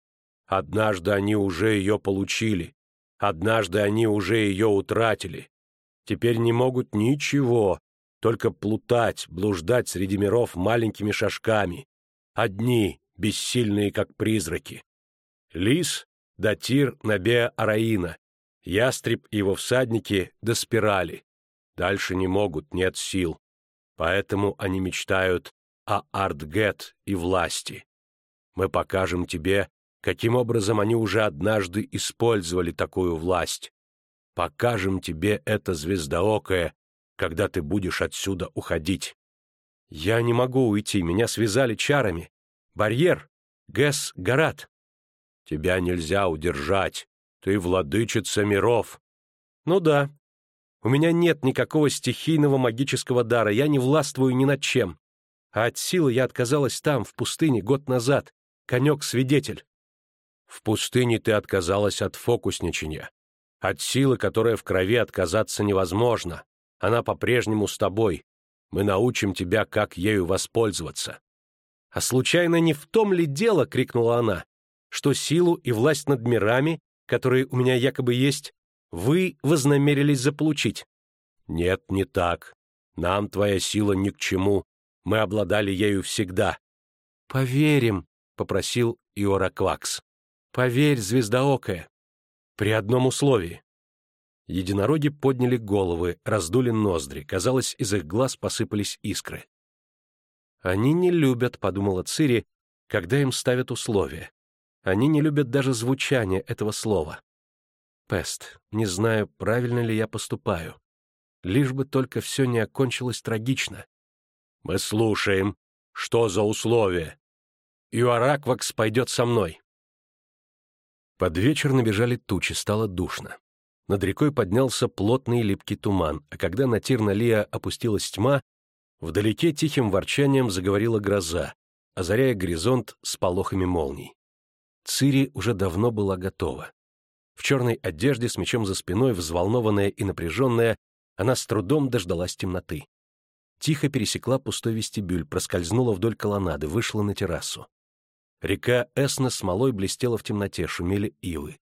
Однажды они уже ее получили, однажды они уже ее утратили. Теперь не могут ничего, только плутать, блуждать среди миров маленькими шажками. Одни, бессильные, как призраки. Лис, Датир, Набеа, Араина, Ястреб и его всадники до. Дальше не могут, нет сил. Поэтому они мечтают о Артгет и власти. Мы покажем тебе, Каким образом они уже однажды использовали такую власть? Покажем тебе это звездоокое, когда ты будешь отсюда уходить. Я не могу уйти, меня связали чарами. Барьер, Гэс, Гарат. Тебя нельзя удержать, ты владычица миров. Ну да, у меня нет никакого стихийного магического дара, я не властвую ни над чем. А от силы я отказалась там, в пустыне, год назад. Конек-свидетель. В пустыне ты отказалась от фокусничания. От силы, которая в крови отказаться невозможно. Она по-прежнему с тобой. Мы научим тебя, как ею воспользоваться. «А случайно не в том ли дело, — крикнула она, — что силу и власть над мирами, которые у меня якобы есть, вы вознамерились заполучить?» «Нет, не так. Нам твоя сила ни к чему. Мы обладали ею всегда». «Поверим», — попросил Иораквакс. «Поверь, звездоокая. При одном условии». Единороги подняли головы, раздули ноздри. Казалось, из их глаз посыпались искры. «Они не любят», — подумала Цири, — «когда им ставят условия. Они не любят даже звучание этого слова. Пест, не знаю, правильно ли я поступаю. Лишь бы только все не окончилось трагично. Мы слушаем. Что за условия? Юараквакс пойдет со мной. Под вечер набежали тучи, стало душно. Над рекой поднялся плотный липкий туман, а когда на Тирналия опустилась тьма, вдалеке тихим ворчанием заговорила гроза, озаряя горизонт с полохами молний. Цири уже давно была готова. В черной одежде с мечом за спиной, взволнованная и напряженная, она с трудом дождалась темноты. Тихо пересекла пустой вестибюль, проскользнула вдоль колоннады, вышла на террасу. Река Эсна смолой блестела в темноте, шумели ивы.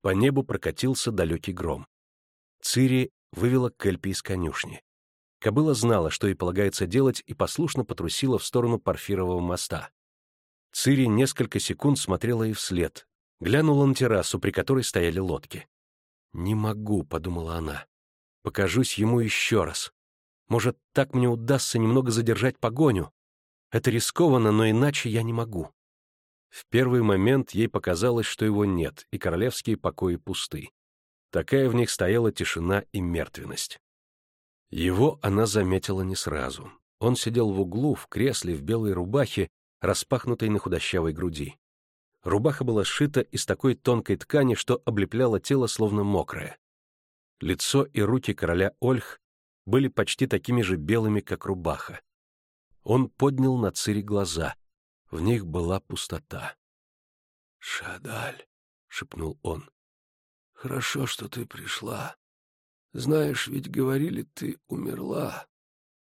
По небу прокатился далекий гром. Цири вывела Кельпи из конюшни. Кобыла знала, что ей полагается делать, и послушно потрусила в сторону Парфирового моста. Цири несколько секунд смотрела ей вслед, Глянула на террасу, при которой стояли лодки. «Не могу», — подумала она. «Покажусь ему еще раз. Может, так мне удастся немного задержать погоню. Это рискованно, но иначе я не могу». В первый момент ей показалось, что его нет, и королевские покои пусты. Такая в них стояла тишина и мертвенность. Его она заметила не сразу. Он сидел в углу, в кресле, в белой рубахе, распахнутой на худощавой груди. Рубаха была сшита из такой тонкой ткани, что облепляло тело словно мокрое. Лицо и руки короля Ольх были почти такими же белыми, как рубаха. Он поднял на Цири глаза. В них была пустота. «Шадаль», — шепнул он, — «хорошо, что ты пришла. Знаешь, ведь говорили, ты умерла».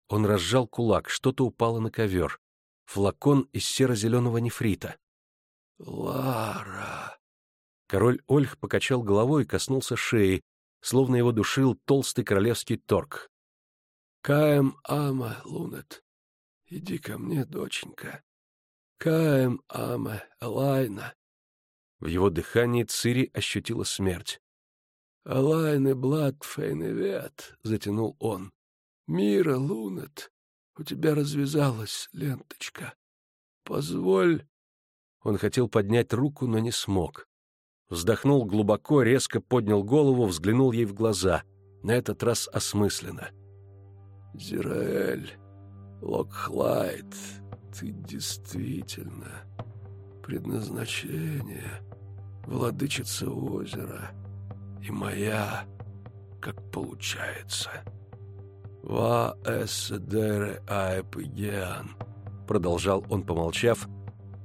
Он разжал кулак, что-то упало на ковер. Флакон из серо-зеленого нефрита. «Лара!» Король Ольх покачал головой и коснулся шеи, словно его душил толстый королевский торг. «Каем ама, Лунет, иди ко мне, доченька. Каем ама, Элайна». В его дыхании Цири ощутила смерть. «Элайны блад фейневет», — затянул он. «Мира, Лунет, у тебя развязалась ленточка. Позволь он хотел поднять руку, но не смог. Вздохнул глубоко, резко поднял голову, взглянул ей в глаза. На этот раз осмысленно. «Зираэль, Локхлайд, ты действительно предназначение, владычица озера, и моя, как получается. Ва эсседере аэпигеан», — продолжал он, помолчав, —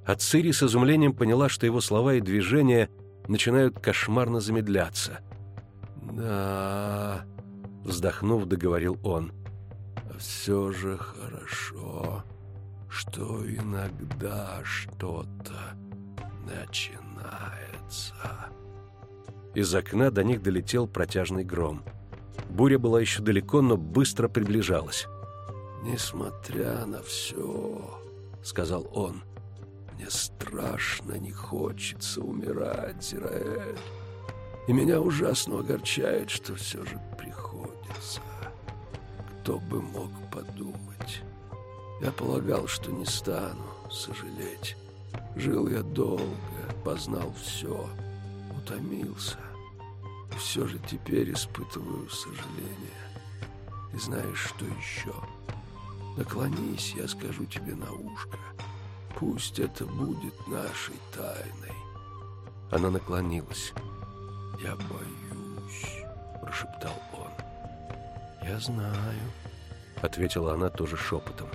а Цири с изумлением поняла, что его слова и движения начинают кошмарно замедляться. «Да...» — вздохнув, договорил он. «А все же хорошо, что иногда что-то начинается». Из окна до них долетел протяжный гром. Буря была еще далеко, но быстро приближалась. «Несмотря на все», — сказал он, — мне страшно не хочется умирать, Зираэль. И меня ужасно огорчает, что все же приходится. Кто бы мог подумать. Я полагал, что не стану сожалеть. Жил я долго, познал все, утомился. И все же теперь испытываю сожаление. И знаешь, что еще? Наклонись, я скажу тебе на ушко. Пусть это будет нашей тайной. Она наклонилась. Я боюсь, прошептал он. Я знаю, ответила она тоже шепотом.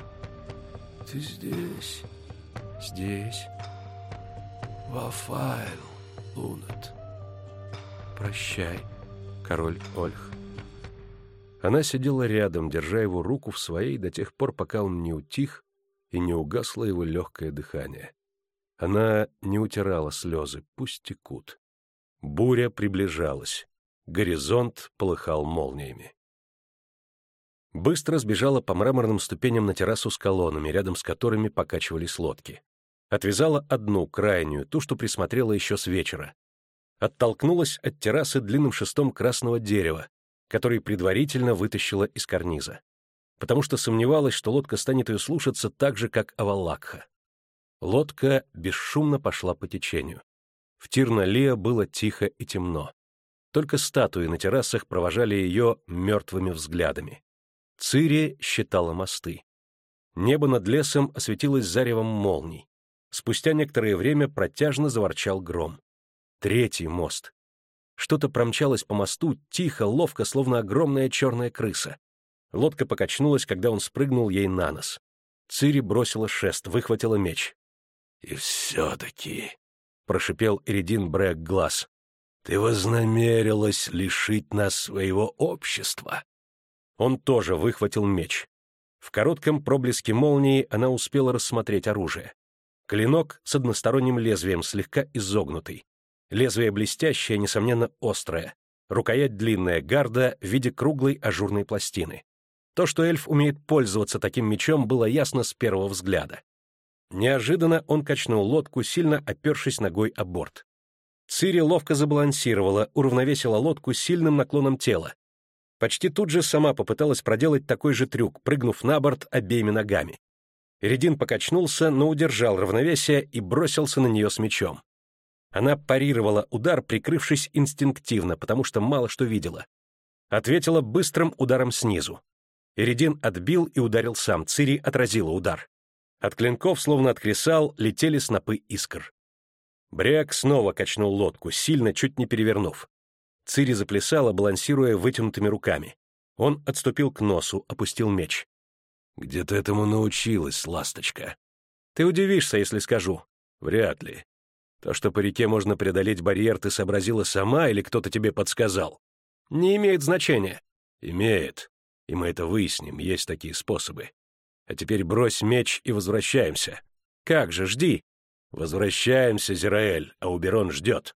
Ты здесь? Здесь. Вафайл, Лунат. Прощай, король Ольх. Она сидела рядом, держа его руку в своей до тех пор, пока он не утих и не угасло его легкое дыхание. Она не утирала слезы, пусть текут. Буря приближалась. Горизонт полыхал молниями. Быстро сбежала по мраморным ступеням на террасу с колоннами, рядом с которыми покачивались лодки. Отвязала одну, крайнюю, ту, что присмотрела еще с вечера. Оттолкнулась от террасы длинным шестом красного дерева, который предварительно вытащила из карниза, потому что сомневалась, что лодка станет ее слушаться так же, как Авалакха. Лодка бесшумно пошла по течению. В Тирналия было тихо и темно. Только статуи на террасах провожали ее мертвыми взглядами. Цири считала мосты. Небо над лесом осветилось заревом молний. Спустя некоторое время протяжно заворчал гром. Третий мост. Что-то промчалось по мосту, тихо, ловко, словно огромная черная крыса. Лодка покачнулась, когда он спрыгнул ей на нос. Цири бросила шест, выхватила меч. «И все-таки», — прошипел Эридин Брэк глаз, — «ты вознамерилась лишить нас своего общества». Он тоже выхватил меч. В коротком проблеске молнии она успела рассмотреть оружие. Клинок с односторонним лезвием, слегка изогнутый. Лезвие блестящее, несомненно, острое. Рукоять длинная, гарда в виде круглой ажурной пластины. То, что эльф умеет пользоваться таким мечом, было ясно с первого взгляда. Неожиданно он качнул лодку, сильно опершись ногой о борт. Цири ловко забалансировала, уравновесила лодку сильным наклоном тела. Почти тут же сама попыталась проделать такой же трюк, прыгнув на борт обеими ногами. Редин покачнулся, но удержал равновесие и бросился на нее с мечом. Она парировала удар, прикрывшись инстинктивно, потому что мало что видела. Ответила быстрым ударом снизу. Иридин отбил и ударил сам, Цири отразила удар. От клинков, словно от кресал, летели снопы искр. Бряк снова качнул лодку, сильно, чуть не перевернув. Цири заплясала, балансируя вытянутыми руками. Он отступил к носу, опустил меч. «Где ты этому научилась, ласточка?» «Ты удивишься, если скажу». «Вряд ли. То, что по реке можно преодолеть барьер, ты сообразила сама или кто-то тебе подсказал? Не имеет значения. Имеет. И мы это выясним, есть такие способы. А теперь брось меч и возвращаемся. Как же, жди. Возвращаемся, Зираэль, а Уберон ждет.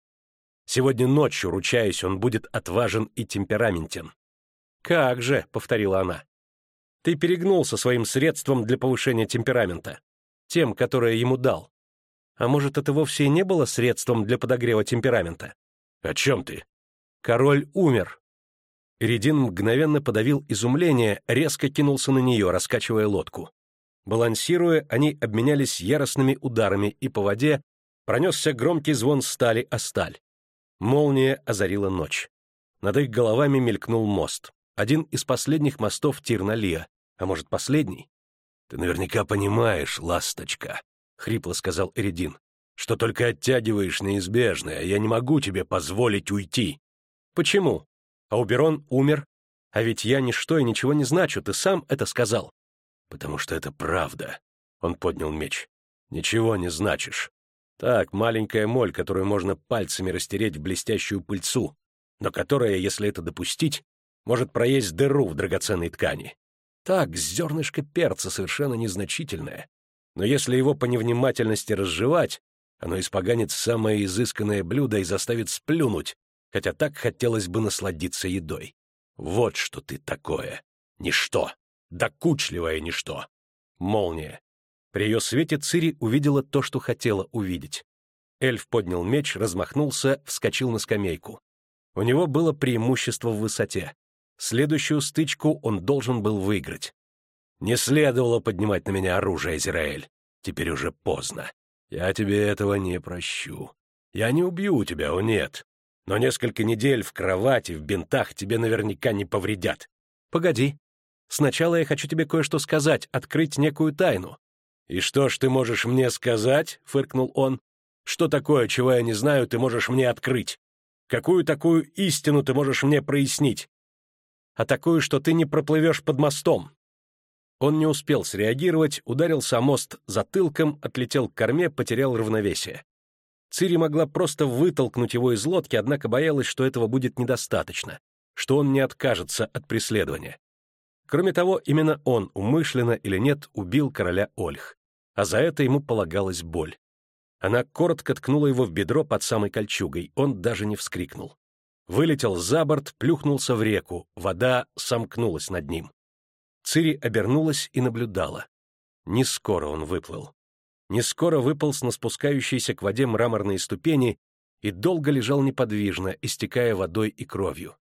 Сегодня ночью, ручаясь, он будет отважен и темпераментен. «Как же», — повторила она, — «ты перегнулся своим средством для повышения темперамента, тем, которое ему дал. А может, это вовсе и не было средством для подогрева темперамента? О чем ты? Король умер. Редин мгновенно подавил изумление, резко кинулся на нее, раскачивая лодку. Балансируя, они обменялись яростными ударами, и по воде пронесся громкий звон стали о сталь. Молния озарила ночь. Над их головами мелькнул мост. Один из последних мостов Тирналия, а может, последний? Ты наверняка понимаешь, ласточка, хрипло сказал Эридин, что только оттягиваешь неизбежное, а я не могу тебе позволить уйти. Почему? Ауберон умер, а ведь я ничто и ничего не значу, ты сам это сказал. Потому что это правда. Он поднял меч. Ничего не значишь. Так, маленькая моль, которую можно пальцами растереть в блестящую пыльцу, но которая, если это допустить, может проесть дыру в драгоценной ткани. Так, зернышко перца совершенно незначительное, но если его по невнимательности разжевать, оно испоганит самое изысканное блюдо и заставит сплюнуть, хотя так хотелось бы насладиться едой. Вот что ты такое. Ничто. Докучливое ничто. Молния. При ее свете Цири увидела то, что хотела увидеть. Эльф поднял меч, размахнулся, вскочил на скамейку. У него было преимущество в высоте. Следующую стычку он должен был выиграть. Не следовало поднимать на меня оружие, Израиль. Теперь уже поздно. «Я тебе этого не прощу. Я не убью тебя, о нет. Но несколько недель в кровати, в бинтах тебе наверняка не повредят. Погоди. Сначала я хочу тебе кое-что сказать, открыть некую тайну. «И что ж ты можешь мне сказать?» — фыркнул он. «Что такое, чего я не знаю, ты можешь мне открыть? Какую такую истину ты можешь мне прояснить? А такую, что ты не проплывешь под мостом». Он не успел среагировать, ударился о мост затылком, отлетел к корме, потерял равновесие. Цири могла просто вытолкнуть его из лодки, однако боялась, что этого будет недостаточно, что он не откажется от преследования. Кроме того, именно он, умышленно или нет, убил короля Ольх а за это ему полагалась боль. Она коротко ткнула его в бедро под самой кольчугой, он даже не вскрикнул. Вылетел за борт, плюхнулся в реку, вода сомкнулась над ним. Цири обернулась и наблюдала. Не скоро он выплыл. Не скоро выполз на спускающиеся к воде мраморные ступени и долго лежал неподвижно, истекая водой и кровью.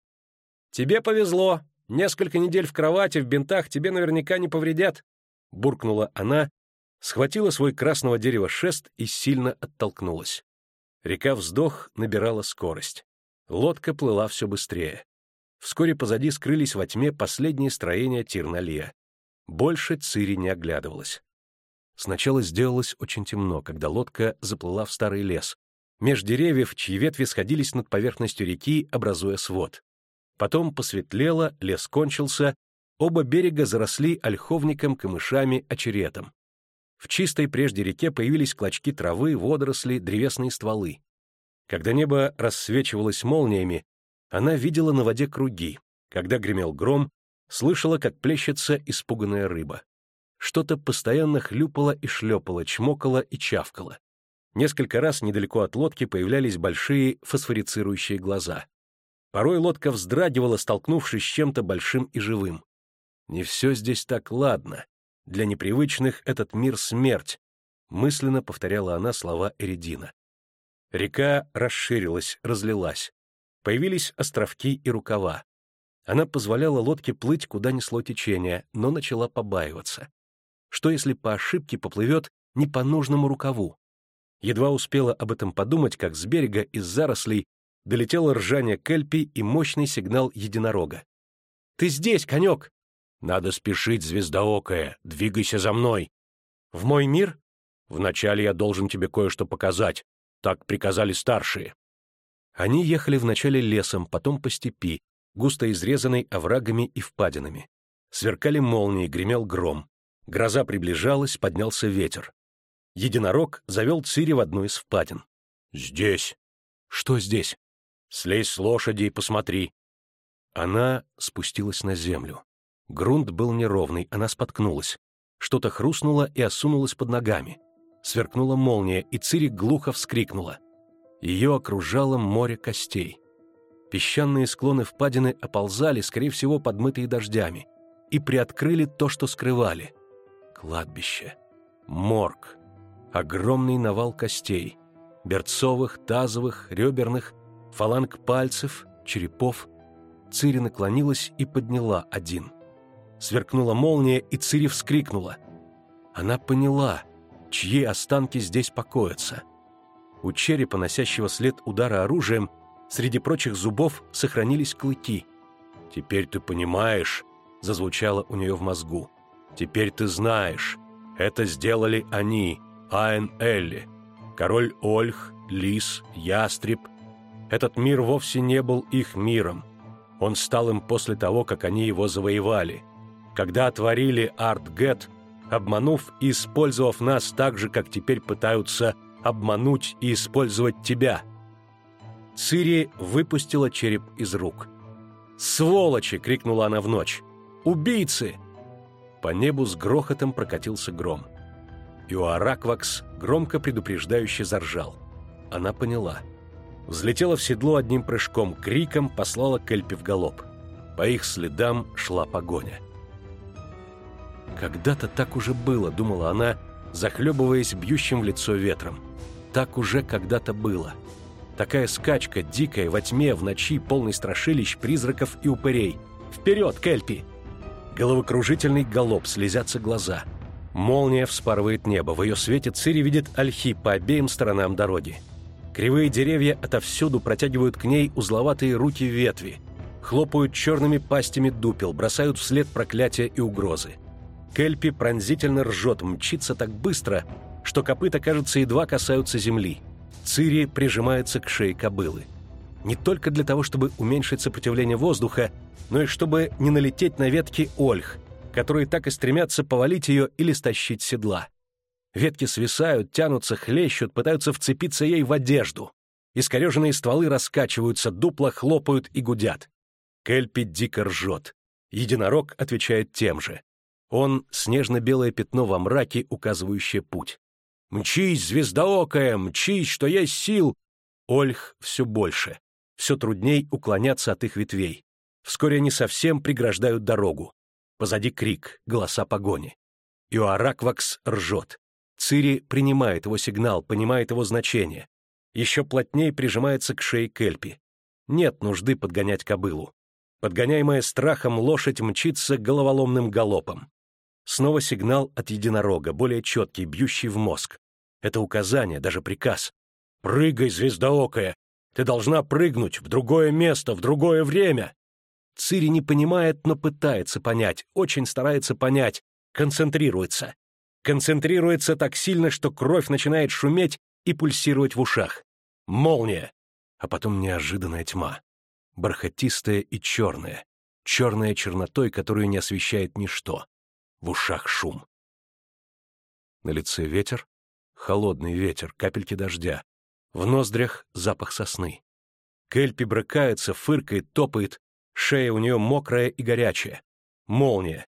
«Тебе повезло. Несколько недель в кровати, в бинтах тебе наверняка не повредят», — буркнула она схватила свой красного дерева шест и сильно оттолкнулась. Река Вздох набирала скорость. Лодка плыла все быстрее. Вскоре позади скрылись во тьме последние строения Тирналия. Больше Цири не оглядывалась. Сначала сделалось очень темно, когда лодка заплыла в старый лес, меж деревьев, чьи ветви сходились над поверхностью реки, образуя свод. Потом посветлело, лес кончился, оба берега заросли ольховником, камышами, очеретом. В чистой прежде реке появились клочки травы, водоросли, древесные стволы. Когда небо рассвечивалось молниями, она видела на воде круги. Когда гремел гром, слышала, как плещется испуганная рыба. Что-то постоянно хлюпало и шлепало, чмокало и чавкало. Несколько раз недалеко от лодки появлялись большие фосфорицирующие глаза. Порой лодка вздрагивала, столкнувшись с чем-то большим и живым. Не все здесь так ладно. Для непривычных этот мир — смерть, мысленно повторяла она слова Эридина. Река расширилась, разлилась. Появились островки и рукава. Она позволяла лодке плыть, куда несло течение, но начала побаиваться. Что если по ошибке поплывет не по нужному рукаву? Едва успела об этом подумать, как с берега из зарослей долетело ржание кельпи и мощный сигнал единорога. «Ты здесь, конек!» Надо спешить, звездоокая, двигайся за мной. В мой мир? Вначале я должен тебе кое-что показать. Так приказали старшие. Они ехали вначале лесом, потом по степи, густо изрезанной оврагами и впадинами. Сверкали молнии, гремел гром. Гроза приближалась, поднялся ветер. Единорог завел Цири в одну из впадин. «Здесь». «Что здесь?» «Слезь с лошади и посмотри». Она спустилась на землю. Грунт был неровный, она споткнулась. Что-то хрустнуло и осунулось под ногами. Сверкнула молния, и Цири глухо вскрикнула. Ее окружало море костей. Песчаные склоны впадины оползали, скорее всего, подмытые дождями, и приоткрыли то, что скрывали. Кладбище. Морг. Огромный навал костей. Берцовых, тазовых, реберных, фаланг пальцев, черепов. Цири наклонилась и подняла один — Сверкнула молния, и Цири вскрикнула. Она поняла, чьи останки здесь покоятся. У черепа, носящего след удара оружием, среди прочих зубов сохранились клыки. «Теперь ты понимаешь», — зазвучало у нее в мозгу. «Теперь ты знаешь. Это сделали они, Айн Элли, король Ольх, Лис, Ястреб. Этот мир вовсе не был их миром. Он стал им после того, как они его завоевали когда отворили ArtGet, обманув и использовав нас так же, как теперь пытаются обмануть и использовать тебя. Цири выпустила череп из рук. «Сволочи!» — крикнула она в ночь. «Убийцы!» По небу с грохотом прокатился гром. Иоараквакс громко предупреждающе заржал. Она поняла. Взлетела в седло одним прыжком, криком послала Кельпи в галоп. По их следам шла погоня. «Когда-то так уже было», — думала она, захлебываясь бьющим в лицо ветром. «Так уже когда-то было». Такая скачка, дикая, во тьме, в ночи, полный страшилищ, призраков и упырей. «Вперед, Кельпи!» Головокружительный галоп, слезятся глаза. Молния вспарывает небо, в ее свете Цири видит ольхи по обеим сторонам дороги. Кривые деревья отовсюду протягивают к ней узловатые руки ветви, хлопают черными пастями дупел, бросают вслед проклятия и угрозы. Кельпи пронзительно ржет, мчится так быстро, что копыта, кажется, едва касаются земли. Цири прижимается к шее кобылы. Не только для того, чтобы уменьшить сопротивление воздуха, но и чтобы не налететь на ветки ольх, которые так и стремятся повалить ее или стащить седла. Ветки свисают, тянутся, хлещут, пытаются вцепиться ей в одежду. Искореженные стволы раскачиваются, дупла хлопают и гудят. Кельпи дико ржет. Единорог отвечает тем же. Он — снежно-белое пятно во мраке, указывающее путь. «Мчись, звездоокая, мчись, что есть сил!» Ольх все больше. Все трудней уклоняться от их ветвей. Вскоре они совсем преграждают дорогу. Позади крик, голоса погони. Иоараквакс ржет. Цири принимает его сигнал, понимает его значение. Еще плотнее прижимается к шее Кельпи. Нет нужды подгонять кобылу. Подгоняемая страхом, лошадь мчится головоломным галопом. Снова сигнал от единорога, более четкий, бьющий в мозг. Это указание, даже приказ. «Прыгай, звездоокая! Ты должна прыгнуть в другое место, в другое время!» Цири не понимает, но пытается понять, очень старается понять, концентрируется. Концентрируется так сильно, что кровь начинает шуметь и пульсировать в ушах. Молния! А потом неожиданная тьма. Бархатистая и черная. Черная чернотой, которую не освещает ничто. В ушах шум. На лице ветер, холодный ветер, капельки дождя. В ноздрях запах сосны. Кельпи брыкается, фыркает, топает, Шея у нее мокрая и горячая. Молния.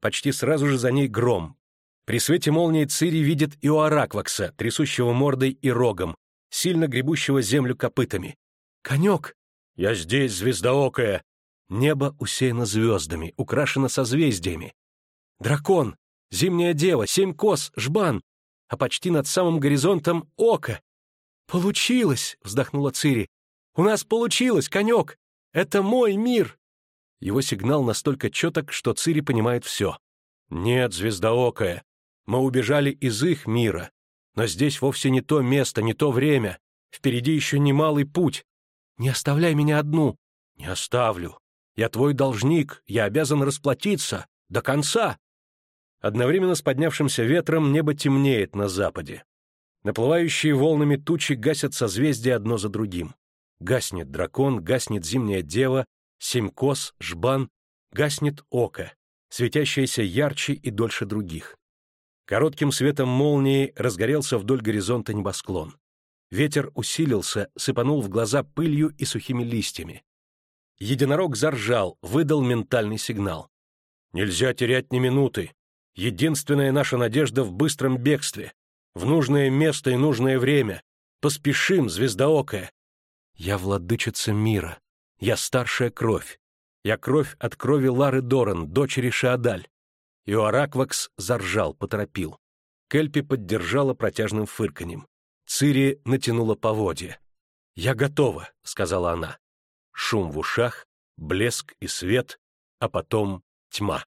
Почти сразу же за ней гром. При свете молнии Цири видит Иоараквакса, трясущего мордой и рогом, сильно гребущего землю копытами. «Конек!» «Я здесь, звездоокая!» Небо усеяно звездами, украшено созвездиями. «Дракон! Зимняя дева! Семь кос! Жбан!» А почти над самым горизонтом — око! «Получилось!» — вздохнула Цири. «У нас получилось, конек! Это мой мир!» Его сигнал настолько четок, что Цири понимает все. «Нет, звездоокая, мы убежали из их мира, но здесь вовсе не то место, не то время. Впереди еще немалый путь. Не оставляй меня одну». «Не оставлю. Я твой должник, я обязан расплатиться. До конца!» Одновременно с поднявшимся ветром небо темнеет на западе. Наплывающие волнами тучи гасят созвездия одно за другим. Гаснет дракон, гаснет зимняя дева, семь кос, жбан, гаснет око, светящееся ярче и дольше других. Коротким светом молнии разгорелся вдоль горизонта небосклон. Ветер усилился, сыпанул в глаза пылью и сухими листьями. Единорог заржал, выдал ментальный сигнал. «Нельзя терять ни минуты. Единственная наша надежда в быстром бегстве. В нужное место и нужное время. Поспешим, звездоокая. Я владычица мира. Я старшая кровь. Я кровь от крови Лары Доран, дочери Шаадаль. Иоараквакс заржал, поторопил. Кельпи поддержала протяжным фырканьем. Цири натянула поводья. «Я готова», — сказала она. Шум в ушах, блеск и свет, а потом тьма.